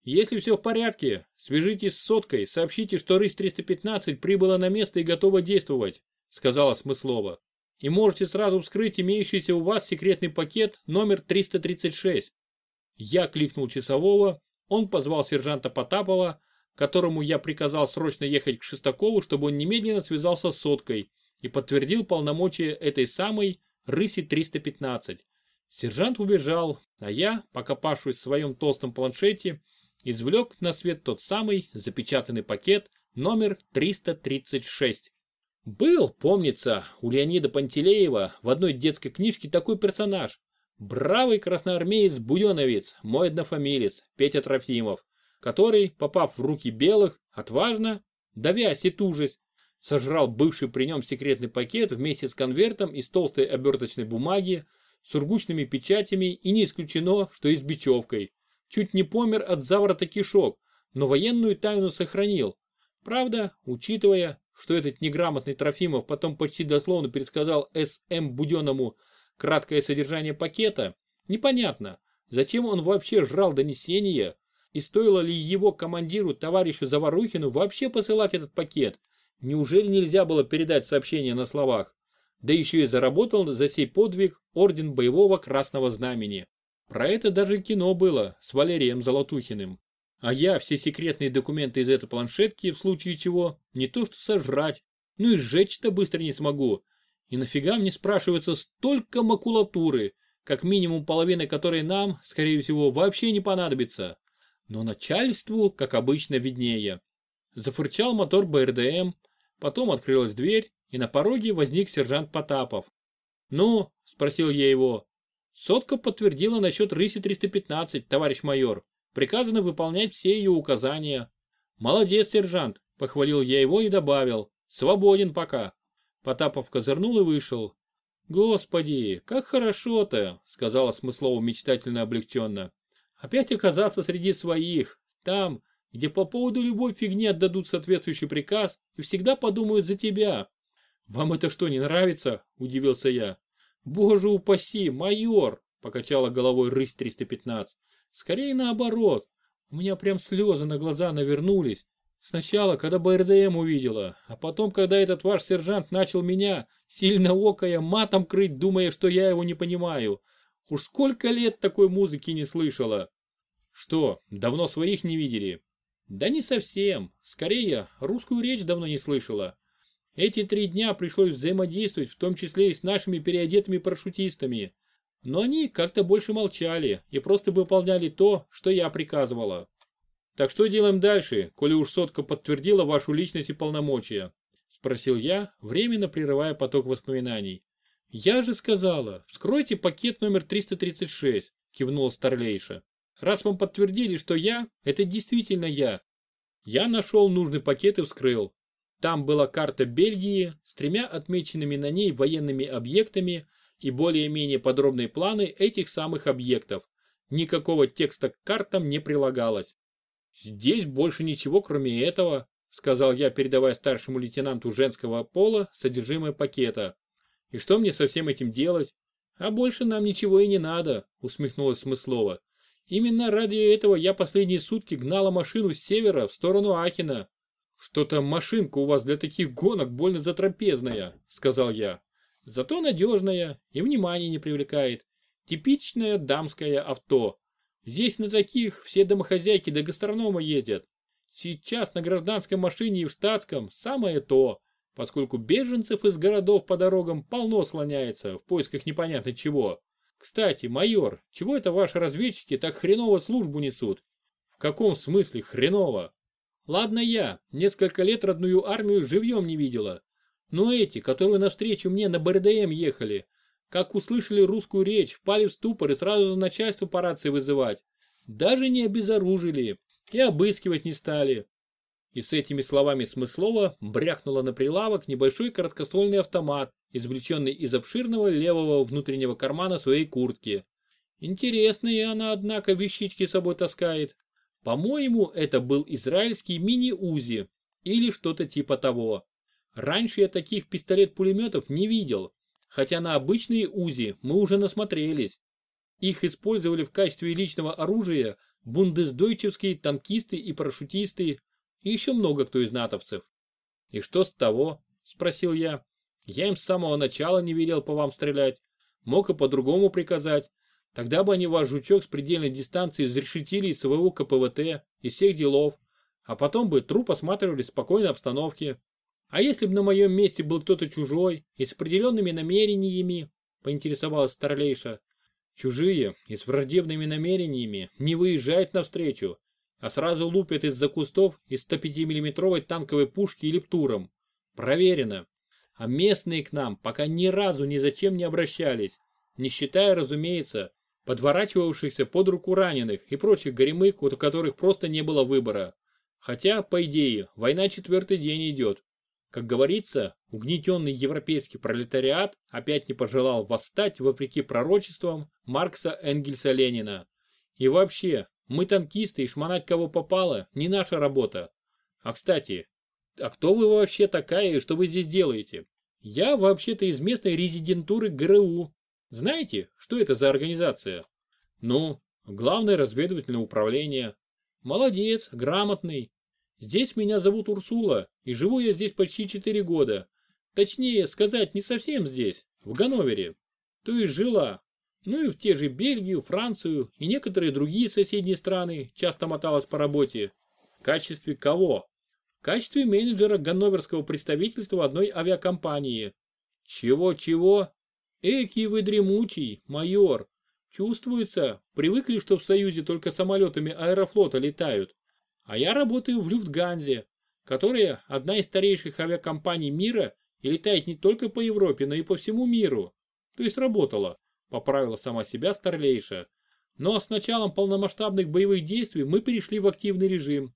Если все в порядке, свяжитесь с соткой, сообщите, что рысь-315 прибыла на место и готова действовать сказала Смыслова. И можете сразу вскрыть имеющийся у вас секретный пакет номер 336. Я кликнул часового, он позвал сержанта Потапова, которому я приказал срочно ехать к Шестакову, чтобы он немедленно связался с соткой и подтвердил полномочия этой самой рыси 315. Сержант убежал, а я, покопавшись в своем толстом планшете, извлек на свет тот самый запечатанный пакет номер 336. Был, помнится, у Леонида Пантелеева в одной детской книжке такой персонаж. Бравый красноармеец-буденовец, мой однофамилец, Петя Трофимов, который, попав в руки белых, отважно, давясь и тужась, сожрал бывший при нем секретный пакет вместе с конвертом из толстой оберточной бумаги, сургучными печатями и не исключено, что и с бечевкой. Чуть не помер от заворота кишок, но военную тайну сохранил. Правда, учитывая, что этот неграмотный Трофимов потом почти дословно пересказал С.М. Буденному краткое содержание пакета, непонятно, зачем он вообще жрал донесение и стоило ли его командиру товарищу Заварухину вообще посылать этот пакет. Неужели нельзя было передать сообщение на словах? Да еще и заработал за сей подвиг Орден Боевого Красного Знамени. Про это даже кино было с Валерием Золотухиным. А я все секретные документы из этой планшетки, в случае чего, не то что сожрать, ну и сжечь-то быстро не смогу. И нафига мне спрашивается столько макулатуры, как минимум половина которой нам, скорее всего, вообще не понадобится. Но начальству, как обычно, виднее. Зафырчал мотор БРДМ, потом открылась дверь, и на пороге возник сержант Потапов. «Ну?» – спросил я его. Сотка подтвердила насчет рыси 315, товарищ майор. Приказано выполнять все ее указания. Молодец, сержант, похвалил я его и добавил. Свободен пока. Потапов козырнул и вышел. Господи, как хорошо-то, сказала Смыслова мечтательно облегченно. Опять оказаться среди своих, там, где по поводу любой фигни отдадут соответствующий приказ и всегда подумают за тебя. Вам это что, не нравится? Удивился я. Боже упаси, майор, покачала головой рысь 315. Скорее наоборот. У меня прям слезы на глаза навернулись. Сначала, когда БРДМ увидела, а потом, когда этот ваш сержант начал меня, сильно окая, матом крыть, думая, что я его не понимаю. Уж сколько лет такой музыки не слышала. Что, давно своих не видели? Да не совсем. Скорее, русскую речь давно не слышала. Эти три дня пришлось взаимодействовать, в том числе и с нашими переодетыми парашютистами. Но они как-то больше молчали и просто выполняли то, что я приказывала. Так что делаем дальше, коли уж сотка подтвердила вашу личность и полномочия? Спросил я, временно прерывая поток воспоминаний. Я же сказала, вскройте пакет номер 336, кивнула Старлейша. Раз вам подтвердили, что я, это действительно я. Я нашел нужный пакет и вскрыл. Там была карта Бельгии с тремя отмеченными на ней военными объектами и более-менее подробные планы этих самых объектов. Никакого текста к картам не прилагалось. «Здесь больше ничего, кроме этого», сказал я, передавая старшему лейтенанту женского пола содержимое пакета. «И что мне со всем этим делать?» «А больше нам ничего и не надо», усмехнулась Смыслова. «Именно ради этого я последние сутки гнала машину с севера в сторону Ахина». «Что-то машинка у вас для таких гонок больно затрапезная», сказал я. Зато надежная и внимания не привлекает. Типичное дамское авто. Здесь на таких все домохозяйки до гастронома ездят. Сейчас на гражданской машине и в штатском самое то, поскольку беженцев из городов по дорогам полно слоняется в поисках непонятно чего. Кстати, майор, чего это ваши разведчики так хреново службу несут? В каком смысле хреново? Ладно я, несколько лет родную армию живьем не видела. Но эти, которые навстречу мне на БРДМ ехали, как услышали русскую речь, впали в ступор и сразу начальство по рации вызывать. Даже не обезоружили и обыскивать не стали. И с этими словами Смыслова брякнула на прилавок небольшой короткоствольный автомат, извлеченный из обширного левого внутреннего кармана своей куртки. Интересные она, однако, вещички с собой таскает. По-моему, это был израильский мини-УЗИ или что-то типа того. Раньше я таких пистолет-пулеметов не видел, хотя на обычные УЗИ мы уже насмотрелись. Их использовали в качестве личного оружия бундесдойчевские танкисты и парашютисты, и еще много кто из натовцев. «И что с того?» – спросил я. «Я им с самого начала не велел по вам стрелять. Мог и по-другому приказать. Тогда бы они ваш жучок с предельной дистанции изрешетили из своего КПВТ, из всех делов, а потом бы труп осматривали в спокойной обстановке. А если бы на моем месте был кто-то чужой и с определенными намерениями, поинтересовалась Старлейша. Чужие и с враждебными намерениями не выезжают навстречу, а сразу лупят из-за кустов из 105-миллиметровой танковой пушки или птуром. Проверено. А местные к нам пока ни разу ни зачем не обращались, не считая, разумеется, подворачивавшихся под руку раненых и прочих горемык, у которых просто не было выбора. Хотя, по идее, война четвертый день идет. Как говорится, угнетенный европейский пролетариат опять не пожелал восстать вопреки пророчествам Маркса, Энгельса, Ленина. И вообще, мы танкисты и шмонать кого попало не наша работа. А кстати, а кто вы вообще такая и что вы здесь делаете? Я вообще-то из местной резидентуры ГРУ. Знаете, что это за организация? Ну, Главное разведывательное управление. Молодец, грамотный. Здесь меня зовут Урсула, и живу я здесь почти 4 года. Точнее сказать, не совсем здесь, в Ганновере. То есть жила, ну и в те же Бельгию, Францию и некоторые другие соседние страны часто моталась по работе. В качестве кого? В качестве менеджера ганноверского представительства одной авиакомпании. Чего-чего? Эки вы дремучий, майор. Чувствуется, привыкли, что в Союзе только самолетами аэрофлота летают. А я работаю в Люфтганзе, которая одна из старейших авиакомпаний мира и летает не только по Европе, но и по всему миру. То есть работала поправила сама себя Старлейша. Но с началом полномасштабных боевых действий мы перешли в активный режим.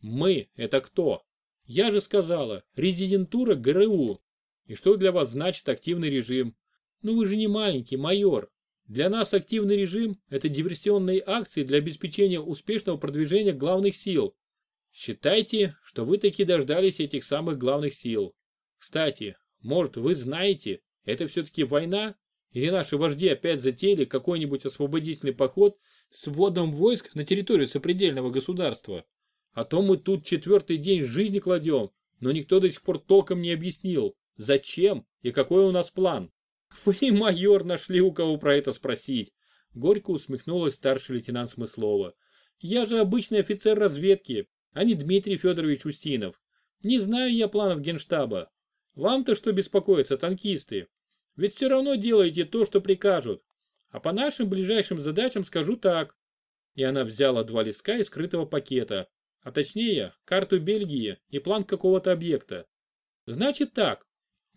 Мы – это кто? Я же сказала, резидентура ГРУ. И что для вас значит активный режим? Ну вы же не маленький, майор. Для нас активный режим – это диверсионные акции для обеспечения успешного продвижения главных сил. Считайте, что вы таки дождались этих самых главных сил. Кстати, может вы знаете, это все-таки война или наши вожди опять затеяли какой-нибудь освободительный поход с вводом войск на территорию сопредельного государства? А то мы тут четвертый день жизни кладем, но никто до сих пор толком не объяснил, зачем и какой у нас план. Вы, майор, нашли у кого про это спросить. Горько усмехнулась старший лейтенант Смыслова. Я же обычный офицер разведки, а не Дмитрий Федорович Устинов. Не знаю я планов генштаба. Вам-то что беспокоиться, танкисты? Ведь все равно делаете то, что прикажут. А по нашим ближайшим задачам скажу так. И она взяла два листка из скрытого пакета, а точнее, карту Бельгии и план какого-то объекта. Значит так.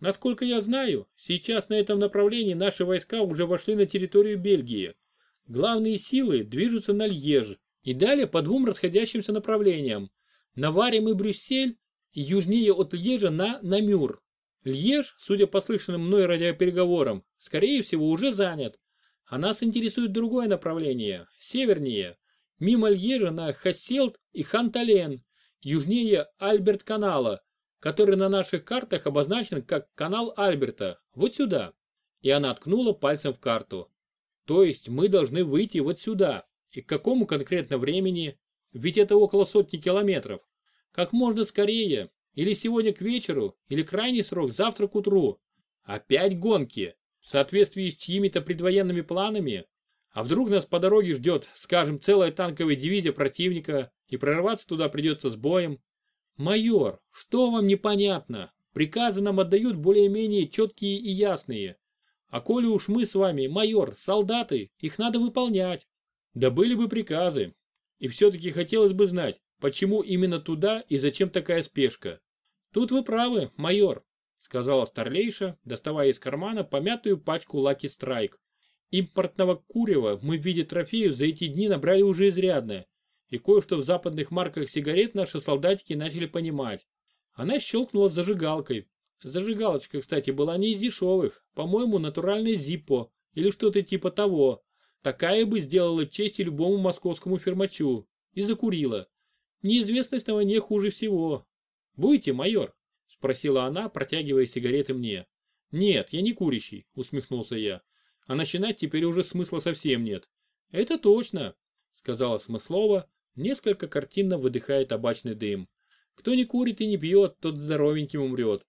Насколько я знаю, сейчас на этом направлении наши войска уже вошли на территорию Бельгии. Главные силы движутся на Льеж и далее по двум расходящимся направлениям. На Варим и Брюссель и южнее от Льежа на Намюр. Льеж, судя по слышанным мной радиопереговорам, скорее всего уже занят. А нас интересует другое направление, севернее, мимо Льежа на Хасселт и Хантален, южнее Альберт-канала, который на наших картах обозначен как канал Альберта, вот сюда. И она ткнула пальцем в карту. То есть мы должны выйти вот сюда. И к какому конкретно времени? Ведь это около сотни километров. Как можно скорее, или сегодня к вечеру, или крайний срок завтра к утру. Опять гонки. В соответствии с чьими-то предвоенными планами. А вдруг нас по дороге ждет, скажем, целая танковая дивизия противника, и прорваться туда придется с боем? Майор, что вам непонятно? Приказы нам отдают более-менее четкие и ясные. А коли уж мы с вами, майор, солдаты, их надо выполнять. Да были бы приказы. И все-таки хотелось бы знать, почему именно туда и зачем такая спешка. Тут вы правы, майор, сказала Старлейша, доставая из кармана помятую пачку Лаки Страйк. Импортного курева мы в виде трофеев за эти дни набрали уже изрядно, и кое-что в западных марках сигарет наши солдатики начали понимать. Она щелкнула зажигалкой. Зажигалочка, кстати, была не из дешевых, по-моему, натуральный Зиппо или что-то типа того. Такая бы сделала честь любому московскому фермачу. И закурила. Неизвестность на войне хуже всего. Будете, майор? Спросила она, протягивая сигареты мне. Нет, я не курящий, усмехнулся я а начинать теперь уже смысла совсем нет. Это точно, сказала Смыслова, несколько картинно выдыхая табачный дым. Кто не курит и не пьет, тот здоровеньким умрет.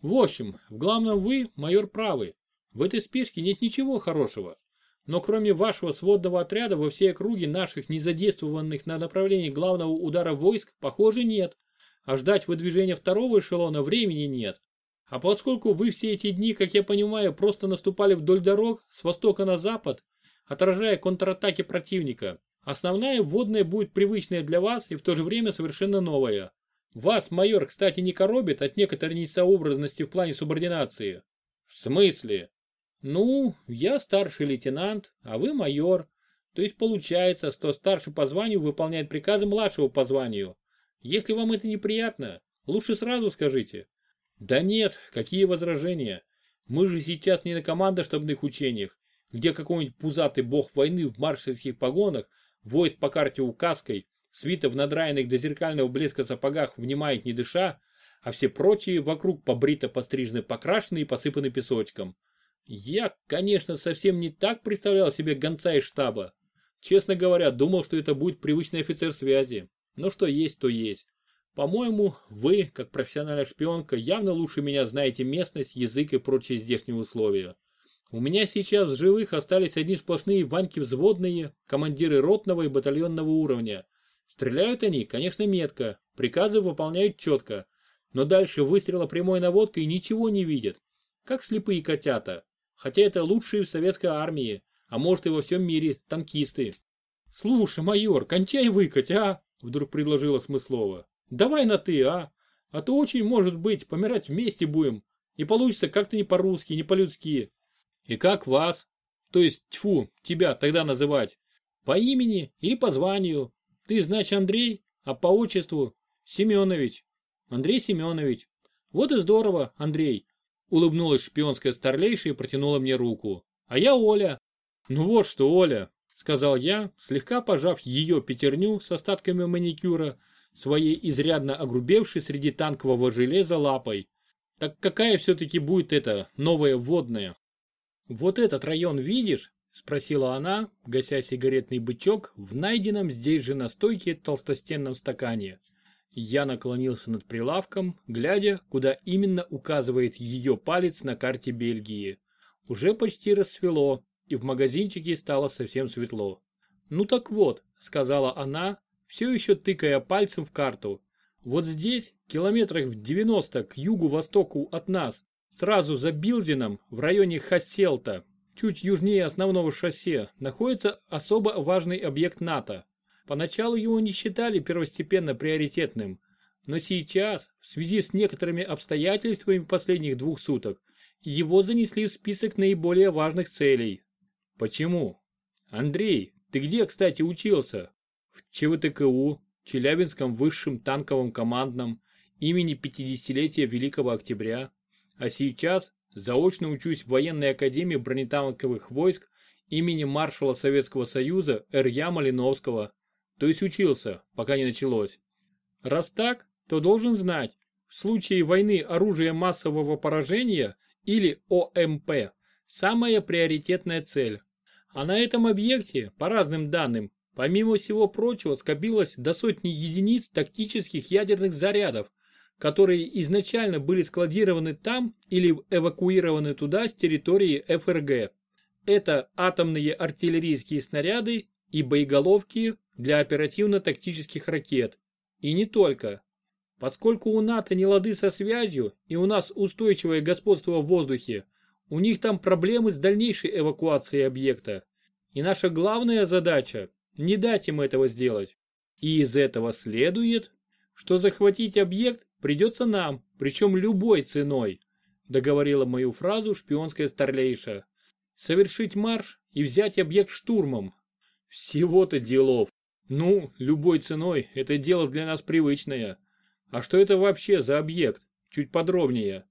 В общем, в главном вы, майор, правы. В этой спешке нет ничего хорошего. Но кроме вашего сводного отряда во всей округе наших незадействованных на направлении главного удара войск, похоже, нет. А ждать выдвижения второго эшелона времени нет. А поскольку вы все эти дни, как я понимаю, просто наступали вдоль дорог с востока на запад, отражая контратаки противника, основная вводная будет привычная для вас и в то же время совершенно новая. Вас, майор, кстати, не коробит от некоторой несообразности в плане субординации. В смысле? Ну, я старший лейтенант, а вы майор. То есть получается, что старший по званию выполняет приказы младшего по званию. Если вам это неприятно, лучше сразу скажите. Да нет, какие возражения? Мы же сейчас не на командно-штабных учениях, где какой-нибудь пузатый бог войны в маршальских погонах воет по карте указкой, свита в надраенных до зеркального блеска сапогах внимает не дыша, а все прочие вокруг побрито, пострижены, покрашены и посыпаны песочком. Я, конечно, совсем не так представлял себе гонца из штаба. Честно говоря, думал, что это будет привычный офицер связи. Но что есть, то есть. По-моему, вы, как профессиональная шпионка, явно лучше меня знаете местность, язык и прочие здешние условия. У меня сейчас в живых остались одни сплошные ваньки взводные, командиры ротного и батальонного уровня. Стреляют они, конечно, метко, приказы выполняют четко, но дальше выстрела прямой наводкой ничего не видят, как слепые котята. Хотя это лучшие в советской армии, а может и во всем мире, танкисты. «Слушай, майор, кончай выкать, а!» Вдруг предложила Смыслова. Давай на ты, а? А то очень может быть, помирать вместе будем. И получится как-то не по-русски, не по-людски. И как вас? То есть, тьфу, тебя тогда называть? По имени или по званию? Ты, значит, Андрей, а по отчеству Семенович. Андрей Семенович. Вот и здорово, Андрей. Улыбнулась шпионская старлейша и протянула мне руку. А я Оля. Ну вот что, Оля, сказал я, слегка пожав ее пятерню с остатками маникюра, своей изрядно огрубевшей среди танкового железа лапой. Так какая все-таки будет эта новая водная? Вот этот район видишь? Спросила она, гася сигаретный бычок в найденном здесь же на стойке толстостенном стакане. Я наклонился над прилавком, глядя, куда именно указывает ее палец на карте Бельгии. Уже почти рассвело, и в магазинчике стало совсем светло. «Ну так вот», — сказала она, все еще тыкая пальцем в карту. Вот здесь, километрах в 90 к югу-востоку от нас, сразу за Билзином, в районе Хасселта, чуть южнее основного шоссе, находится особо важный объект НАТО. Поначалу его не считали первостепенно приоритетным, но сейчас, в связи с некоторыми обстоятельствами последних двух суток, его занесли в список наиболее важных целей. Почему? Андрей, ты где, кстати, учился? в ЧВТКУ, Челябинском высшем танковом командном имени 50-летия Великого Октября, а сейчас заочно учусь в военной академии бронетанковых войск имени маршала Советского Союза Р.Я. Малиновского, то есть учился, пока не началось. Раз так, то должен знать, в случае войны оружия массового поражения или ОМП самая приоритетная цель. А на этом объекте, по разным данным, Помимо всего прочего, скопилось до сотни единиц тактических ядерных зарядов, которые изначально были складированы там или эвакуированы туда с территории ФРГ. это атомные артиллерийские снаряды и боеголовки для оперативно-тактических ракет. И не только. Поскольку у НАТО не лады со связью и у нас устойчивое господство в воздухе, у них там проблемы с дальнейшей эвакуацией объекта. И наша главная задача – не дать им этого сделать. И из этого следует, что захватить объект придется нам, причем любой ценой, договорила мою фразу шпионская старлейша. Совершить марш и взять объект штурмом. Всего-то делов. Ну, любой ценой, это дело для нас привычное. А что это вообще за объект? Чуть подробнее.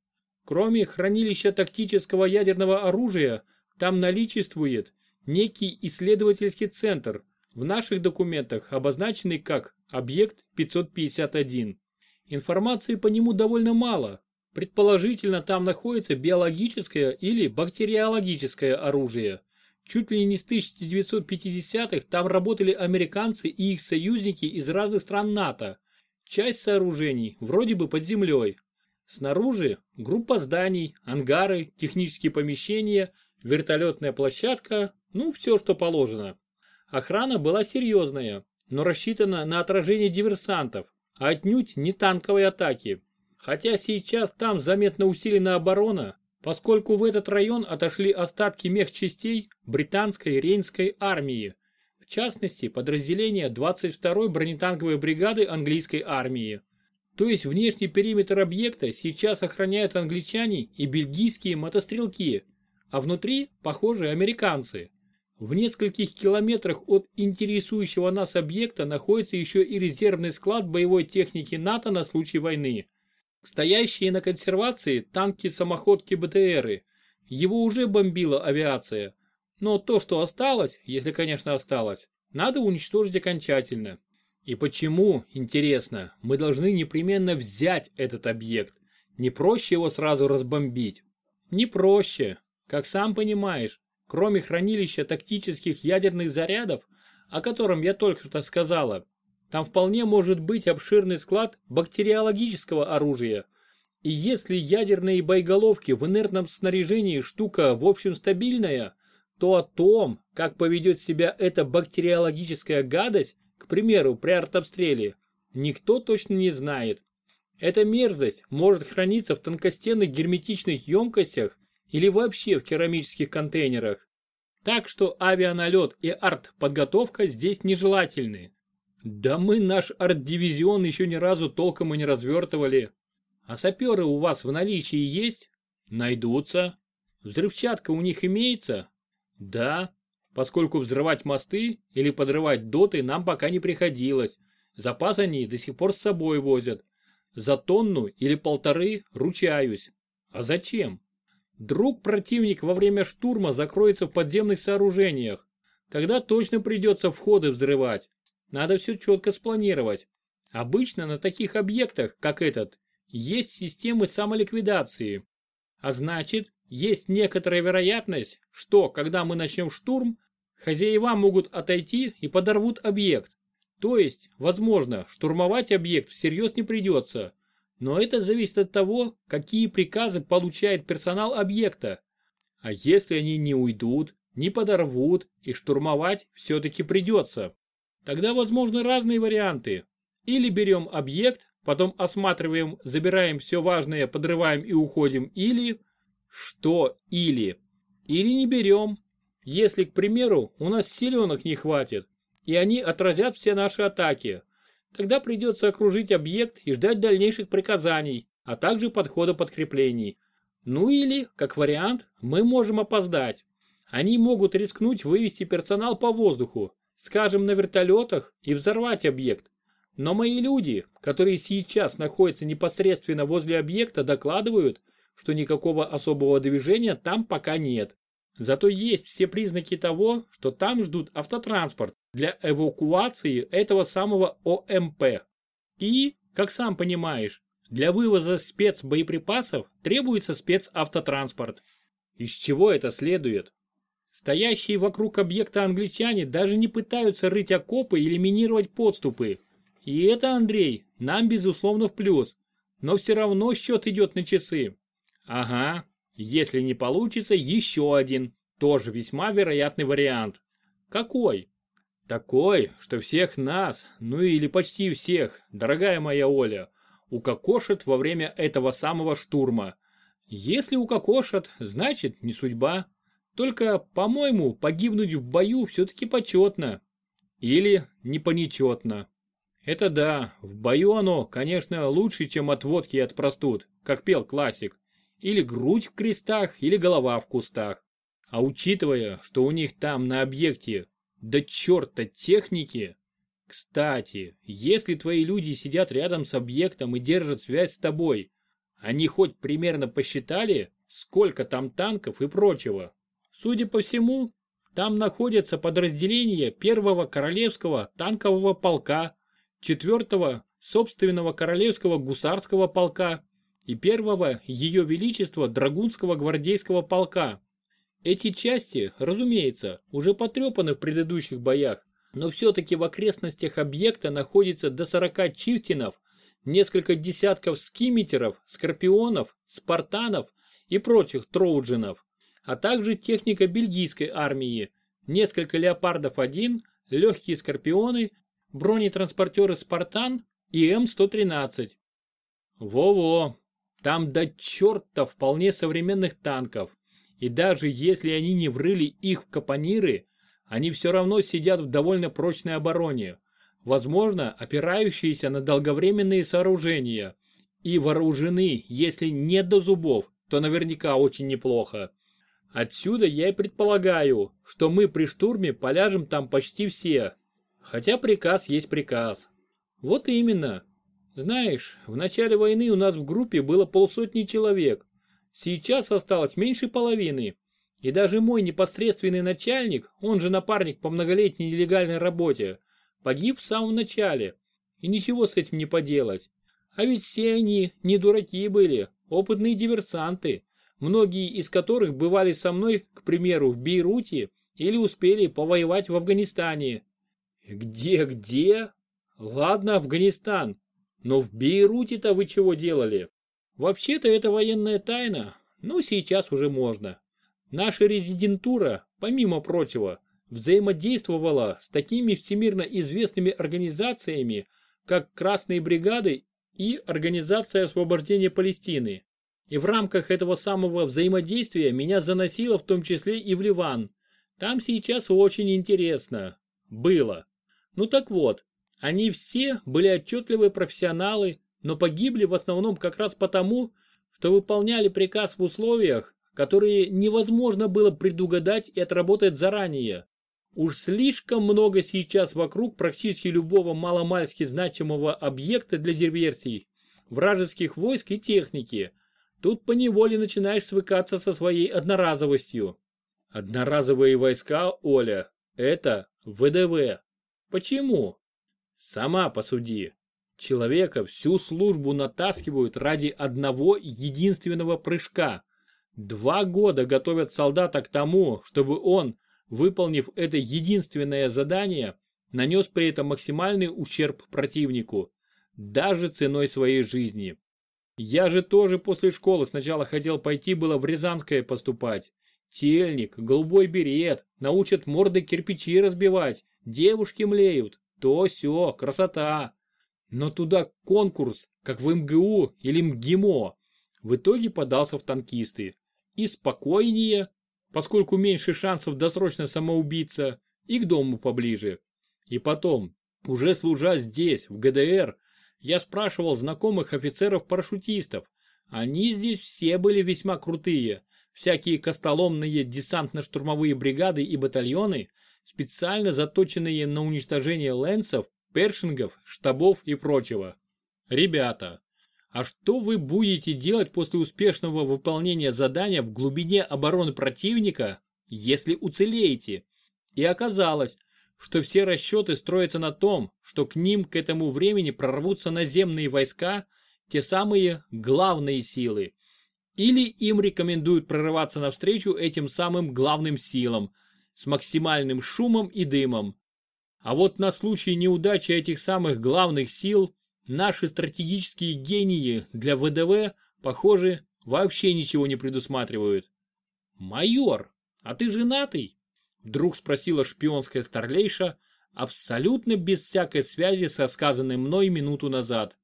Кроме хранилища тактического ядерного оружия, там наличествует некий исследовательский центр, в наших документах обозначенный как объект 551. Информации по нему довольно мало. Предположительно, там находится биологическое или бактериологическое оружие. Чуть ли не с 1950-х там работали американцы и их союзники из разных стран НАТО. Часть сооружений вроде бы под землей. Снаружи группа зданий, ангары, технические помещения, вертолетная площадка, ну все, что положено. Охрана была серьезная, но рассчитана на отражение диверсантов, отнюдь не танковой атаки. Хотя сейчас там заметно усилена оборона, поскольку в этот район отошли остатки мехчастей британской Рейнской армии, в частности подразделения 22-й бронетанковой бригады английской армии. То есть внешний периметр объекта сейчас охраняют англичане и бельгийские мотострелки, а внутри, похоже, американцы. В нескольких километрах от интересующего нас объекта находится еще и резервный склад боевой техники НАТО на случай войны. Стоящие на консервации танки-самоходки БТРы. Его уже бомбила авиация. Но то, что осталось, если, конечно, осталось, надо уничтожить окончательно. И почему, интересно, мы должны непременно взять этот объект? Не проще его сразу разбомбить? Не проще. Как сам понимаешь, кроме хранилища тактических ядерных зарядов, о котором я только что сказала, там вполне может быть обширный склад бактериологического оружия. И если ядерные боеголовки в инертном снаряжении штука в общем стабильная, то о том, как поведет себя эта бактериологическая гадость, к примеру, при артобстреле, никто точно не знает. Эта мерзость может храниться в тонкостенных герметичных емкостях или вообще в керамических контейнерах. Так что авианалет и артподготовка здесь нежелательны. Да мы наш арт-дивизион еще ни разу толком и не развертывали. А саперы у вас в наличии есть? Найдутся. Взрывчатка у них имеется? Да, поскольку взрывать мосты или подрывать доты нам пока не приходилось. Запас они до сих пор с собой возят. За тонну или полторы ручаюсь. А зачем? Друг противник во время штурма закроется в подземных сооружениях. Тогда точно придется входы взрывать. Надо все четко спланировать. Обычно на таких объектах, как этот, есть системы самоликвидации. А значит, есть некоторая вероятность, что, когда мы начнем штурм, хозяева могут отойти и подорвут объект. То есть, возможно, штурмовать объект всерьез не придется, но это зависит от того, какие приказы получает персонал объекта. А если они не уйдут, не подорвут и штурмовать все-таки придется. Тогда возможны разные варианты. Или берем объект, потом осматриваем, забираем все важное, подрываем и уходим, или... Что или? Или не берем. Если, к примеру, у нас силенок не хватит, и они отразят все наши атаки, Тогда придется окружить объект и ждать дальнейших приказаний, а также подхода подкреплений. Ну или, как вариант, мы можем опоздать. Они могут рискнуть вывести персонал по воздуху, скажем, на вертолетах, и взорвать объект. Но мои люди, которые сейчас находятся непосредственно возле объекта, докладывают, что никакого особого движения там пока нет. Зато есть все признаки того, что там ждут автотранспорт для эвакуации этого самого ОМП. И, как сам понимаешь, для вывоза спецбоеприпасов требуется спецавтотранспорт. Из чего это следует? Стоящие вокруг объекта англичане даже не пытаются рыть окопы или минировать подступы. И это, Андрей, нам безусловно в плюс. Но все равно счет идет на часы. Ага, если не получится, еще один. тоже весьма вероятный вариант. Какой? Такой, что всех нас, ну или почти всех, дорогая моя Оля, укокошат во время этого самого штурма. Если укокошат, значит не судьба. Только, по-моему, погибнуть в бою все-таки почетно. Или не понечетно. Это да, в бою оно, конечно, лучше, чем от водки и от простуд, как пел классик. Или грудь в крестах, или голова в кустах. А учитывая, что у них там на объекте до черта техники. Кстати, если твои люди сидят рядом с объектом и держат связь с тобой, они хоть примерно посчитали, сколько там танков и прочего? Судя по всему, там находятся подразделения первого королевского танкового полка, четвертого собственного королевского гусарского полка и первого ее величества драгунского гвардейского полка. Эти части, разумеется, уже потрепаны в предыдущих боях, но все-таки в окрестностях объекта находится до 40 чифтинов, несколько десятков скимитеров, скорпионов, спартанов и прочих троуджинов а также техника бельгийской армии, несколько леопардов-1, легкие скорпионы, бронетранспортеры «Спартан» и М-113. Во-во, там до черта вполне современных танков, и даже если они не врыли их в капониры, они все равно сидят в довольно прочной обороне, возможно, опирающиеся на долговременные сооружения, и вооружены, если не до зубов, то наверняка очень неплохо. Отсюда я и предполагаю, что мы при штурме поляжем там почти все. Хотя приказ есть приказ. Вот именно. Знаешь, в начале войны у нас в группе было полсотни человек. Сейчас осталось меньше половины. И даже мой непосредственный начальник, он же напарник по многолетней нелегальной работе, погиб в самом начале. И ничего с этим не поделать. А ведь все они не дураки были, опытные диверсанты многие из которых бывали со мной, к примеру, в Бейруте или успели повоевать в Афганистане. Где-где? Ладно, Афганистан, но в Бейруте-то вы чего делали? Вообще-то это военная тайна, но сейчас уже можно. Наша резидентура, помимо прочего, взаимодействовала с такими всемирно известными организациями, как Красные бригады и Организация освобождения Палестины. И в рамках этого самого взаимодействия меня заносило в том числе и в Ливан. Там сейчас очень интересно. Было. Ну так вот, они все были отчетливые профессионалы, но погибли в основном как раз потому, что выполняли приказ в условиях, которые невозможно было предугадать и отработать заранее. Уж слишком много сейчас вокруг практически любого маломальски значимого объекта для диверсий, вражеских войск и техники – Тут поневоле начинаешь свыкаться со своей одноразовостью. Одноразовые войска, Оля, это ВДВ. Почему? Сама посуди. Человека всю службу натаскивают ради одного единственного прыжка. Два года готовят солдата к тому, чтобы он, выполнив это единственное задание, нанес при этом максимальный ущерб противнику, даже ценой своей жизни. Я же тоже после школы сначала хотел пойти было в Рязанское поступать. Тельник, голубой берет, научат морды кирпичи разбивать, девушки млеют, то все, красота. Но туда конкурс, как в МГУ или МГИМО. В итоге подался в танкисты. И спокойнее, поскольку меньше шансов досрочно самоубиться, и к дому поближе. И потом, уже служа здесь, в ГДР, я спрашивал знакомых офицеров-парашютистов. Они здесь все были весьма крутые. Всякие костоломные десантно-штурмовые бригады и батальоны, специально заточенные на уничтожение лэнсов, першингов, штабов и прочего. Ребята, а что вы будете делать после успешного выполнения задания в глубине обороны противника, если уцелеете? И оказалось, что все расчеты строятся на том, что к ним к этому времени прорвутся наземные войска, те самые главные силы. Или им рекомендуют прорываться навстречу этим самым главным силам с максимальным шумом и дымом. А вот на случай неудачи этих самых главных сил наши стратегические гении для ВДВ, похоже, вообще ничего не предусматривают. Майор, а ты женатый? Вдруг спросила шпионская старлейша, абсолютно без всякой связи со сказанным мной минуту назад.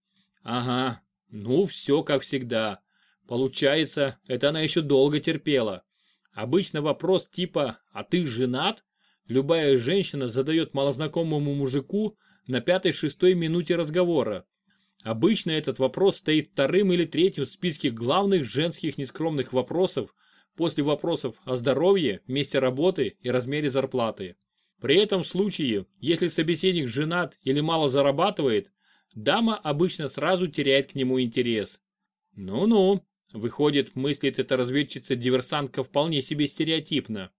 Ага, ну все как всегда. Получается, это она еще долго терпела. Обычно вопрос типа «А ты женат?» любая женщина задает малознакомому мужику на пятой-шестой минуте разговора. Обычно этот вопрос стоит вторым или третьим в списке главных женских нескромных вопросов после вопросов о здоровье, месте работы и размере зарплаты. При этом случае, если собеседник женат или мало зарабатывает, дама обычно сразу теряет к нему интерес. Ну-ну, выходит, мыслит эта разведчица-диверсантка вполне себе стереотипно.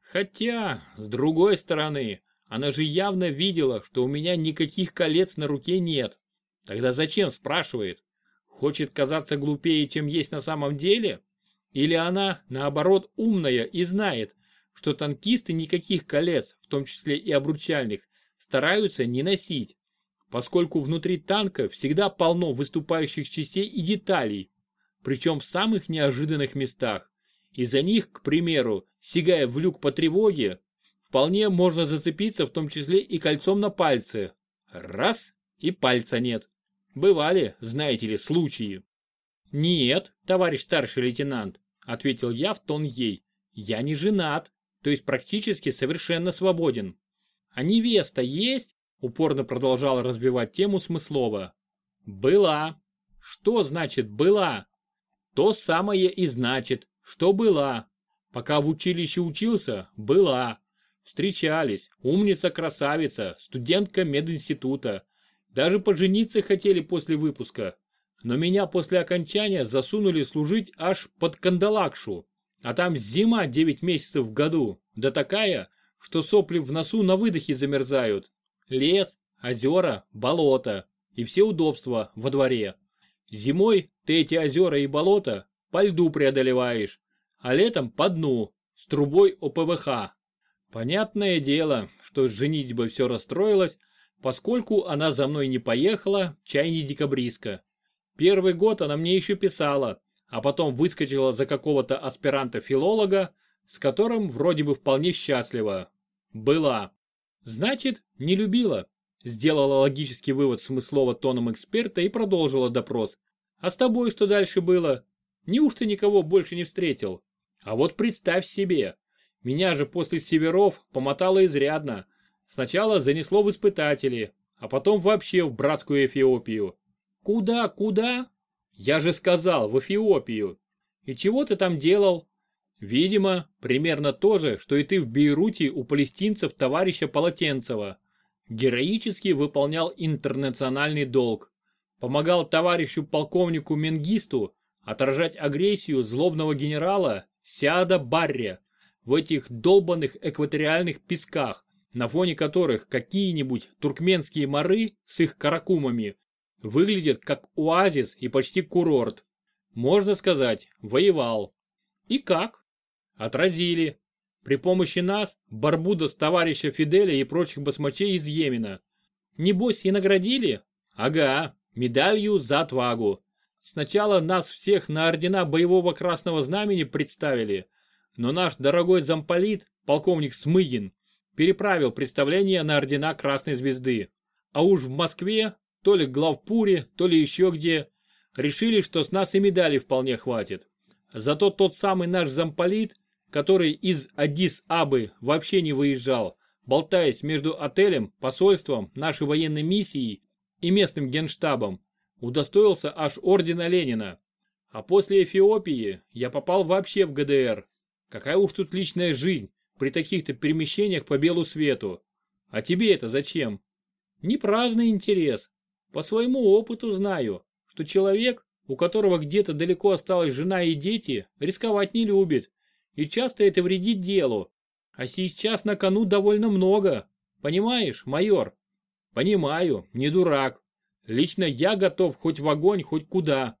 Хотя, с другой стороны, она же явно видела, что у меня никаких колец на руке нет. Тогда зачем спрашивает? Хочет казаться глупее, чем есть на самом деле? Или она, наоборот, умная и знает, что танкисты никаких колец, в том числе и обручальных, стараются не носить, поскольку внутри танка всегда полно выступающих частей и деталей, причем в самых неожиданных местах. И за них, к примеру, сигая в люк по тревоге, вполне можно зацепиться в том числе и кольцом на пальце. Раз, и пальца нет. Бывали, знаете ли, случаи. Нет, товарищ старший лейтенант, ответил я в тон ей. Я не женат, то есть практически совершенно свободен. А невеста есть? Упорно продолжала разбивать тему смыслово. Была. Что значит была? То самое и значит, что была. Пока в училище учился, была. Встречались, умница-красавица, студентка мединститута. Даже пожениться хотели после выпуска. Но меня после окончания засунули служить аж под кандалакшу. А там зима 9 месяцев в году. Да такая, что сопли в носу на выдохе замерзают. Лес, озера, болото и все удобства во дворе. Зимой ты эти озера и болота по льду преодолеваешь, а летом по дну, с трубой ОПВХ. Понятное дело, что с женитьбой все расстроилось, поскольку она за мной не поехала, чай не декабристка. Первый год она мне еще писала, а потом выскочила за какого-то аспиранта-филолога, с которым вроде бы вполне счастлива. Была. Значит, не любила. Сделала логический вывод смыслово тоном эксперта и продолжила допрос. А с тобой что дальше было? Неужто никого больше не встретил? А вот представь себе, меня же после северов помотало изрядно. Сначала занесло в испытатели, а потом вообще в братскую Эфиопию. Куда, куда? Я же сказал, в Эфиопию. И чего ты там делал? Видимо, примерно то же, что и ты в Бейруте у палестинцев товарища Полотенцева. Героически выполнял интернациональный долг. Помогал товарищу полковнику Менгисту отражать агрессию злобного генерала Сиада Барри в этих долбанных экваториальных песках, на фоне которых какие-нибудь туркменские моры с их каракумами выглядят как оазис и почти курорт. Можно сказать, воевал. И как? Отразили. При помощи нас, Барбуда с товарища Фиделя и прочих басмачей из Йемена. Небось и наградили? Ага, медалью за отвагу. Сначала нас всех на ордена боевого красного знамени представили, но наш дорогой замполит, полковник Смыгин, переправил представление на ордена Красной Звезды. А уж в Москве, то ли главпуре, то ли еще где, решили, что с нас и медали вполне хватит. Зато тот самый наш замполит, который из Адис-Абы вообще не выезжал, болтаясь между отелем, посольством, нашей военной миссией и местным генштабом, удостоился аж ордена Ленина. А после Эфиопии я попал вообще в ГДР. Какая уж тут личная жизнь при таких-то перемещениях по белу свету. А тебе это зачем? Не праздный интерес. По своему опыту знаю, что человек, у которого где-то далеко осталась жена и дети, рисковать не любит. И часто это вредит делу. А сейчас на кону довольно много. Понимаешь, майор? Понимаю, не дурак. Лично я готов хоть в огонь, хоть куда.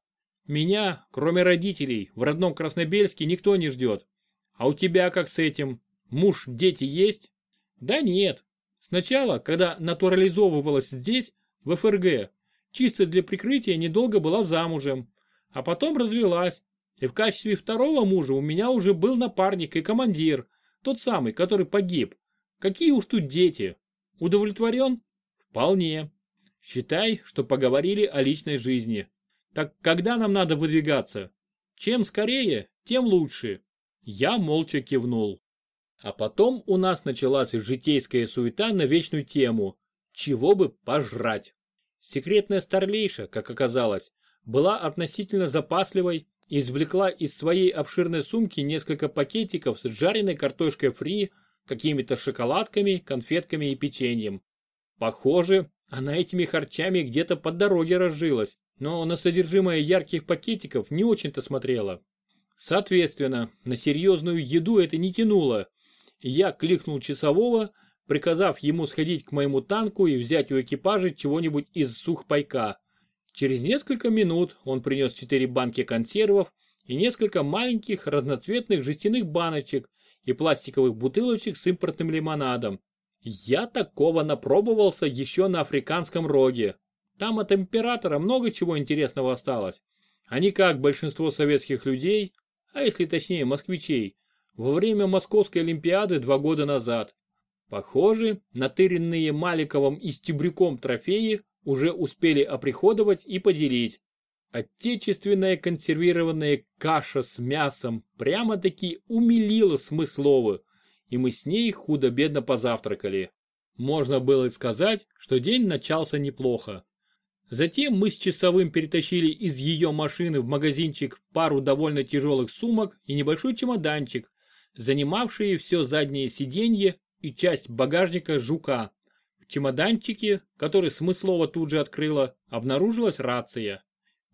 Меня, кроме родителей, в родном Краснобельске никто не ждет. А у тебя как с этим? Муж, дети есть? Да нет. Сначала, когда натурализовывалась здесь, в ФРГ, чисто для прикрытия недолго была замужем. А потом развелась. И в качестве второго мужа у меня уже был напарник и командир, Тот самый, который погиб. Какие уж тут дети. Удовлетворен? Вполне. Считай, что поговорили о личной жизни. Так когда нам надо выдвигаться? Чем скорее, тем лучше. Я молча кивнул. А потом у нас началась житейская суета на вечную тему. Чего бы пожрать? Секретная старлейша, как оказалось, была относительно запасливой извлекла из своей обширной сумки несколько пакетиков с жареной картошкой фри, какими-то шоколадками, конфетками и печеньем. Похоже, она этими харчами где-то под дороге разжилась, но на содержимое ярких пакетиков не очень-то смотрела. Соответственно, на серьезную еду это не тянуло. Я кликнул часового, приказав ему сходить к моему танку и взять у экипажа чего-нибудь из сухпайка. Через несколько минут он принес четыре банки консервов и несколько маленьких разноцветных жестяных баночек и пластиковых бутылочек с импортным лимонадом. Я такого напробовался еще на африканском роге. Там от императора много чего интересного осталось. Они, как большинство советских людей, а если точнее москвичей, во время Московской Олимпиады два года назад. Похоже, натыренные Маликовым и Стебрюком трофеи уже успели оприходовать и поделить. Отечественная консервированная каша с мясом прямо-таки умилила смыслово, и мы с ней худо-бедно позавтракали. Можно было сказать, что день начался неплохо. Затем мы с часовым перетащили из ее машины в магазинчик пару довольно тяжелых сумок и небольшой чемоданчик, занимавшие все заднее сиденье и часть багажника жука. Чемоданчике, который Смыслова тут же открыла, обнаружилась рация.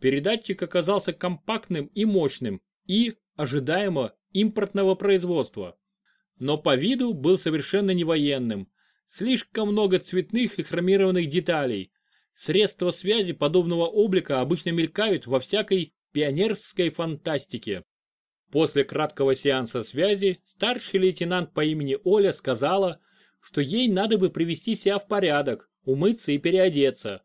Передатчик оказался компактным и мощным и, ожидаемо, импортного производства. Но по виду был совершенно не военным. Слишком много цветных и хромированных деталей. Средства связи подобного облика обычно мелькают во всякой пионерской фантастике. После краткого сеанса связи старший лейтенант по имени Оля сказала, что ей надо бы привести себя в порядок, умыться и переодеться.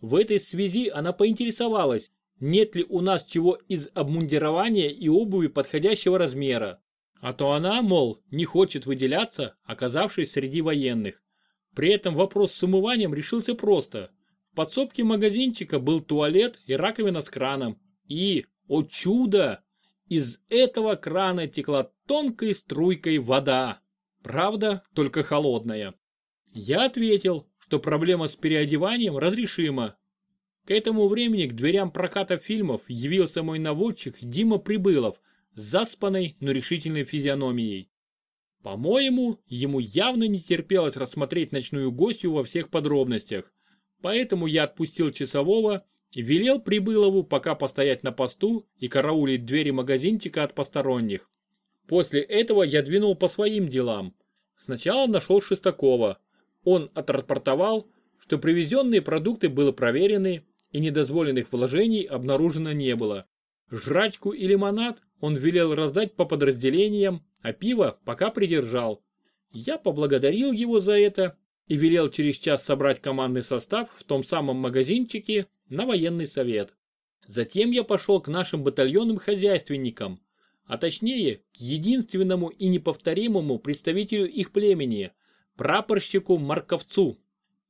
В этой связи она поинтересовалась, нет ли у нас чего из обмундирования и обуви подходящего размера. А то она, мол, не хочет выделяться, оказавшись среди военных. При этом вопрос с умыванием решился просто. В подсобке магазинчика был туалет и раковина с краном. И, о чудо, из этого крана текла тонкой струйкой вода. Правда, только холодная. Я ответил, что проблема с переодеванием разрешима. К этому времени к дверям проката фильмов явился мой наводчик Дима Прибылов с заспанной, но решительной физиономией. По-моему, ему явно не терпелось рассмотреть ночную гостью во всех подробностях, поэтому я отпустил часового и велел Прибылову пока постоять на посту и караулить двери магазинчика от посторонних. После этого я двинул по своим делам. Сначала нашел Шестакова. Он отрапортовал, что привезенные продукты были проверены и недозволенных вложений обнаружено не было. Жрачку и лимонад он велел раздать по подразделениям, а пиво пока придержал. Я поблагодарил его за это и велел через час собрать командный состав в том самом магазинчике на военный совет. Затем я пошел к нашим батальонным хозяйственникам, а точнее к единственному и неповторимому представителю их племени, прапорщику Марковцу.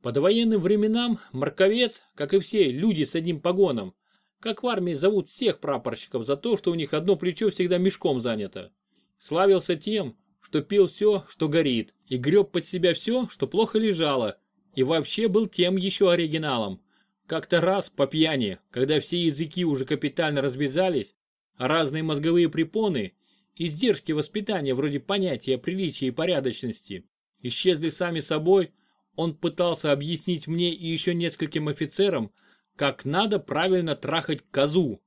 По довоенным временам Марковец, как и все люди с одним погоном, как в армии зовут всех прапорщиков за то, что у них одно плечо всегда мешком занято, славился тем, что пил все, что горит, и греб под себя все, что плохо лежало, и вообще был тем еще оригиналом. Как-то раз по пьяни, когда все языки уже капитально развязались, разные мозговые препоны, издержки воспитания вроде понятия приличия и порядочности, исчезли сами собой, он пытался объяснить мне и еще нескольким офицерам, как надо правильно трахать козу.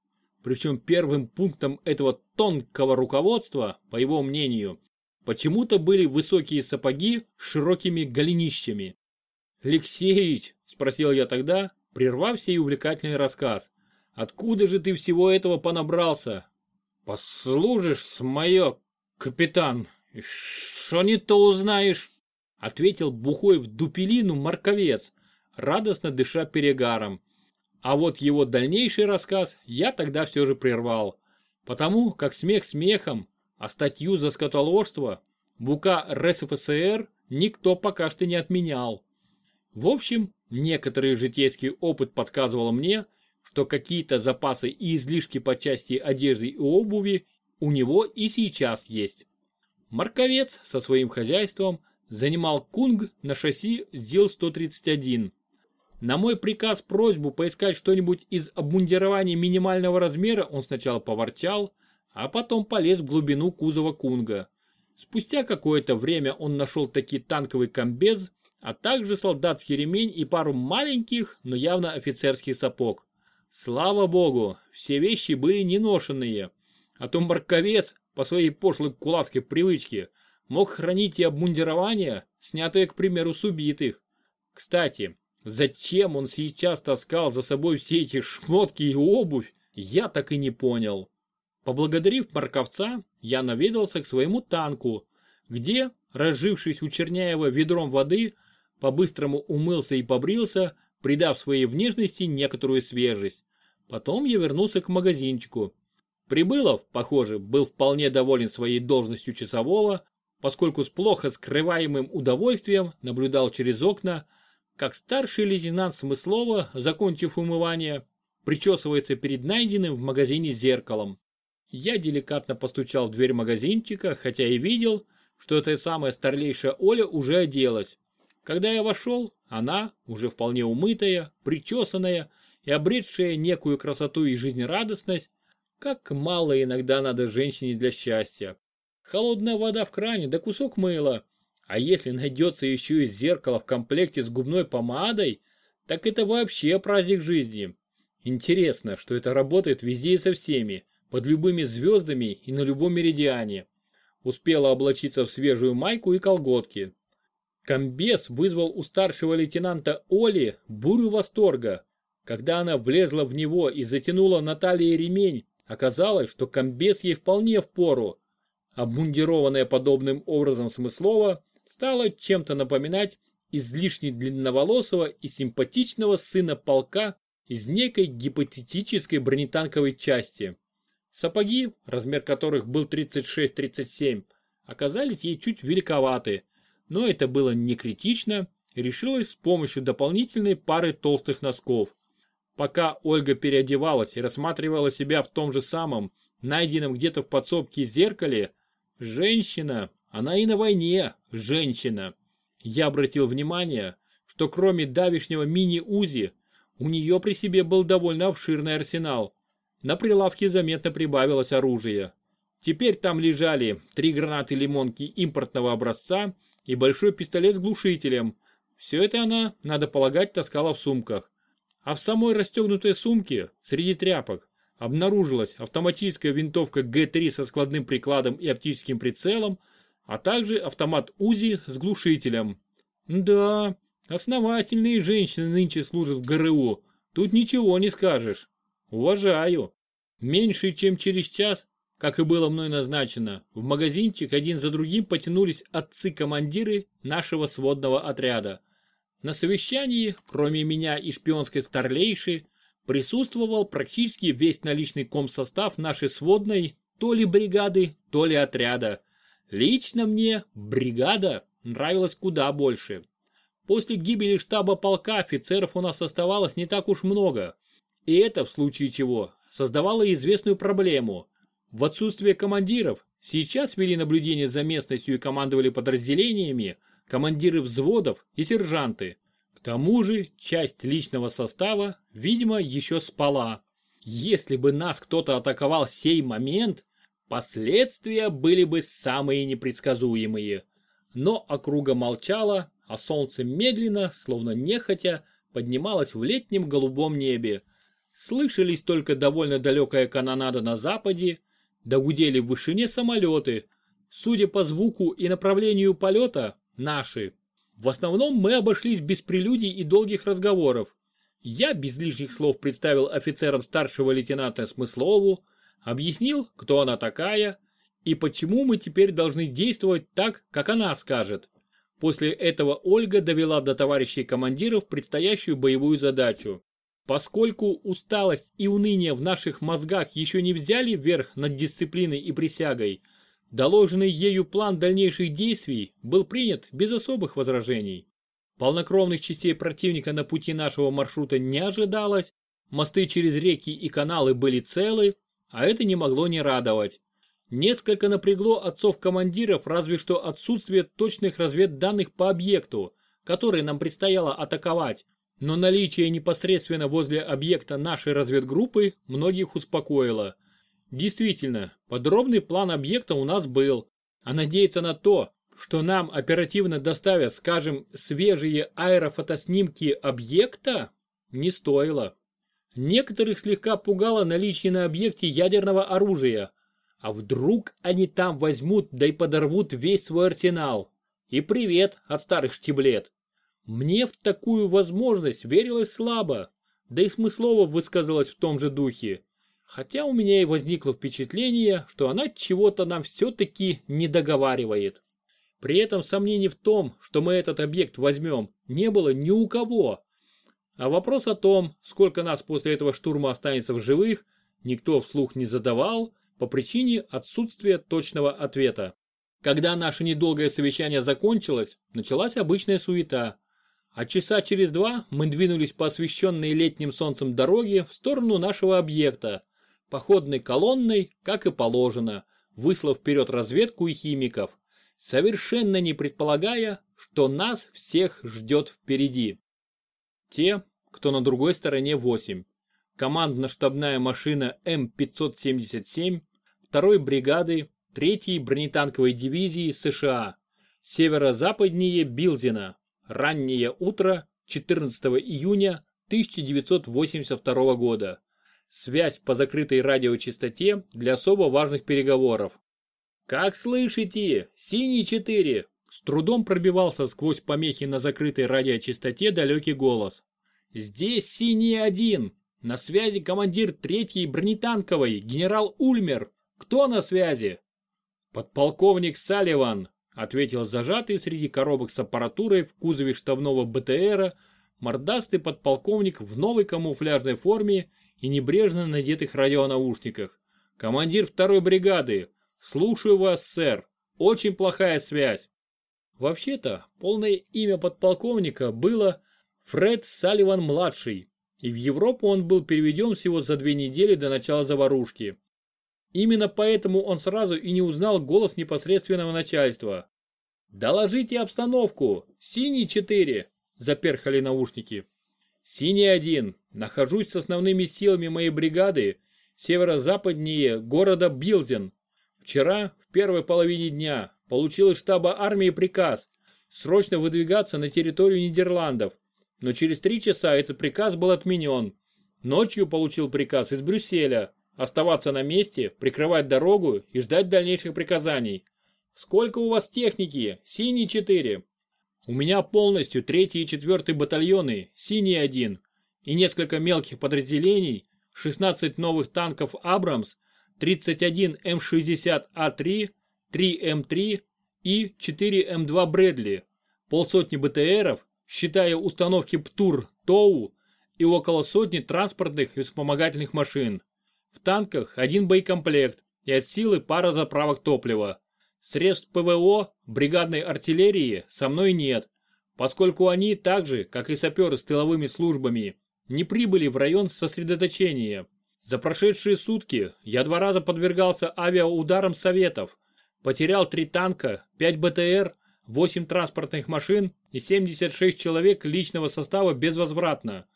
Причем первым пунктом этого тонкого руководства, по его мнению, почему-то были высокие сапоги с широкими голенищами. «Алексеич», — спросил я тогда, прервав сей увлекательный рассказ, «откуда же ты всего этого понабрался?» «Послужишь с мое, капитан, что не то узнаешь», — ответил бухой в дупелину морковец, радостно дыша перегаром. А вот его дальнейший рассказ я тогда все же прервал, потому как смех смехом, а статью за скотоложство БУК РСФСР никто пока что не отменял. В общем, некоторый житейский опыт подсказывал мне, что какие-то запасы и излишки по части одежды и обуви у него и сейчас есть. Марковец со своим хозяйством занимал Кунг на шасси ЗИЛ-131. На мой приказ просьбу поискать что-нибудь из обмундирования минимального размера он сначала поворчал, а потом полез в глубину кузова Кунга. Спустя какое-то время он нашел таки танковый комбез, а также солдатский ремень и пару маленьких, но явно офицерских сапог. Слава богу, все вещи были неношенные, а то морковец по своей пошлой кулацкой привычке мог хранить и обмундирование, снятое, к примеру, с убитых. Кстати, зачем он сейчас таскал за собой все эти шмотки и обувь, я так и не понял. Поблагодарив морковца, я наведался к своему танку, где, разжившись у Черняева ведром воды, по-быстрому умылся и побрился, придав своей внешности некоторую свежесть. Потом я вернулся к магазинчику. Прибылов, похоже, был вполне доволен своей должностью часового, поскольку с плохо скрываемым удовольствием наблюдал через окна, как старший лейтенант Смыслова, закончив умывание, причесывается перед найденным в магазине зеркалом. Я деликатно постучал в дверь магазинчика, хотя и видел, что эта самая старлейшая Оля уже оделась. Когда я вошел, она, уже вполне умытая, причесанная и обретшая некую красоту и жизнерадостность, как мало иногда надо женщине для счастья. Холодная вода в кране да кусок мыла. А если найдется еще и зеркало в комплекте с губной помадой, так это вообще праздник жизни. Интересно, что это работает везде и со всеми, под любыми звездами и на любом меридиане. Успела облачиться в свежую майку и колготки. Комбез вызвал у старшего лейтенанта Оли бурю восторга. Когда она влезла в него и затянула на талии ремень, оказалось, что комбез ей вполне впору. Обмундированная подобным образом смыслова стала чем-то напоминать излишне длинноволосого и симпатичного сына полка из некой гипотетической бронетанковой части. Сапоги, размер которых был 36-37, оказались ей чуть великоваты, но это было не критично, решилось с помощью дополнительной пары толстых носков. Пока Ольга переодевалась и рассматривала себя в том же самом, найденном где-то в подсобке зеркале, женщина, она и на войне женщина. Я обратил внимание, что кроме давишнего мини-УЗИ, у нее при себе был довольно обширный арсенал. На прилавке заметно прибавилось оружие. Теперь там лежали три гранаты лимонки импортного образца и большой пистолет с глушителем. Все это она, надо полагать, таскала в сумках. А в самой расстегнутой сумке, среди тряпок, обнаружилась автоматическая винтовка Г-3 со складным прикладом и оптическим прицелом, а также автомат УЗИ с глушителем. Да, основательные женщины нынче служат в ГРУ, тут ничего не скажешь. Уважаю. Меньше чем через час как и было мной назначено, в магазинчик один за другим потянулись отцы-командиры нашего сводного отряда. На совещании, кроме меня и шпионской старлейши, присутствовал практически весь наличный комсостав нашей сводной то ли бригады, то ли отряда. Лично мне бригада нравилась куда больше. После гибели штаба полка офицеров у нас оставалось не так уж много. И это, в случае чего, создавало известную проблему. В отсутствие командиров сейчас вели наблюдение за местностью и командовали подразделениями командиры взводов и сержанты. К тому же часть личного состава, видимо, еще спала. Если бы нас кто-то атаковал в сей момент, последствия были бы самые непредсказуемые. Но округа молчала, а солнце медленно, словно нехотя, поднималось в летнем голубом небе. Слышались только довольно далекая канонада на западе, Догудели в вышине самолеты. Судя по звуку и направлению полета, наши. В основном мы обошлись без прелюдий и долгих разговоров. Я без лишних слов представил офицерам старшего лейтенанта Смыслову, объяснил, кто она такая и почему мы теперь должны действовать так, как она скажет. После этого Ольга довела до товарищей командиров предстоящую боевую задачу. Поскольку усталость и уныние в наших мозгах еще не взяли верх над дисциплиной и присягой, доложенный ею план дальнейших действий был принят без особых возражений. Полнокровных частей противника на пути нашего маршрута не ожидалось, мосты через реки и каналы были целы, а это не могло не радовать. Несколько напрягло отцов-командиров разве что отсутствие точных разведданных по объекту, который нам предстояло атаковать, но наличие непосредственно возле объекта нашей разведгруппы многих успокоило. Действительно, подробный план объекта у нас был, а надеяться на то, что нам оперативно доставят, скажем, свежие аэрофотоснимки объекта, не стоило. Некоторых слегка пугало наличие на объекте ядерного оружия. А вдруг они там возьмут да и подорвут весь свой арсенал? И привет от старых штиблет. Мне в такую возможность верилось слабо, да и смыслово высказалась в том же духе. Хотя у меня и возникло впечатление, что она чего-то нам все-таки не договаривает. При этом сомнений в том, что мы этот объект возьмем, не было ни у кого. А вопрос о том, сколько нас после этого штурма останется в живых, никто вслух не задавал по причине отсутствия точного ответа. Когда наше недолгое совещание закончилось, началась обычная суета. А часа через два мы двинулись по освещенной летним солнцем дороге в сторону нашего объекта, походной колонной, как и положено, выслав вперед разведку и химиков, совершенно не предполагая, что нас всех ждет впереди. Те, кто на другой стороне 8. Командно-штабная машина М577 второй бригады 3-й бронетанковой дивизии США. Северо-западнее Билзина. Раннее утро 14 июня 1982 года. Связь по закрытой радиочастоте для особо важных переговоров. «Как слышите? Синий 4!» С трудом пробивался сквозь помехи на закрытой радиочастоте далекий голос. «Здесь синий один. На связи командир третьей бронетанковой, генерал Ульмер. Кто на связи?» «Подполковник Салливан», ответил зажатый среди коробок с аппаратурой в кузове штабного БТРа мордастый подполковник в новой камуфляжной форме и небрежно надетых радионаушниках. «Командир второй бригады. Слушаю вас, сэр. Очень плохая связь». Вообще-то, полное имя подполковника было Фред Салливан-младший, и в Европу он был переведен всего за две недели до начала заварушки. Именно поэтому он сразу и не узнал голос непосредственного начальства. «Доложите обстановку! Синий 4!» – заперхали наушники. «Синий 1. Нахожусь с основными силами моей бригады северо-западнее города Билзен. Вчера, в первой половине дня, получил из штаба армии приказ срочно выдвигаться на территорию Нидерландов, но через три часа этот приказ был отменен. Ночью получил приказ из Брюсселя оставаться на месте, прикрывать дорогу и ждать дальнейших приказаний. Сколько у вас техники? Синий 4. У меня полностью 3 и 4 батальоны, синий 1 и несколько мелких подразделений, 16 новых танков Абрамс, 31 М60А3, 3 М3 и 4 М2 Брэдли, полсотни БТРов, считая установки ПТУР, ТОУ и около сотни транспортных и вспомогательных машин. В танках один боекомплект и от силы пара заправок топлива. Средств ПВО, бригадной артиллерии со мной нет, поскольку они так же, как и саперы с тыловыми службами, не прибыли в район сосредоточения. За прошедшие сутки я два раза подвергался авиаударам Советов, потерял три танка, 5 БТР, 8 транспортных машин и 76 человек личного состава безвозвратно.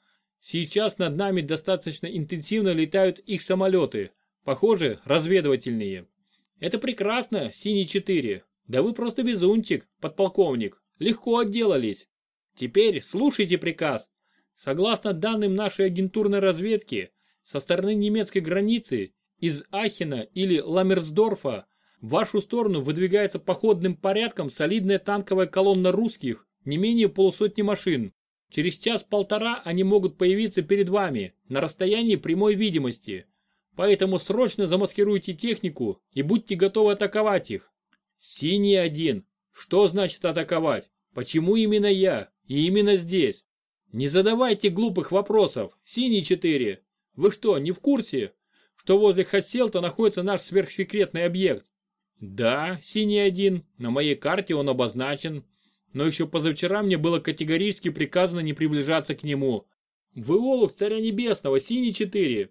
Сейчас над нами достаточно интенсивно летают их самолеты, похоже, разведывательные. Это прекрасно, Синий-4. Да вы просто везунчик, подполковник. Легко отделались. Теперь слушайте приказ. Согласно данным нашей агентурной разведки, со стороны немецкой границы, из Ахена или Ламерсдорфа, в вашу сторону выдвигается походным порядком солидная танковая колонна русских, не менее полусотни машин. Через час-полтора они могут появиться перед вами на расстоянии прямой видимости. Поэтому срочно замаскируйте технику и будьте готовы атаковать их. Синий один. Что значит атаковать? Почему именно я? И именно здесь? Не задавайте глупых вопросов. Синий 4. Вы что, не в курсе, что возле Хасселта находится наш сверхсекретный объект? Да, синий один, на моей карте он обозначен. Но еще позавчера мне было категорически приказано не приближаться к нему. Вы олух царя небесного, синий 4.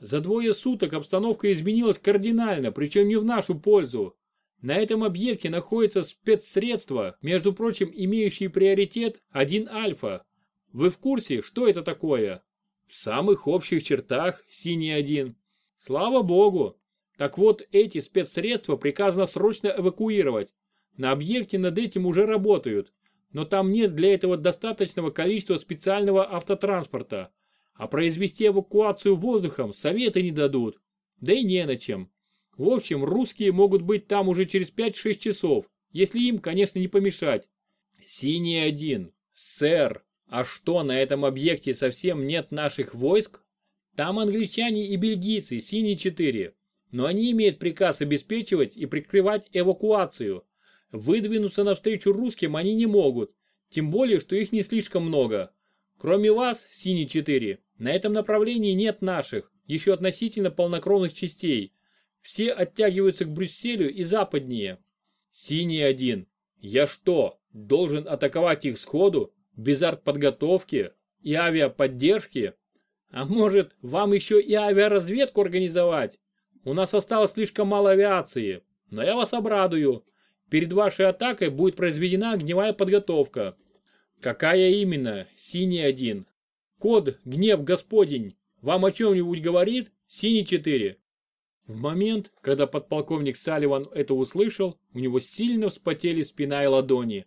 За двое суток обстановка изменилась кардинально, причем не в нашу пользу. На этом объекте находится спецсредство, между прочим, имеющие приоритет 1 альфа. Вы в курсе, что это такое? В самых общих чертах синий 1. Слава богу. Так вот, эти спецсредства приказано срочно эвакуировать. На объекте над этим уже работают, но там нет для этого достаточного количества специального автотранспорта. А произвести эвакуацию воздухом советы не дадут. Да и не на чем. В общем, русские могут быть там уже через 5-6 часов, если им, конечно, не помешать. Синий один. Сэр, а что, на этом объекте совсем нет наших войск? Там англичане и бельгийцы, синий 4. Но они имеют приказ обеспечивать и прикрывать эвакуацию. Выдвинуться навстречу русским они не могут, тем более, что их не слишком много. Кроме вас, синий 4, на этом направлении нет наших, еще относительно полнокровных частей. Все оттягиваются к Брюсселю и западнее. Синий один. Я что, должен атаковать их сходу, без артподготовки и авиаподдержки? А может, вам еще и авиаразведку организовать? У нас осталось слишком мало авиации, но я вас обрадую. Перед вашей атакой будет произведена огневая подготовка. Какая именно? Синий один. Код «Гнев Господень» вам о чем-нибудь говорит? Синий 4. В момент, когда подполковник Салливан это услышал, у него сильно вспотели спина и ладони.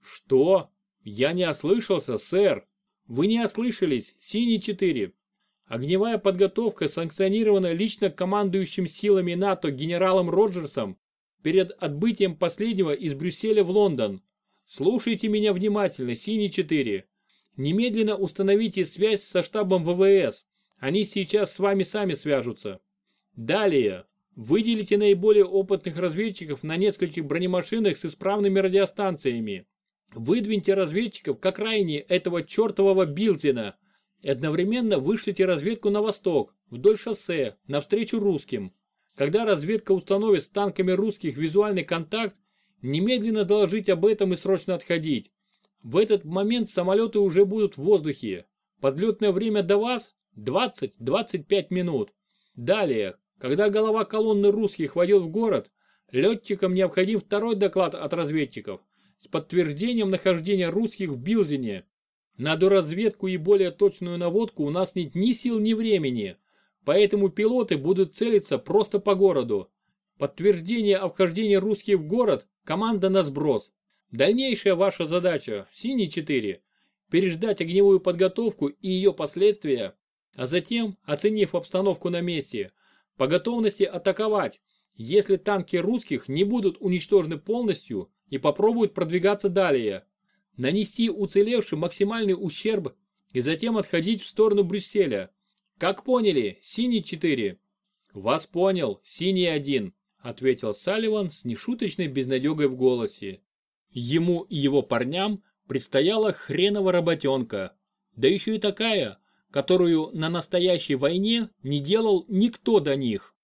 Что? Я не ослышался, сэр. Вы не ослышались, Синий 4. Огневая подготовка санкционирована лично командующим силами НАТО генералом Роджерсом перед отбытием последнего из Брюсселя в Лондон. Слушайте меня внимательно, Синий 4. Немедленно установите связь со штабом ВВС. Они сейчас с вами сами свяжутся. Далее. Выделите наиболее опытных разведчиков на нескольких бронемашинах с исправными радиостанциями. Выдвиньте разведчиков к окраине этого чертового Билтина. Одновременно вышлите разведку на восток, вдоль шоссе, навстречу русским. Когда разведка установит с танками русских визуальный контакт, немедленно доложить об этом и срочно отходить. В этот момент самолеты уже будут в воздухе. Подлетное время до вас 20-25 минут. Далее, когда голова колонны русских войдет в город, летчикам необходим второй доклад от разведчиков с подтверждением нахождения русских в Билзине. На доразведку и более точную наводку у нас нет ни сил, ни времени, поэтому пилоты будут целиться просто по городу. Подтверждение о вхождении русских в город – команда на сброс. Дальнейшая ваша задача, синий 4, переждать огневую подготовку и ее последствия, а затем, оценив обстановку на месте, по готовности атаковать, если танки русских не будут уничтожены полностью и попробуют продвигаться далее, нанести уцелевшим максимальный ущерб и затем отходить в сторону Брюсселя. Как поняли, синий 4? Вас понял, синий 1, ответил Салливан с нешуточной безнадегой в голосе. Ему и его парням предстояла хренова работенка. Да еще и такая, которую на настоящей войне не делал никто до них.